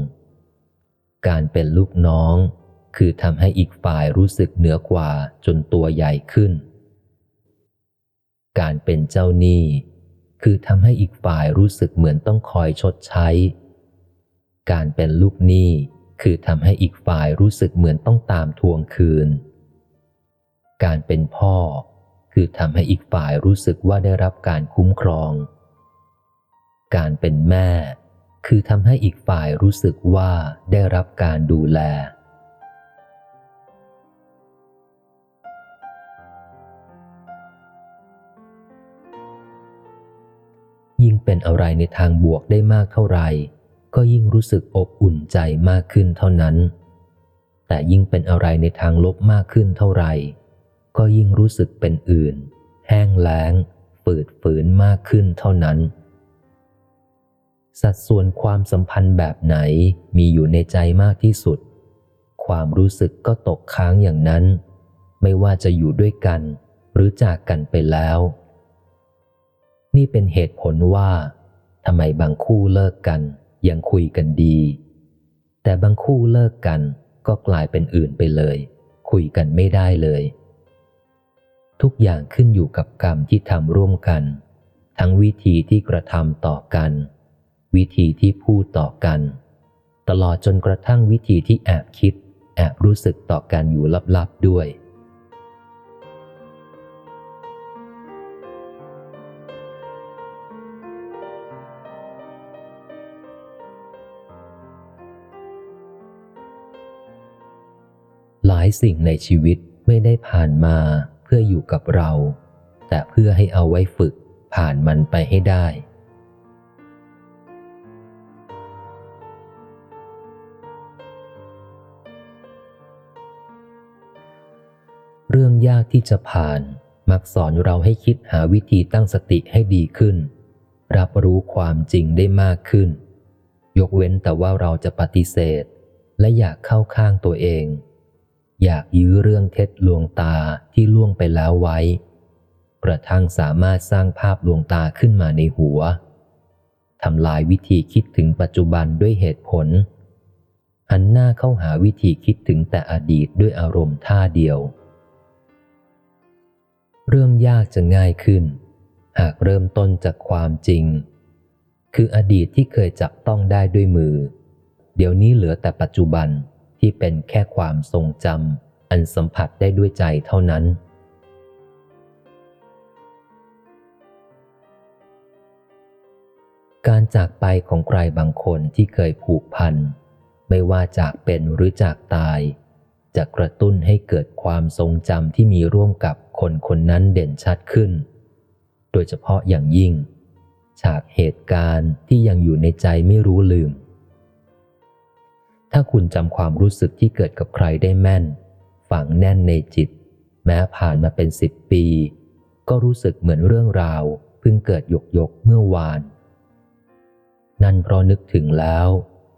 การเป็นลูกน้อง คือทำให้อีกฝ่ายรู้สึกเหนือกว่าจนตัวใหญ่ขึ้น การเป็นเจ้าหนี้ คือทำให้อีกฝ่ายรู้สึกเหมือนต้องคอยชดใช้ การเป็นลูกหนี้ คือทำให้อีกฝ่ายรู้สึกเหมือนต้องตามทวงคืน การเป็นพ่อ คือทำให้อีกฝ่ายรู้สึกว่าได้รับการคุ้มครอง การเป็นแม่ คือทำให้อีกฝ่ายรู้สึกว่าได้รับการดูแล เป็นอะไรในทางบวกได้มากเท่าไหร่ก็ยิ่งรู้สึกอบอุ่นใจมากขึ้นเท่านั้น แต่ยิ่งเป็นอะไรในทางลบมากขึ้นเท่าไหร่ ก็ยิ่งรู้สึกเป็นอื่น แห้งแล้ง ฝืดฝืนมากขึ้นเท่านั้น สัดส่วนความสัมพันธ์แบบไหนมีอยู่ในใจมากที่สุด ความรู้สึกก็ตกค้างอย่างนั้น ไม่ว่าจะอยู่ด้วยกัน หรือจากกันไปแล้ว นี่เป็นเหตุผลว่าทำไมบางคู่เลิกกัน ยังคุยกันดี แต่บางคู่เลิกกันก็กลายเป็นอื่นไปเลย คุยกันไม่ได้เลย ทุกอย่างขึ้นอยู่กับกรรมที่ทำร่วมกัน ทั้งวิธีที่กระทำต่อกัน วิธีที่พูดต่อกัน ตลอดจนกระทั่งวิธีที่แอบคิด แอบรู้สึกต่อกันอยู่ลับๆด้วยายสิ่งในชีวิตไม่ได้ผ่านมาเพื่ออยู่กับเรา แต่เพื่อให้เอาไว้ฝึกผ่านมันไปให้ได้ เรื่องยากที่จะผ่านมักสอนเราให้คิดหาวิธีตั้งสติให้ดีขึ้น รับรู้ความจริงได้มากขึ้น ยกเว้นแต่ว่าเราจะปฏิเสธ และอยากเข้าข้างตัวเอง อยากยื้อเรื่องเท็จลวงตาที่ล่วงไปแล้วไว้ กระทั่งสามารถสร้างภาพลวงตาขึ้นมาในหัวทำลายวิธีคิดถึงปัจจุบันด้วยเหตุผลหันหน้าเข้าหาวิธีคิดถึงแต่อดีตด้วยอารมณ์ท่าเดียว เรื่องยากจะง่ายขึ้น หากเริ่มต้นจากความจริง คืออดีตที่เคยจับต้องได้ด้วยมือ เดี๋ยวนี้เหลือแต่ปัจจุบัน ที่เป็นแค่ความทรงจำอันสัมผัสได้ด้วยใจเท่านั้น การจากไปของใครบางคนที่เคยผูกพัน ไม่ว่าจากเป็นหรือจากตาย จะกระตุ้นให้เกิดความทรงจำที่มีร่วมกับคนคนนั้นเด่นชัดขึ้น โดยเฉพาะอย่างยิ่ง ฉากเหตุการณ์ที่ยังอยู่ในใจไม่รู้ลืม ถ้าคุณจำความรู้สึกที่เกิดกับใครได้แม่น ฝังแน่นในจิต แม้ผ่านมาเป็นสิบปี ก็รู้สึกเหมือนเรื่องราวเพิ่งเกิดหยกยกเมื่อวาน นั่นเพราะนึกถึงแล้ว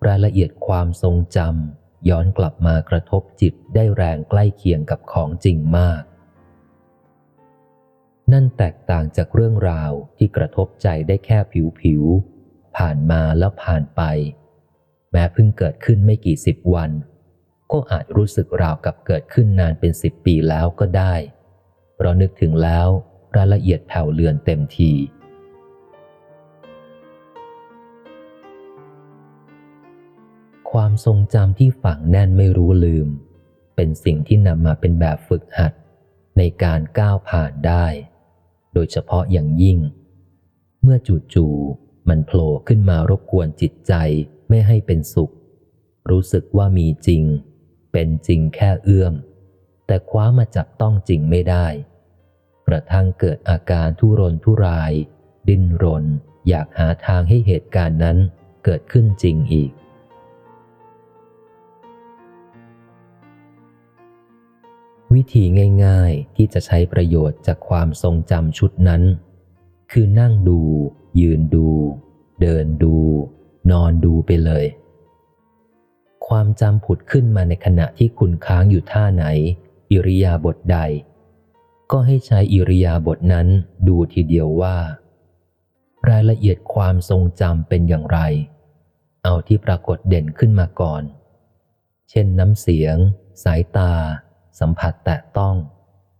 รายละเอียดความทรงจำย้อนกลับมากระทบจิตได้แรงใกล้เคียงกับของจริงมาก นั่นแตกต่างจากเรื่องราวที่กระทบใจได้แค่ผิวผิวผ่านมาแล้วผ่านไป แม้เพิ่งเกิดขึ้นไม่กี่สิบวัน ก็อาจรู้สึกราวกับเกิดขึ้นนานเป็นสิบปีแล้วก็ได้ เพราะนึกถึงแล้วรายละเอียดแผ่วเลือนเต็มทีความทรงจำที่ฝังแน่นไม่รู้ลืม เป็นสิ่งที่นำมาเป็นแบบฝึกหัด ในการก้าวผ่านได้ โดยเฉพาะอย่างยิ่ง เมื่อจู่ๆมันโผล่ขึ้นมารบกวนจิตใจ ไม่ให้เป็นสุข รู้สึกว่ามีจริง เป็นจริงแค่เอื้อม แต่คว้ามาจับต้องจริงไม่ได้ กระทั่งเกิดอาการทุรนทุราย ดิ้นรน อยากหาทางให้เหตุการณ์นั้นเกิดขึ้นจริงอีก วิธีง่าย ๆที่จะใช้ประโยชน์จากความทรงจำชุดนั้น คือนั่งดู ยืนดู เดินดู นอนดูไปเลย ความจำผุดขึ้นมาในขณะที่คุณค้างอยู่ท่าไหน อิริยาบถใด ก็ให้ใช้อิริยาบถนั้นดูทีเดียวว่า รายละเอียดความทรงจำเป็นอย่างไร เอาที่ปรากฏเด่นขึ้นมาก่อน เช่นน้ำเสียง สายตา สัมผัสแตะต้อง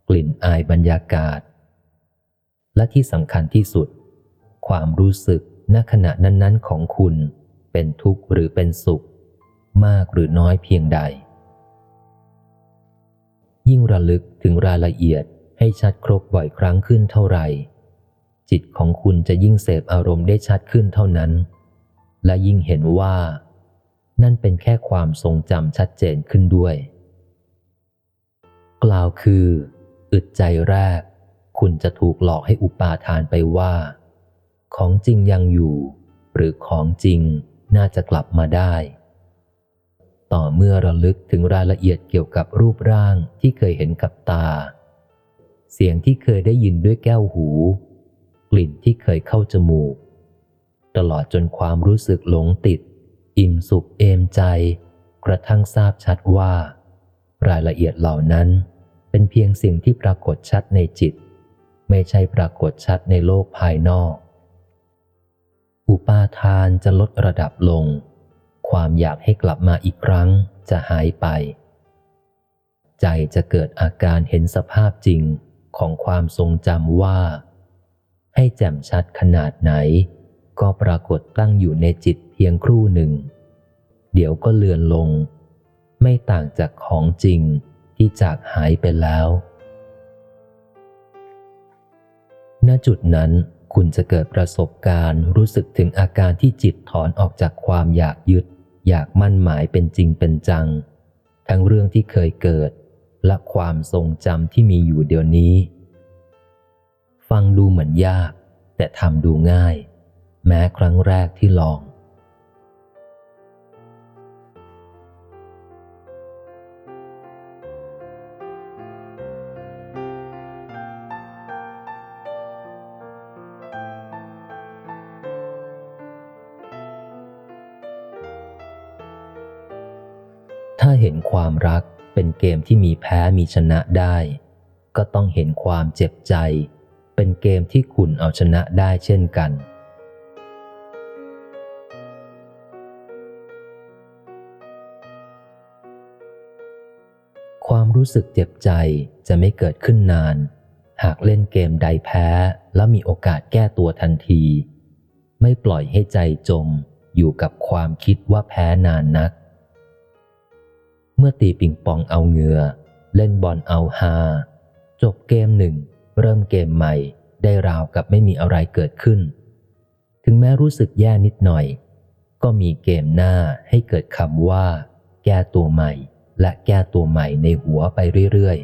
กลิ่นอายบรรยากาศ และที่สำคัญที่สุด ความรู้สึก ณขณะนั้นๆของคุณเป็นทุกข์หรือเป็นสุข มากหรือน้อยเพียงใด ยิ่งระลึกถึงรายละเอียดให้ชัดครบบ่อยครั้งขึ้นเท่าไหร่ จิตของคุณจะยิ่งเสพอารมณ์ได้ชัดขึ้นเท่านั้น และยิ่งเห็นว่า นั่นเป็นแค่ความทรงจำชัดเจนขึ้นด้วย กล่าวคือ อึดใจแรก คุณจะถูกหลอกให้อุปาทานไปว่า ของจริงยังอยู่ หรือของจริงน่าจะกลับมาได้ ต่อเมื่อระลึกถึงรายละเอียดเกี่ยวกับรูปร่างที่เคยเห็นกับตา เสียงที่เคยได้ยินด้วยแก้วหู กลิ่นที่เคยเข้าจมูก ตลอดจนความรู้สึกหลงติด อิ่มสุขเอมใจ กระทั่งทราบชัดว่า รายละเอียดเหล่านั้นเป็นเพียงสิ่งที่ปรากฏชัดในจิต ไม่ใช่ปรากฏชัดในโลกภายนอก อุปาทานจะลดระดับลง ความอยากให้กลับมาอีกครั้งจะหายไป ใจจะเกิดอาการเห็นสภาพจริงของความทรงจำว่า ให้แจ่มชัดขนาดไหน ก็ปรากฏตั้งอยู่ในจิตเพียงครู่หนึ่ง เดี๋ยวก็เลือนลง ไม่ต่างจากของจริงที่จากหายไปแล้ว ณจุดนั้น คุณจะเกิดประสบการณ์รู้สึกถึงอาการที่จิตถอนออกจากความอยากยึด อยากมั่นหมายเป็นจริงเป็นจัง ทั้งเรื่องที่เคยเกิด และความทรงจำที่มีอยู่เดี๋ยวนี้ ฟังดูเหมือนยาก แต่ทำดูง่าย แม้ครั้งแรกที่ลอง ความรักเป็นเกมที่มีแพ้มีชนะได้ ก็ต้องเห็นความเจ็บใจ เป็นเกมที่คุณเอาชนะได้เช่นกัน ความรู้สึกเจ็บใจจะไม่เกิดขึ้นนาน หากเล่นเกมใดแพ้แล้วมีโอกาสแก้ตัวทันที ไม่ปล่อยให้ใจจมอยู่กับความคิดว่าแพ้นานนัก เมื่อตีปิงปองเอาเงือ เล่นบอลเอาฮาจบเกมหนึ่ง เริ่มเกมใหม่ ได้ราวกับไม่มีอะไรเกิดขึ้น ถึงแม้รู้สึกแย่นิดหน่อย ก็มีเกมหน้าให้เกิดคำว่า แก้ตัวใหม่ และแก้ตัวใหม่ในหัวไปเรื่อย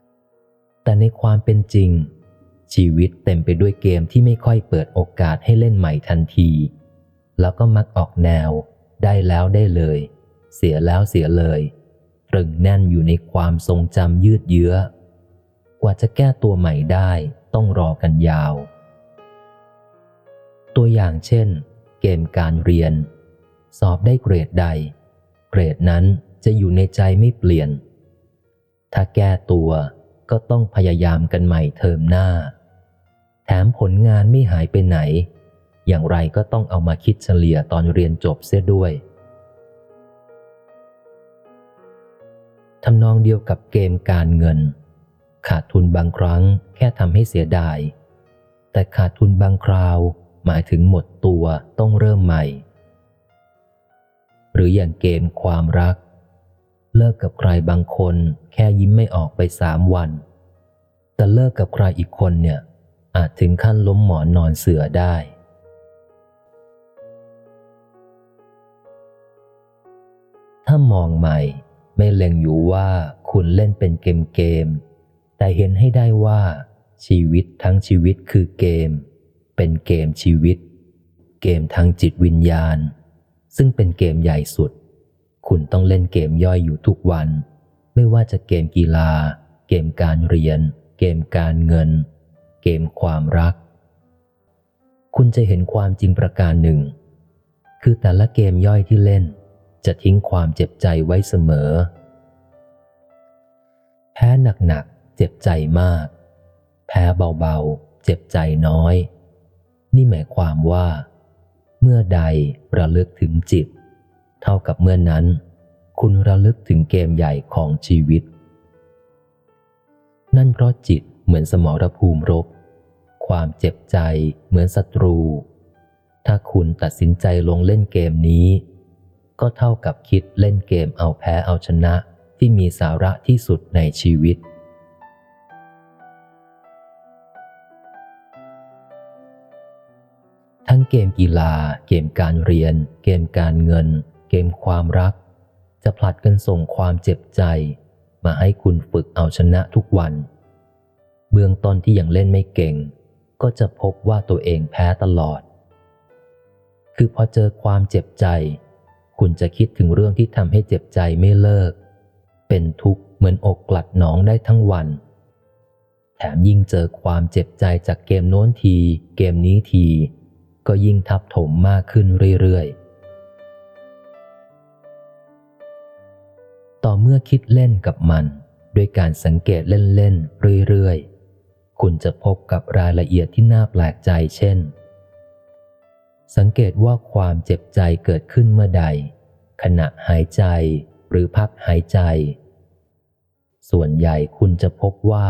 ๆ แต่ในความเป็นจริง ชีวิตเต็มไปด้วยเกมที่ไม่ค่อยเปิดโอกาสให้เล่นใหม่ทันที แล้วก็มักออกแนว ได้แล้วได้เลย เสียแล้วเสียเลยตรึงแน่นอยู่ในความทรงจำยืดเยื้อ กว่าจะแก้ตัวใหม่ได้ต้องรอกันยาว ตัวอย่างเช่น เกมการเรียน สอบได้เกรดใด เกรดนั้นจะอยู่ในใจไม่เปลี่ยน ถ้าแก้ตัวก็ต้องพยายามกันใหม่เทอมหน้า แถมผลงานไม่หายไปไหน อย่างไรก็ต้องเอามาคิดเฉลี่ยตอนเรียนจบเสียด้วย ทำนองเดียวกับเกมการเงิน ขาดทุนบางครั้งแค่ทำให้เสียดาย แต่ขาดทุนบางคราวหมายถึงหมดตัวต้องเริ่มใหม่ หรืออย่างเกมความรัก เลิกกับใครบางคนแค่ยิ้มไม่ออกไปสามวัน แต่เลิกกับใครอีกคนเนี่ย อาจถึงขั้นล้มหมอนนอนเสือได้ถ้ามองใหม่ ไม่เล็งอยู่ว่าคุณเล่นเป็นเกมเกม แต่เห็นให้ได้ว่า ชีวิตทั้งชีวิตคือเกม เป็นเกมชีวิต เกมทางจิตวิญญาณ ซึ่งเป็นเกมใหญ่สุด คุณต้องเล่นเกมย่อยอยู่ทุกวัน ไม่ว่าจะเกมกีฬา เกมการเรียน เกมการเงิน เกมความรัก คุณจะเห็นความจริงประการหนึ่ง คือแต่ละเกมย่อยที่เล่น จะทิ้งความเจ็บใจไว้เสมอ แพ้หนักๆเจ็บใจมาก แพ้เบาๆ เจ็บใจน้อย นี่หมายความว่า เมื่อใดระลึกถึงจิต เท่ากับเมื่อนั้น คุณระลึกถึงเกมใหญ่ของชีวิต นั่นเพราะจิตเหมือนสมรภูมิรบ ความเจ็บใจเหมือนศัตรู ถ้าคุณตัดสินใจลงเล่นเกมนี้ ก็เท่ากับคิดเล่นเกมเอาแพ้เอาชนะที่มีสาระที่สุดในชีวิต ทั้งเกมกีฬา เกมการเรียน เกมการเงิน เกมความรัก จะผลัดกันส่งความเจ็บใจ มาให้คุณฝึกเอาชนะทุกวัน เบื้องต้นที่ยังเล่นไม่เก่ง ก็จะพบว่าตัวเองแพ้ตลอด คือพอเจอความเจ็บใจ คุณจะคิดถึงเรื่องที่ทำให้เจ็บใจไม่เลิก เป็นทุกข์เหมือนอกกลัดหนองได้ทั้งวัน แถมยิ่งเจอความเจ็บใจจากเกมโน้นที เกมนี้ที ก็ยิ่งทับถมมากขึ้นเรื่อยๆ ต่อเมื่อคิดเล่นกับมัน ด้วยการสังเกตเล่นๆเรื่อยๆ คุณจะพบกับรายละเอียดที่น่าแปลกใจเช่น สังเกตว่าความเจ็บใจเกิดขึ้นเมื่อใด ขณะหายใจหรือพักหายใจ ส่วนใหญ่คุณจะพบว่า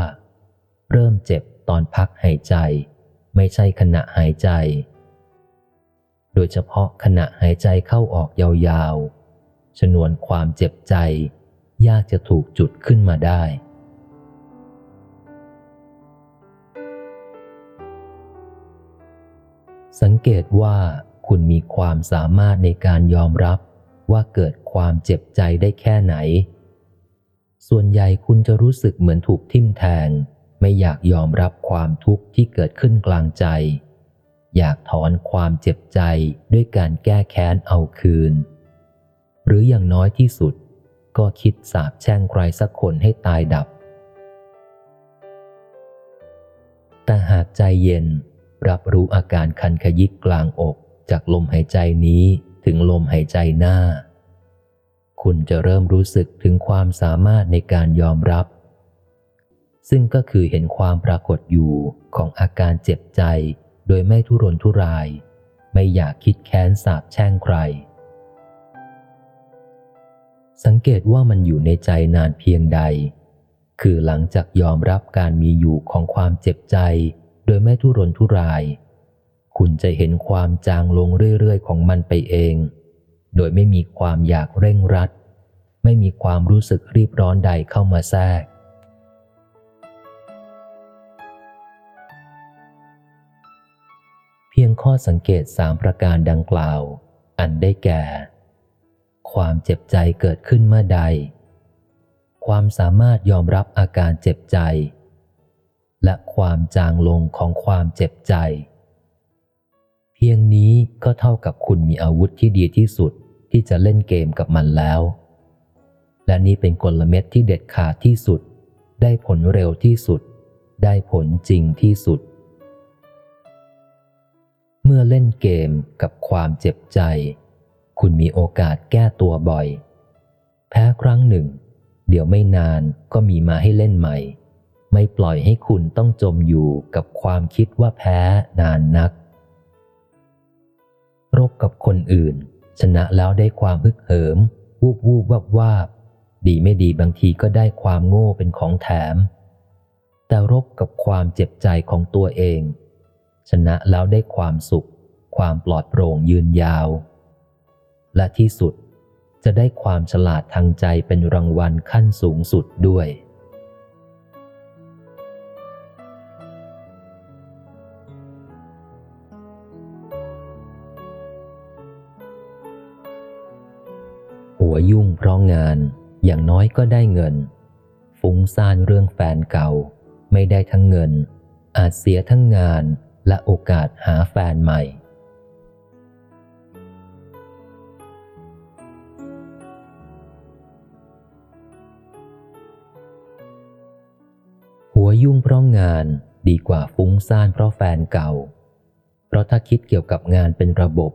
เริ่มเจ็บตอนพักหายใจ ไม่ใช่ขณะหายใจ โดยเฉพาะขณะหายใจเข้าออกยาวๆชนวนความเจ็บใจ ยากจะถูกจุดขึ้นมาได้ สังเกตว่าคุณมีความสามารถในการยอมรับว่าเกิดความเจ็บใจได้แค่ไหน ส่วนใหญ่คุณจะรู้สึกเหมือนถูกทิ่มแทง ไม่อยากยอมรับความทุกข์ที่เกิดขึ้นกลางใจ อยากถอนความเจ็บใจด้วยการแก้แค้นเอาคืน หรืออย่างน้อยที่สุด ก็คิดสาบแช่งใครสักคนให้ตายดับ แต่หากใจเย็น รับรู้อาการคันขยิกกลางอกจากลมหายใจนี้ถึงลมหายใจหน้า คุณจะเริ่มรู้สึกถึงความสามารถในการยอมรับ ซึ่งก็คือเห็นความปรากฏอยู่ของอาการเจ็บใจ โดยไม่ทุรนทุราย ไม่อยากคิดแค้นสาบแช่งใคร สังเกตว่ามันอยู่ในใจนานเพียงใด คือหลังจากยอมรับการมีอยู่ของความเจ็บใจ โดยไม่ทุรนทุราย คุณจะเห็นความจางลงเรื่อยๆ ของมันไปเอง โดยไม่มีความอยากเร่งรัด ไม่มีความรู้สึกรีบร้อนใดเข้ามาแทรก เพียงข้อสังเกตสามประการดังกล่าว อันได้แก่ ความเจ็บใจเกิดขึ้นเมื่อใด ความสามารถยอมรับอาการเจ็บใจ และความจางลงของความเจ็บใจ เพียงนี้ก็เท่ากับคุณมีอาวุธที่ดีที่สุดที่จะเล่นเกมกับมันแล้ว และนี่เป็นกลเม็ดที่เด็ดขาดที่สุด ได้ผลเร็วที่สุด ได้ผลจริงที่สุด เมื่อเล่นเกมกับความเจ็บใจ คุณมีโอกาสแก้ตัวบ่อย แพ้ครั้งหนึ่ง เดี๋ยวไม่นานก็มีมาให้เล่นใหม่ ไม่ปล่อยให้คุณต้องจมอยู่กับความคิดว่าแพ้นานนัก รบกับคนอื่น ชนะแล้วได้ความฮึกเหิม วูบวูบวับวาบดีไม่ดีบางทีก็ได้ความโง่เป็นของแถม แต่รบกับความเจ็บใจของตัวเอง ชนะแล้วได้ความสุข ความปลอดโปร่งยืนยาว และที่สุดจะได้ความฉลาดทางใจเป็นรางวัลขั้นสูงสุดด้วย ยุ่งเพราะงานอย่างน้อยก็ได้เงิน ฟุ้งซ่านเรื่องแฟนเก่า ไม่ได้ทั้งเงิน อาจเสียทั้งงานและโอกาสหาแฟนใหม่ หัวยุ่งเพราะงานดีกว่าฟุ้งซ่านเพราะแฟนเก่า เพราะถ้าคิดเกี่ยวกับงานเป็นระบบ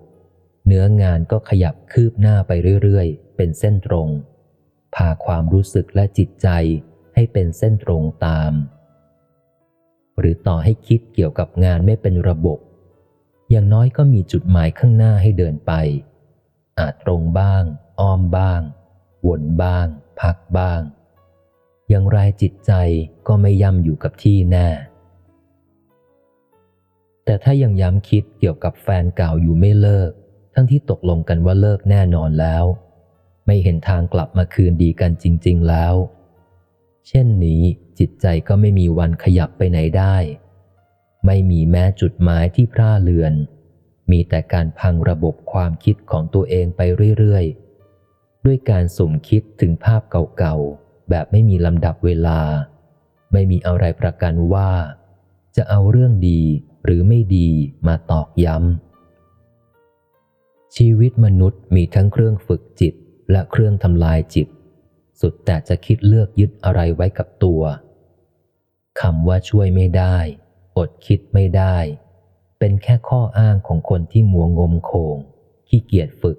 เนื้องานก็ขยับคืบหน้าไปเรื่อย เป็นเส้นตรง พาความรู้สึกและจิตใจให้เป็นเส้นตรงตาม หรือต่อให้คิดเกี่ยวกับงานไม่เป็นระบบ อย่างน้อยก็มีจุดหมายข้างหน้าให้เดินไป อาจตรงบ้าง อ้อมบ้าง วนบ้าง พักบ้าง อย่างไรจิตใจก็ไม่ย่ำอยู่กับที่แน่แต่ถ้ายังย้ำคิดเกี่ยวกับแฟนเก่าอยู่ไม่เลิก ทั้งที่ตกลงกันว่าเลิกแน่นอนแล้ว ไม่เห็นทางกลับมาคืนดีกันจริง ๆ แล้ว เช่นนี้จิตใจก็ไม่มีวันขยับไปไหนได้ ไม่มีแม้จุดหมายที่พร่าเลือน มีแต่การพังระบบความคิดของตัวเองไปเรื่อย ๆ ด้วยการสุ่มคิดถึงภาพเก่าๆ แบบไม่มีลำดับเวลา ไม่มีอะไรประกันว่า จะเอาเรื่องดีหรือไม่ดีมาตอกย้ำชีวิตมนุษย์มีทั้งเครื่องฝึกจิต และเครื่องทำลายจิต สุดแต่จะคิดเลือกยึดอะไรไว้กับตัวคำว่าช่วยไม่ได้ อดคิดไม่ได้ เป็นแค่ข้ออ้างของคนที่มัวงมโคงขี้เกียจฝึก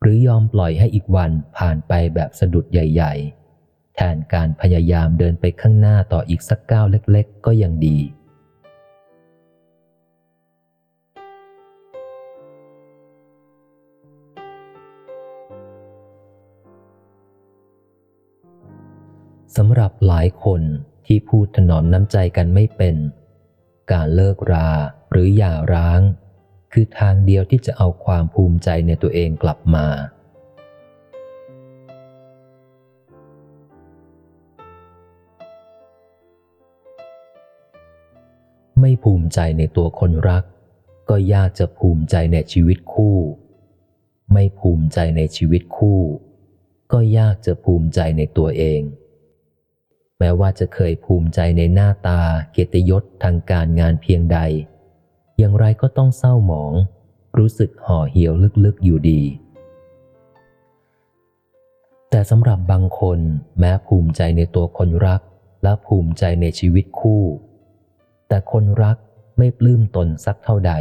หรือยอมปล่อยให้อีกวันผ่านไปแบบสะดุดใหญ่ ๆ แทนการพยายามเดินไปข้างหน้าต่ออีกสักก้าวเล็ก ๆ ก็ยังดี สำหรับหลายคนที่พูดถนอมน้ำใจกันไม่เป็น การเลิกราหรือหย่าร้าง คือทางเดียวที่จะเอาความภูมิใจในตัวเองกลับมา ไม่ภูมิใจในตัวคนรัก ก็ยากจะภูมิใจในชีวิตคู่ ไม่ภูมิใจในชีวิตคู่ ก็ยากจะภูมิใจในตัวเอง แม้ว่าจะเคยภูมิใจในหน้าตาเกียรติยศทางการงานเพียงใด อย่างไรก็ต้องเศร้าหมอง รู้สึกห่อเหี่ยวลึกๆอยู่ดี แต่สำหรับบางคนแม้ภูมิใจในตัวคนรัก และภูมิใจในชีวิตคู่ แต่คนรักไม่ปลื้มตนสักเท่าใด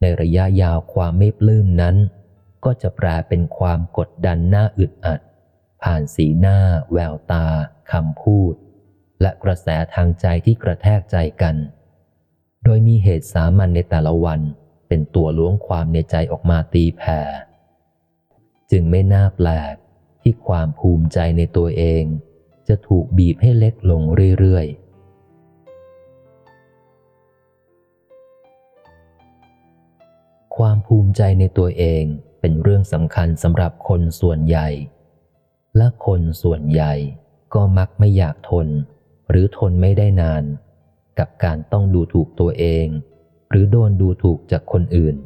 ในระยะยาวความไม่ปลื้มนั้น ก็จะแปลเป็นความกดดันหน้าอึดอัด ผ่านสีหน้า แววตาคำพูด และกระแสทางใจที่กระแทกใจกัน โดยมีเหตุสามัญในแต่ละวัน เป็นตัวล้วงความในใจออกมาตีแผ่ จึงไม่น่าแปลกที่ความภูมิใจในตัวเอง จะถูกบีบให้เล็กลงเรื่อยๆความภูมิใจในตัวเองเป็นเรื่องสำคัญสำหรับคนส่วนใหญ่ และคนส่วนใหญ่ก็มักไม่อยากทน หรือทนไม่ได้นาน กับการต้องดูถูกตัวเอง หรือโดนดูถูกจากคนอื่น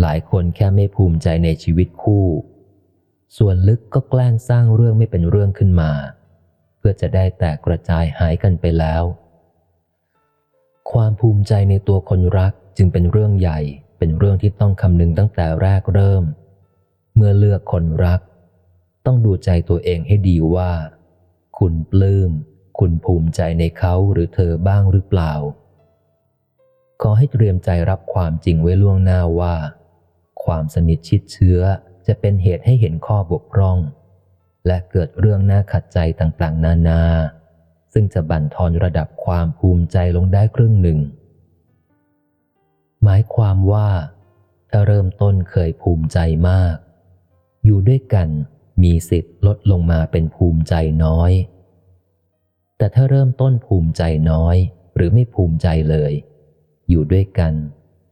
หลายคนแค่ไม่ภูมิใจในชีวิตคู่ ส่วนลึกก็แกล้งสร้างเรื่องไม่เป็นเรื่องขึ้นมา เพื่อจะได้แตกกระจายหายกันไปแล้ว ความภูมิใจในตัวคนรักจึงเป็นเรื่องใหญ่เป็นเรื่องที่ต้องคำนึงตั้งแต่แรกเริ่ม เมื่อเลือกคนรัก ต้องดูใจตัวเองให้ดีว่า คุณปลื้ม คุณภูมิใจในเขาหรือเธอบ้างหรือเปล่า ขอให้เตรียมใจรับความจริงไว้ล่วงหน้าว่า ความสนิทชิดเชื้อจะเป็นเหตุให้เห็นข้อบกพร่อง และเกิดเรื่องน่าขัดใจต่างๆ นานา ซึ่งจะบั่นทอนระดับความภูมิใจลงได้ครึ่งหนึ่ง หมายความว่า ถ้าเริ่มต้นเคยภูมิใจมาก อยู่ด้วยกัน มีสิทธิ์ลดลงมาเป็นภูมิใจน้อย แต่ถ้าเริ่มต้นภูมิใจน้อย หรือไม่ภูมิใจเลย อยู่ด้วยกัน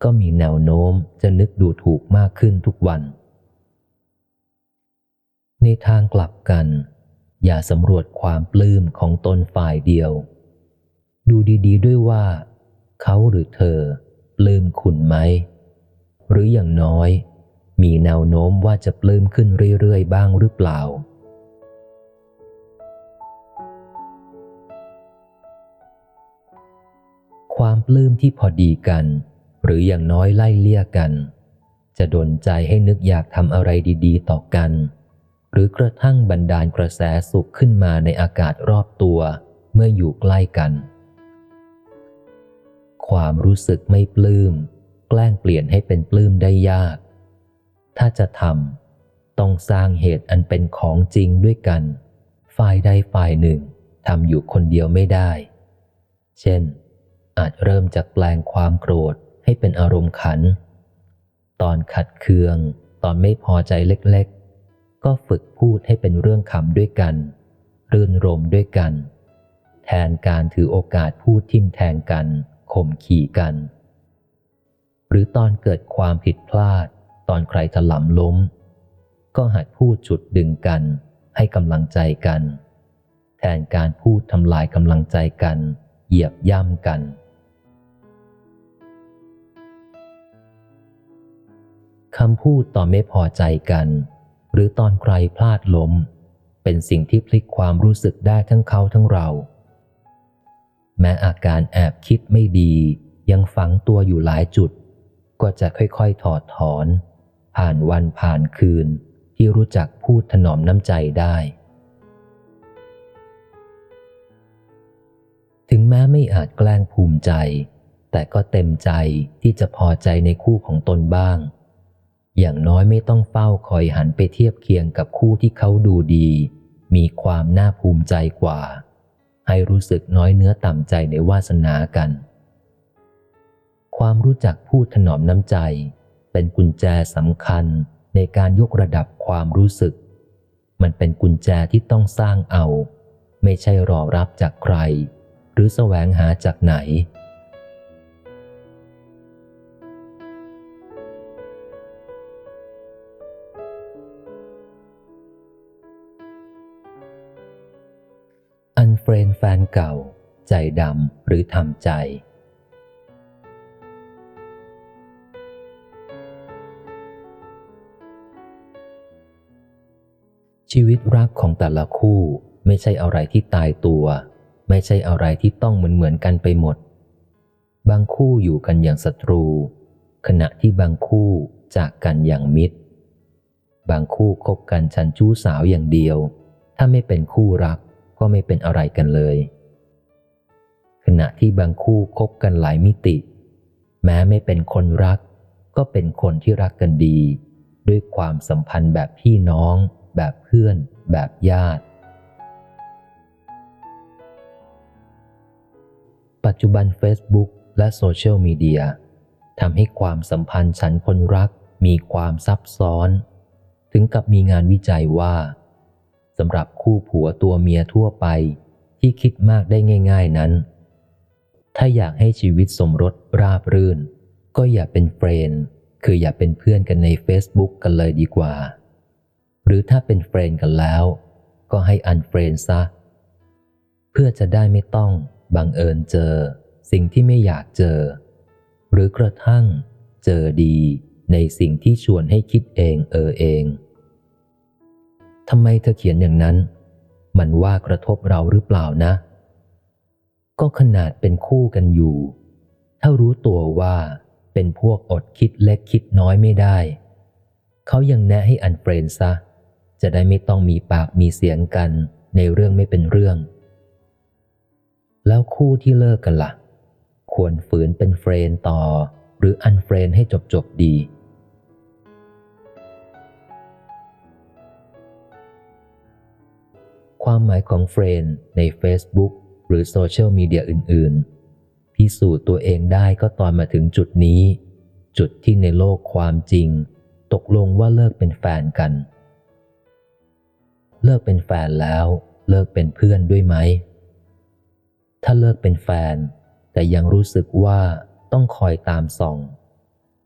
ก็มีแนวโน้มจะนึกดูถูกมากขึ้นทุกวัน ในทางกลับกัน อย่าสำรวจความปลื้มของตนฝ่ายเดียว ดูดี ๆ ด้วยว่า เขาหรือเธอปลื้มคุณไหม หรืออย่างน้อย มีแนวโน้มว่าจะปลื้มขึ้นเรื่อยๆ บ้างหรือเปล่า ความปลื้มที่พอดีกัน หรืออย่างน้อยไล่เลี่ยกัน จะดนใจให้นึกอยากทำอะไรดีๆ ต่อกัน หรือกระทั่งบันดาลกระแสสุขขึ้นมาในอากาศรอบตัวเมื่ออยู่ใกล้กัน ความรู้สึกไม่ปลื้ม แกล้งเปลี่ยนให้เป็นปลื้มได้ยาก ถ้าจะทำต้องสร้างเหตุอันเป็นของจริงด้วยกัน ฝ่ายใดฝ่ายหนึ่งทำอยู่คนเดียวไม่ได้ เช่น อาจเริ่มจากแปลงความโกรธให้เป็นอารมณ์ขัน ตอนขัดเคือง ตอนไม่พอใจเล็กๆ ก็ฝึกพูดให้เป็นเรื่องขำด้วยกัน รื่นรมด้วยกัน แทนการถือโอกาสพูดทิมแทงกันข่มขี่กัน หรือตอนเกิดความผิดพลาด ตอนใครถลำล้ม ก็หัดพูดจุดดึงกัน ให้กำลังใจกัน แทนการพูดทำลายกำลังใจกัน เหยียบย่ำกัน คำพูดตอนไม่พอใจกัน หรือตอนใครพลาดล้ม เป็นสิ่งที่พลิกความรู้สึกได้ทั้งเขาทั้งเรา แม้อาการแอบคิดไม่ดียังฝังตัวอยู่หลายจุด ก็จะค่อยๆ ถอดถอน ผ่านวันผ่านคืนที่รู้จักพูดถนอมน้ำใจได้ ถึงแม้ไม่อาจแกล้งภูมิใจ แต่ก็เต็มใจที่จะพอใจในคู่ของตนบ้าง อย่างน้อยไม่ต้องเฝ้าคอยหันไปเทียบเคียงกับคู่ที่เขาดูดี มีความน่าภูมิใจกว่า ให้รู้สึกน้อยเนื้อต่ำใจในวาสนากัน ความรู้จักพูดถนอมน้ำใจ เป็นกุญแจสำคัญในการยกระดับความรู้สึก มันเป็นกุญแจที่ต้องสร้างเอา ไม่ใช่รอรับจากใคร หรือแสวงหาจากไหน อันเฟรนแฟนเก่า ใจดำหรือทำใจ ชีวิตรักของแต่ละคู่ไม่ใช่อะไรที่ตายตัว ไม่ใช่อะไรที่ต้องเหมือนเหมือนกันไปหมด บางคู่อยู่กันอย่างศัตรู ขณะที่บางคู่จากกันอย่างมิตร บางคู่คบกันฉันชู้สาวอย่างเดียว ถ้าไม่เป็นคู่รักก็ไม่เป็นอะไรกันเลย ขณะที่บางคู่คบกันหลายมิติ แม้ไม่เป็นคนรัก ก็เป็นคนที่รักกันดี ด้วยความสัมพันธ์แบบพี่น้อง แบบเพื่อน แบบญาติ ปัจจุบัน Facebook และโซเชียลมีเดียทำให้ความสัมพันธ์ฉันคนรักมีความซับซ้อน ถึงกับมีงานวิจัยว่าสำหรับคู่ผัวตัวเมียทั่วไปที่คิดมากได้ง่าย ๆนั้น ถ้าอยากให้ชีวิตสมรสราบรื่น ก็อย่าเป็น friend คืออย่าเป็นเพื่อนกันใน Facebook กันเลยดีกว่า หรือถ้าเป็น friend กันแล้ว ก็ให้ unfriend ซะ เพื่อจะได้ไม่ต้องบังเอิญเจอสิ่งที่ไม่อยากเจอ หรือกระทั่งเจอดีในสิ่งที่ชวนให้คิดเองเออเองทำไมเธอเขียนอย่างนั้น มันว่ากระทบเราหรือเปล่านะ ก็ขนาดเป็นคู่กันอยู่ ถ้ารู้ตัวว่าเป็นพวกอดคิดเล็กคิดน้อยไม่ได้ เขายังแนะให้ unfriend ซะ จะได้ไม่ต้องมีปากมีเสียงกันในเรื่องไม่เป็นเรื่อง แล้วคู่ที่เลิกกันล่ะ ควรฝืนเป็น friend ต่อ หรือ unfriend ให้จบจบดี ความหมายของเฟรนใน Facebook หรือโซเชียลมีเดียอื่น ๆ พิสูจน์ตัวเองได้ก็ตอนมาถึงจุดนี้ จุดที่ในโลกความจริง ตกลงว่าเลิกเป็นแฟนกัน เลิกเป็นแฟนแล้ว เลิกเป็นเพื่อนด้วยไหม ถ้าเลิกเป็นแฟน แต่ยังรู้สึกว่าต้องคอยตามส่อง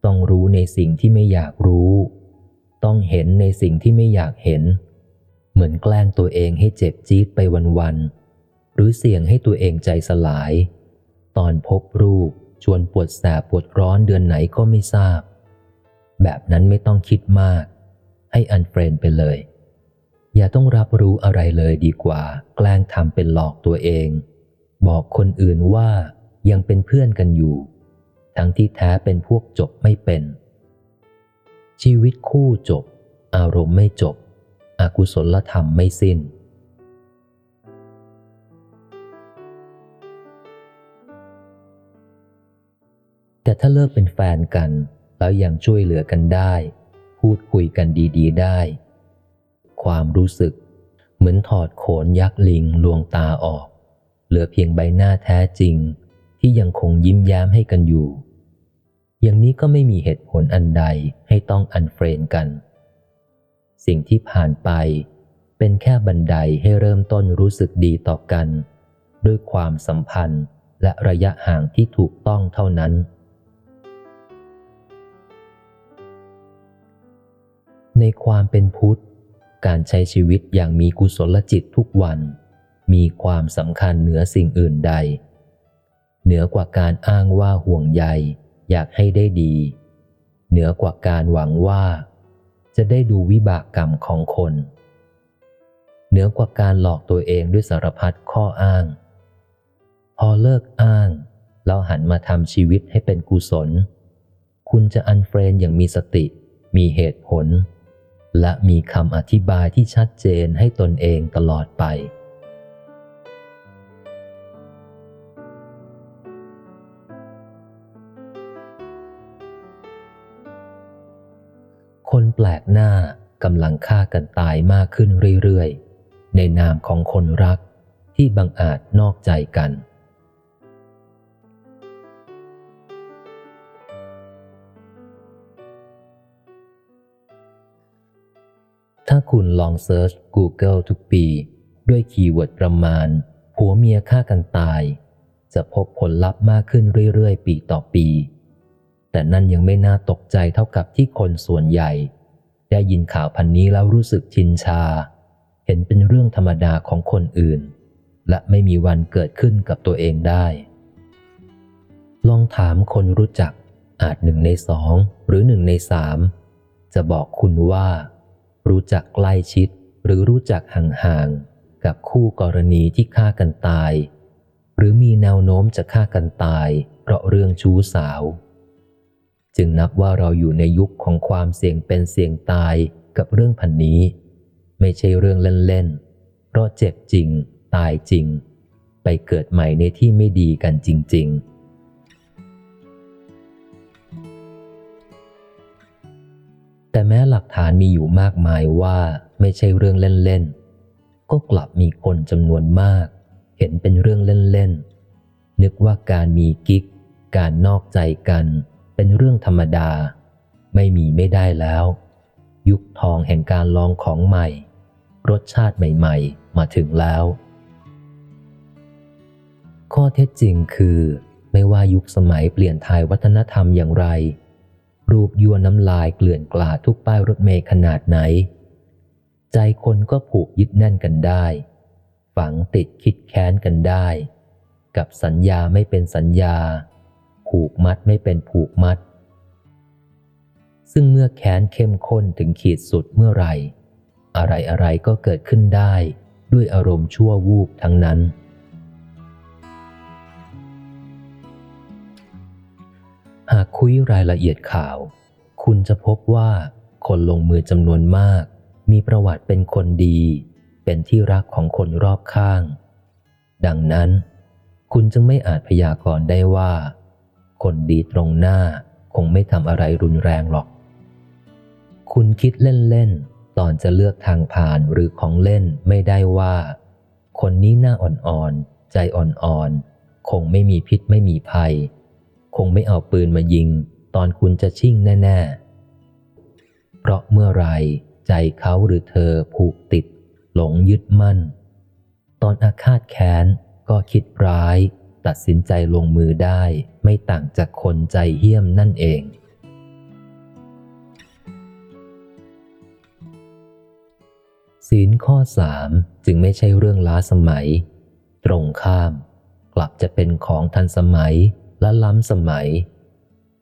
ต้องรู้ในสิ่งที่ไม่อยากรู้ ต้องเห็นในสิ่งที่ไม่อยากเห็น เหมือนแกล้งตัวเองให้เจ็บจี๊ดไปวันๆหรือเสี่ยงให้ตัวเองใจสลาย ตอนพบรูปชวนปวดแสบปวดร้อนเดือนไหนก็ไม่ทราบ แบบนั้นไม่ต้องคิดมาก ให้อันเฟรนไปเลย อย่าต้องรับรู้อะไรเลยดีกว่า แกล้งทำเป็นหลอกตัวเอง บอกคนอื่นว่ายังเป็นเพื่อนกันอยู่ ทั้งที่แท้เป็นพวกจบไม่เป็น ชีวิตคู่จบ อารมณ์ไม่จบ อกุศลธรรมไม่สิน้น แต่ถ้าเลิกเป็นแฟนกัน แล้วยังช่วยเหลือกันได้ พูดคุยกันดี ๆ ได้ ความรู้สึก เหมือนถอดโขนยักษ์ลิงลวงตาออก เหลือเพียงใบหน้าแท้จริง ที่ยังคงยิ้มแย้มให้กันอยู่ อย่างนี้ก็ไม่มีเหตุผลอันใดให้ต้องอันเฟรนกัน สิ่งที่ผ่านไปเป็นแค่บันไดให้เริ่มต้นรู้สึกดีต่อกัน ด้วยความสัมพันธ์และระยะห่างที่ถูกต้องเท่านั้น ในความเป็นพุทธ การใช้ชีวิตอย่างมีกุศลจิตทุกวัน มีความสำคัญเหนือสิ่งอื่นใด เหนือกว่าการอ้างว่าห่วงใย อยากให้ได้ดี เหนือกว่าการหวังว่า จะได้ดูวิบากกรรมของคน เหนือกว่าการหลอกตัวเองด้วยสารพัดข้ออ้าง พอเลิกอ้าง แล้วหันมาทำชีวิตให้เป็นกุศล คุณจะอันเฟรนอย่างมีสติ มีเหตุผล และมีคำอธิบายที่ชัดเจนให้ตนเองตลอดไป คนแปลกหน้ากำลังฆ่ากันตายมากขึ้นเรื่อยๆ ในนามของคนรักที่บังอาจนอกใจกัน ถ้าคุณลองเซิร์ช Google ทุกปี ด้วย keyword ประมาณผัวเมียฆ่ากันตาย จะพบผลลัพธ์มากขึ้นเรื่อยๆ ปีต่อปี แต่นั่นยังไม่น่าตกใจเท่ากับที่คนส่วนใหญ่ ได้ยินข่าวพรรค์นี้แล้วรู้สึกชินชา เห็นเป็นเรื่องธรรมดาของคนอื่น และไม่มีวันเกิดขึ้นกับตัวเองได้ ลองถามคนรู้จักอาจหนึ่งในสองหรือหนึ่งในสามจะบอกคุณว่า รู้จักใกล้ชิดหรือรู้จักห่างๆกับคู่กรณีที่ฆ่ากันตาย หรือมีแนวโน้มจะฆ่ากันตาย เพราะเรื่องชู้สาว จึงนับว่าเราอยู่ในยุคของความเสี่ยงเป็นเสี่ยงตายกับเรื่องพันนี้ ไม่ใช่เรื่องเล่นๆเพราะเจ็บจริง ตายจริง ไปเกิดใหม่ในที่ไม่ดีกันจริง ๆ แต่แม้หลักฐานมีอยู่มากมายว่าไม่ใช่เรื่องเล่นๆ ก็กลับมีคนจำนวนมาก เห็นเป็นเรื่องเล่นๆ นึกว่าการมีกิ๊ก การนอกใจกัน เป็นเรื่องธรรมดา ไม่มีไม่ได้แล้ว ยุคทองแห่งการลองของใหม่ รสชาติใหม่ๆ มาถึงแล้ว ข้อเท็จจริงคือ ไม่ว่ายุคสมัยเปลี่ยนทายวัฒนธรรมอย่างไร รูปยัวน้ำลายเกลื่อนกลาดทุกป้ายรถเมย์ขนาดไหน ใจคนก็ผูกยึดแน่นกันได้ ฝังติดคิดแค้นกันได้ กับสัญญาไม่เป็นสัญญา ผูกมัดไม่เป็นผูกมัด ซึ่งเมื่อแค้นเข้มข้นถึงขีดสุดเมื่อไหร่ อะไรอะไรก็เกิดขึ้นได้ด้วยอารมณ์ชั่ววูบทั้งนั้น หากคุยรายละเอียดข่าว คุณจะพบว่าคนลงมือจำนวนมาก มีประวัติเป็นคนดี เป็นที่รักของคนรอบข้าง ดังนั้น คุณจึงไม่อาจพยากรณ์ได้ว่า คนดีตรงหน้าคงไม่ทำอะไรรุนแรงหรอก คุณคิดเล่นๆ ตอนจะเลือกทางผ่านหรือของเล่นไม่ได้ว่า คนนี้หน้าอ่อนๆ ใจอ่อนๆ คงไม่มีพิษไม่มีภัย คงไม่เอาปืนมายิง ตอนคุณจะชิ่งแน่ ๆ เพราะเมื่อไรใจเขาหรือเธอผูกติด หลงยึดมั่น ตอนอาฆาตแค้นก็คิดร้าย ตัดสินใจลงมือได้ไม่ต่างจากคนใจเหี้ยมนั่นเองศีลข้อสามจึงไม่ใช่เรื่องล้าสมัย ตรงข้าม กลับจะเป็นของทันสมัย และล้ำสมัย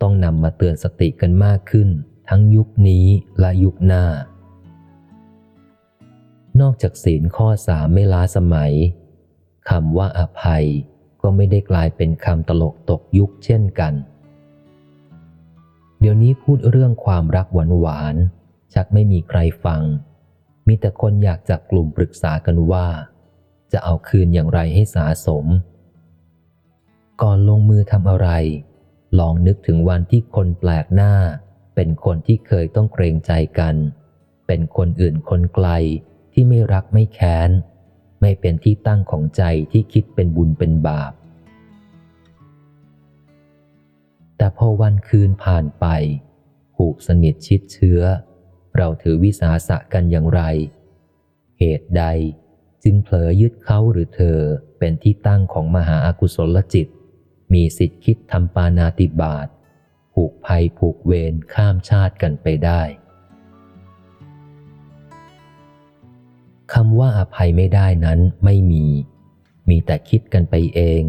ต้องนำมาเตือนสติกันมากขึ้น ทั้งยุคนี้และยุคหน้า นอกจากศีลข้อสามไม่ล้าสมัยคำว่าอภัยก็ไม่ได้กลายเป็นคำตลกตกยุคเช่นกัน เดี๋ยวนี้พูดเรื่องความรักหวานหวานชักไม่มีใครฟัง มีแต่คนอยากจับกลุ่มปรึกษากันว่า จะเอาคืนอย่างไรให้สาสม ก่อนลงมือทำอะไร ลองนึกถึงวันที่คนแปลกหน้า เป็นคนที่เคยต้องเกรงใจกัน เป็นคนอื่นคนไกลที่ไม่รักไม่แค้น ไม่เป็นที่ตั้งของใจที่คิดเป็นบุญเป็นบาป แต่พอวันคืนผ่านไปผูกสนิทชิดเชื้อ เราถือวิสาสะกันอย่างไร เหตุใดจึงเผลอยึดเขาหรือเธอเป็นที่ตั้งของมหาอากุศลจิต มีสิทธิคิดทำปานาติบาตผูกภัยผูกเวรข้ามชาติกันไปได้คำว่าอภัยไม่ได้นั้นไม่มี มีแต่คิดกันไปเอง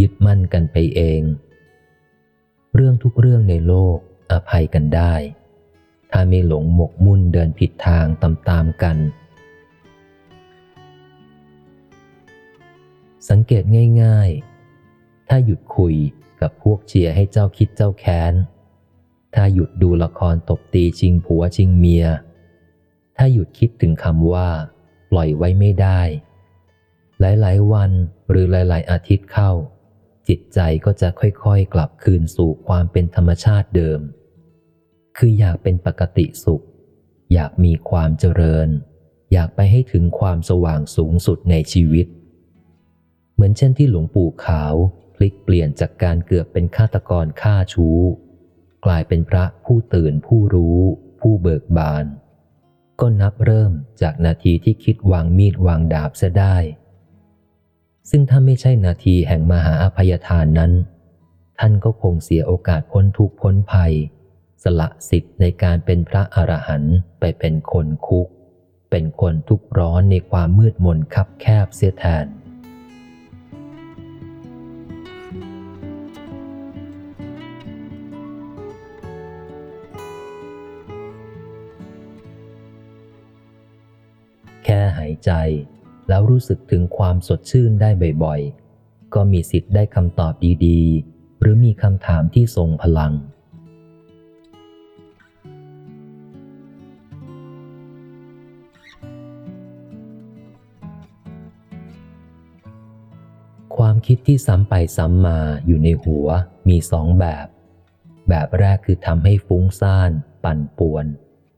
ยึดมั่นกันไปเอง เรื่องทุกเรื่องในโลกอภัยกันได้ ถ้าไม่หลงหมกมุ่นเดินผิดทางตำตามกัน สังเกตง่าย ถ้าหยุดคุยกับพวกเชียร์ให้เจ้าคิดเจ้าแค้น ถ้าหยุดดูละครตบตีชิงผัวชิงเมีย ถ้าหยุดคิดถึงคำว่า ปล่อยไว้ไม่ได้ หลายๆ วันหรือหลาย ๆ อาทิตย์เข้า จิตใจก็จะค่อยๆ กลับคืนสู่ความเป็นธรรมชาติเดิม คืออยากเป็นปกติสุข อยากมีความเจริญ อยากไปให้ถึงความสว่างสูงสุดในชีวิต เหมือนเช่นที่หลวงปู่ขาว ลิกเปลี่ยนจากการเกือบเป็นฆาตกรฆ่าชู้ กลายเป็นพระผู้ตื่นผู้รู้ ผู้เบิกบาน ก็นับเริ่มจากนาทีที่คิดวางมีดวางดาบเสียได้ ซึ่งถ้าไม่ใช่นาทีแห่งมหาอภัยทานนั้น ท่านก็คงเสียโอกาสพ้นทุกพ้นภัย สละสิทธิ์ในการเป็นพระอรหันต์ไปเป็นคนคุก เป็นคนทุกร้อนในความมืดมนคับแคบเสียแทน หายใจ แล้วรู้สึกถึงความสดชื่นได้บ่อยๆ ก็มีสิทธิ์ได้คำตอบดีๆ หรือมีคำถามที่ทรงพลัง ความคิดที่ซ้ำไปซ้ำมาอยู่ในหัวมีสองแบบ แบบแรกคือทำให้ฟุ้งซ่าน ปั่นป่วน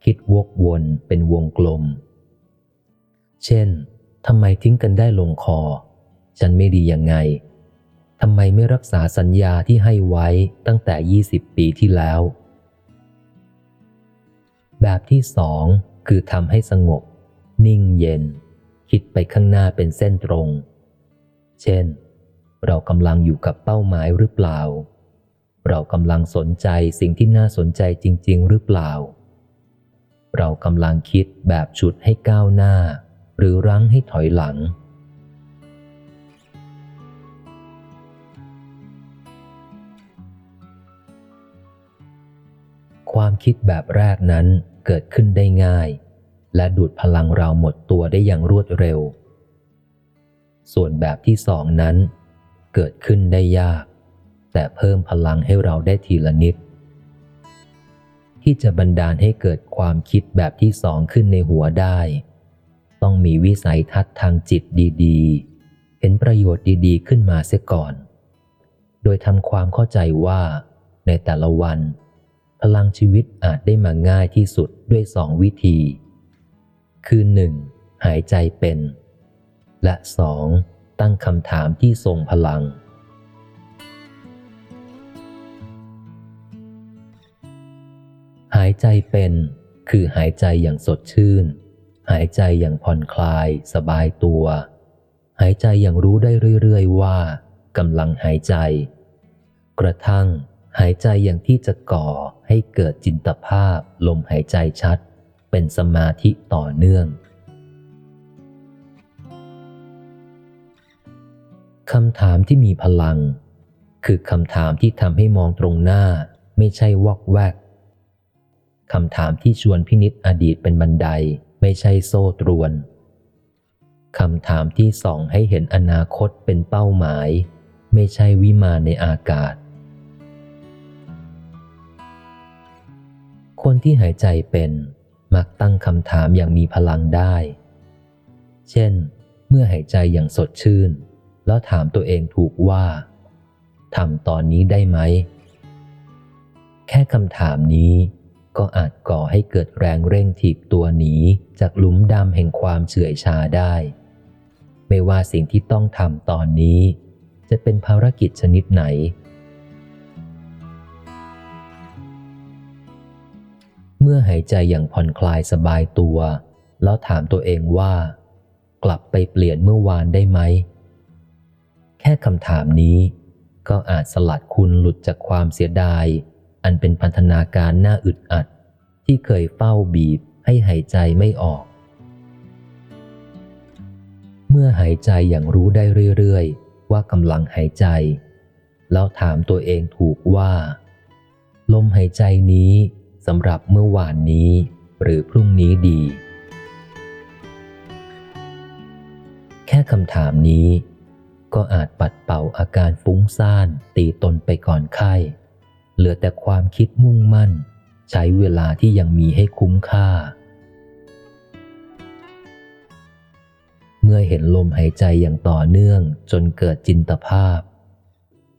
คิดวกวนเป็นวงกลม เช่นทำไมทิ้งกันได้ลงคอ ฉันไม่ดียังไงทำไมไม่รักษาสัญญาที่ให้ไว้ตั้งแต่ 20 ปีที่แล้ว แบบที่สองคือทำให้สงบ นิ่งเย็น คิดไปข้างหน้าเป็นเส้นตรง เช่น เรากำลังอยู่กับเป้าหมายหรือเปล่า เรากำลังสนใจสิ่งที่น่าสนใจจริง ๆ หรือเปล่า เรากำลังคิดแบบฉุดให้ก้าวหน้า หรือรั้งให้ถอยหลัง ความคิดแบบแรกนั้นเกิดขึ้นได้ง่าย และดูดพลังเราหมดตัวได้อย่างรวดเร็ว ส่วนแบบที่สองนั้น เกิดขึ้นได้ยาก แต่เพิ่มพลังให้เราได้ทีละนิดที่จะบันดาลให้เกิดความคิดแบบที่สองขึ้นในหัวได้ ต้องมีวิสัยทัศน์ทางจิตดีๆ เห็นประโยชน์ดีๆ ขึ้นมาเสียก่อน โดยทำความเข้าใจว่า ในแต่ละวัน พลังชีวิตอาจได้มาง่ายที่สุดด้วยสองวิธี คือหนึ่งหายใจเป็น และสองตั้งคำถามที่ทรงพลังหายใจเป็น คือหายใจอย่างสดชื่น หายใจอย่างผ่อนคลาย สบายตัว หายใจอย่างรู้ได้เรื่อยๆว่ากำลังหายใจ กระทั่ง หายใจอย่างที่จะก่อให้เกิดจินตภาพลมหายใจชัด เป็นสมาธิต่อเนื่องคำถามที่มีพลัง คือคำถามที่ทำให้มองตรงหน้า ไม่ใช่วอกแวกคำถามที่ชวนพินิษอดีตเป็นบันได ไม่ใช่โซ่ตรวนคำถามที่ส่องให้เห็นอนาคตเป็นเป้าหมาย ไม่ใช่วิมานในอากาศ คนที่หายใจเป็นมักตั้งคำถามอย่างมีพลังได้ เช่น เมื่อหายใจอย่างสดชื่น แล้วถามตัวเองถูกว่าทำตอนนี้ได้ไหม แค่คำถามนี้ ก็อาจก่อให้เกิดแรงเร่งถีบตัวหนีจากหลุมดำแห่งความเฉื่อยชาได้ ไม่ว่าสิ่งที่ต้องทำตอนนี้ จะเป็นภารกิจชนิดไหน เมื่อหายใจอย่างผ่อนคลายสบายตัว แล้วถามตัวเองว่า กลับไปเปลี่ยนเมื่อวานได้ไหม แค่คำถามนี้ ก็อาจสลัดคุณหลุดจากความเสียดาย อันเป็นพันธนาการน่าอึดอัด ที่เคยเฝ้าบีบให้หายใจไม่ออก เมื่อหายใจอย่างรู้ได้เรื่อยๆ ว่ากำลังหายใจ แล้วถามตัวเองถูกว่า ลมหายใจนี้สำหรับเมื่อวานนี้ หรือพรุ่งนี้ดี แค่คำถามนี้ ก็อาจปัดเป่าอาการฟุ้งซ่านตีตนไปก่อนไข้ เหลือแต่ความคิดมุ่งมั่น ใช้เวลาที่ยังมีให้คุ้มค่า เมื่อเห็นลมหายใจอย่างต่อเนื่องจนเกิดจินตภาพ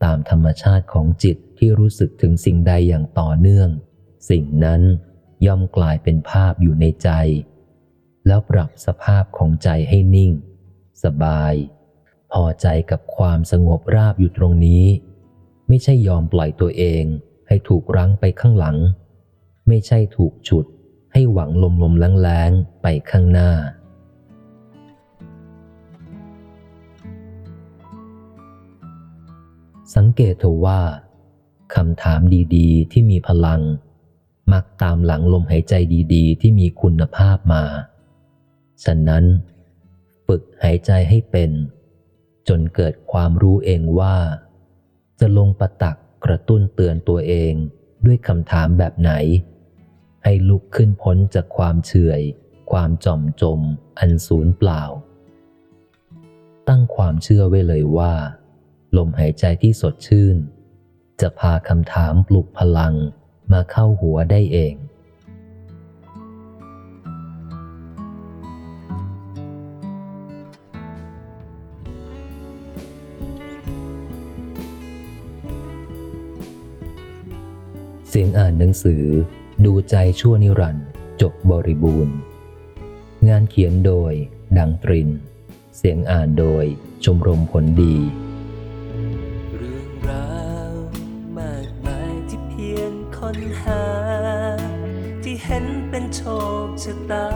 ตามธรรมชาติของจิตที่รู้สึกถึงสิ่งใดอย่างต่อเนื่อง สิ่งนั้นย่อมกลายเป็นภาพอยู่ในใจ แล้วปรับสภาพของใจให้นิ่ง สบาย พอใจกับความสงบราบอยู่ตรงนี้ ไม่ใช่ยอมปล่อยตัวเองให้ถูกรั้งไปข้างหลัง ไม่ใช่ถูกฉุดให้หวังลมลมแรงๆไปข้างหน้า สังเกตเถอะว่าคำถามดีๆ ที่มีพลัง มักตามหลังลมหายใจดีๆ ที่มีคุณภาพมา ฉะนั้น ฝึกหายใจให้เป็น จนเกิดความรู้เองว่า จะลงประตักกระตุ้นเตือนตัวเองด้วยคำถามแบบไหน ให้ลุกขึ้นพ้นจากความเฉื่อยความจอมจมอันสูญเปล่า ตั้งความเชื่อไว้เลยว่า ลมหายใจที่สดชื่น จะพาคำถามปลุกพลังมาเข้าหัวได้เอง สียงอ่านหนังสือ ดูใจชั่วนิรันดร์จบบริบูรณ์ งานเขียนโดย ดังตริน เสียงอ่านโดยชมรมผลดี เรื่องราวมากมายที่เพียงค้นหา ที่เห็นเป็นโชคชะตา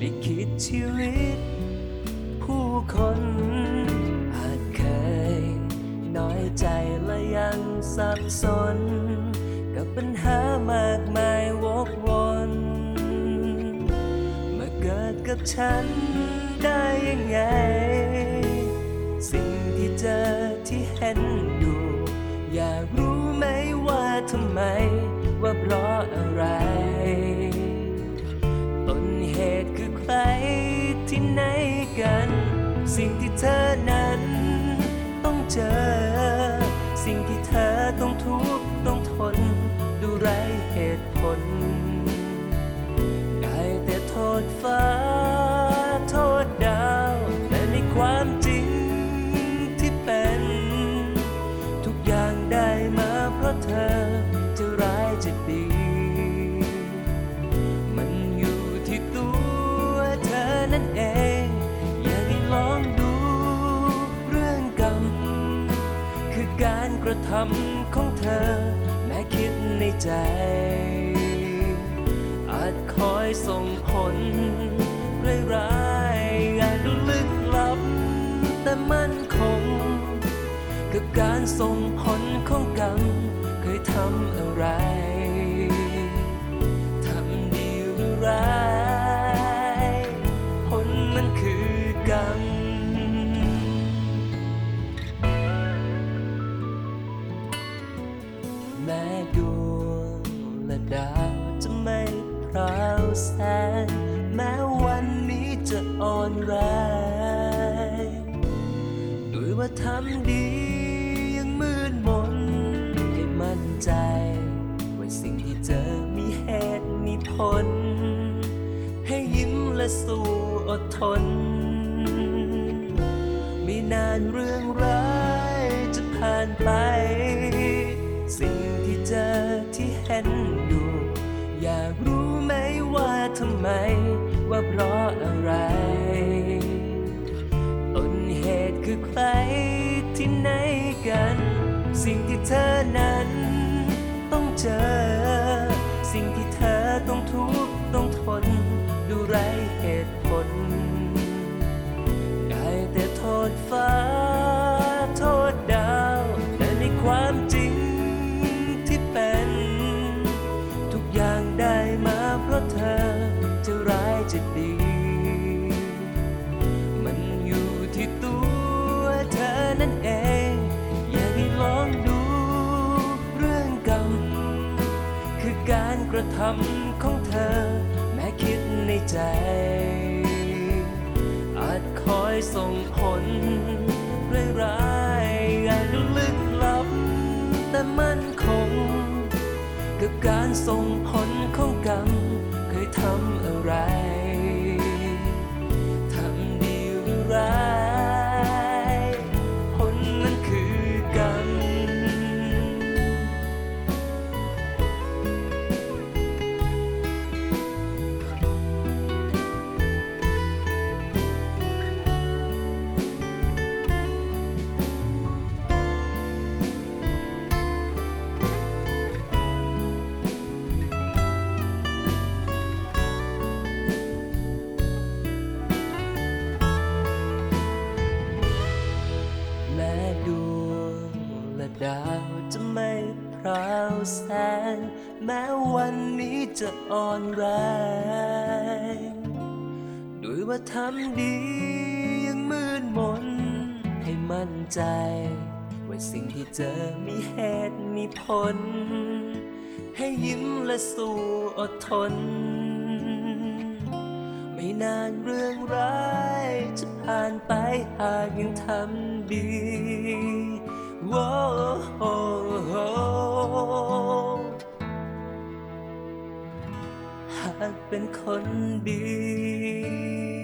ลิขิตชีวิต ผู้คน สับสน กับปัญหามากมายวกวนมาเกิดกับฉันได้ยังไง สิ่งที่เจอที่เห็นอยู่อยากรู้ไหมว่าทำไม ว่าเพราะอะไร ต้นเหตุคือใครที่ไหนกัน สิ่งที่เธอนั้นต้องเจอ ใจ อาจคอยส่งผลร้ายๆอาจลึกลับ แต่มั่นคง กับการส่งผลของกรรมเคยทำอะไร ทน ไม่นานเรื่องร้ายจะผ่านไป สิ่งที่เจอที่เห็นอยู่ อยากรู้ไหมว่าทำไม ว่าเพราะอะไร ต้นเหตุคือใครที่ไหนกัน สิ่งที่เธอนั้นต้องเจอ คำของเธอ แม้คิดในใจ อาจคอยส่งผลร้ายๆอาจดูลึกลับ แต่มั่นคง กับการส่งผลของกรรมเคยทำอะไร จะอ่อนแรง ด้วยว่าทำดียังมืดมน ให้มั่นใจ ว่าสิ่งที่เจอมีเหตุมีผล ให้ยิ้มและสู้อดทน ไม่นานเรื่องร้ายจะผ่านไปหากยังทำดีว้โห หากเป็นคนดี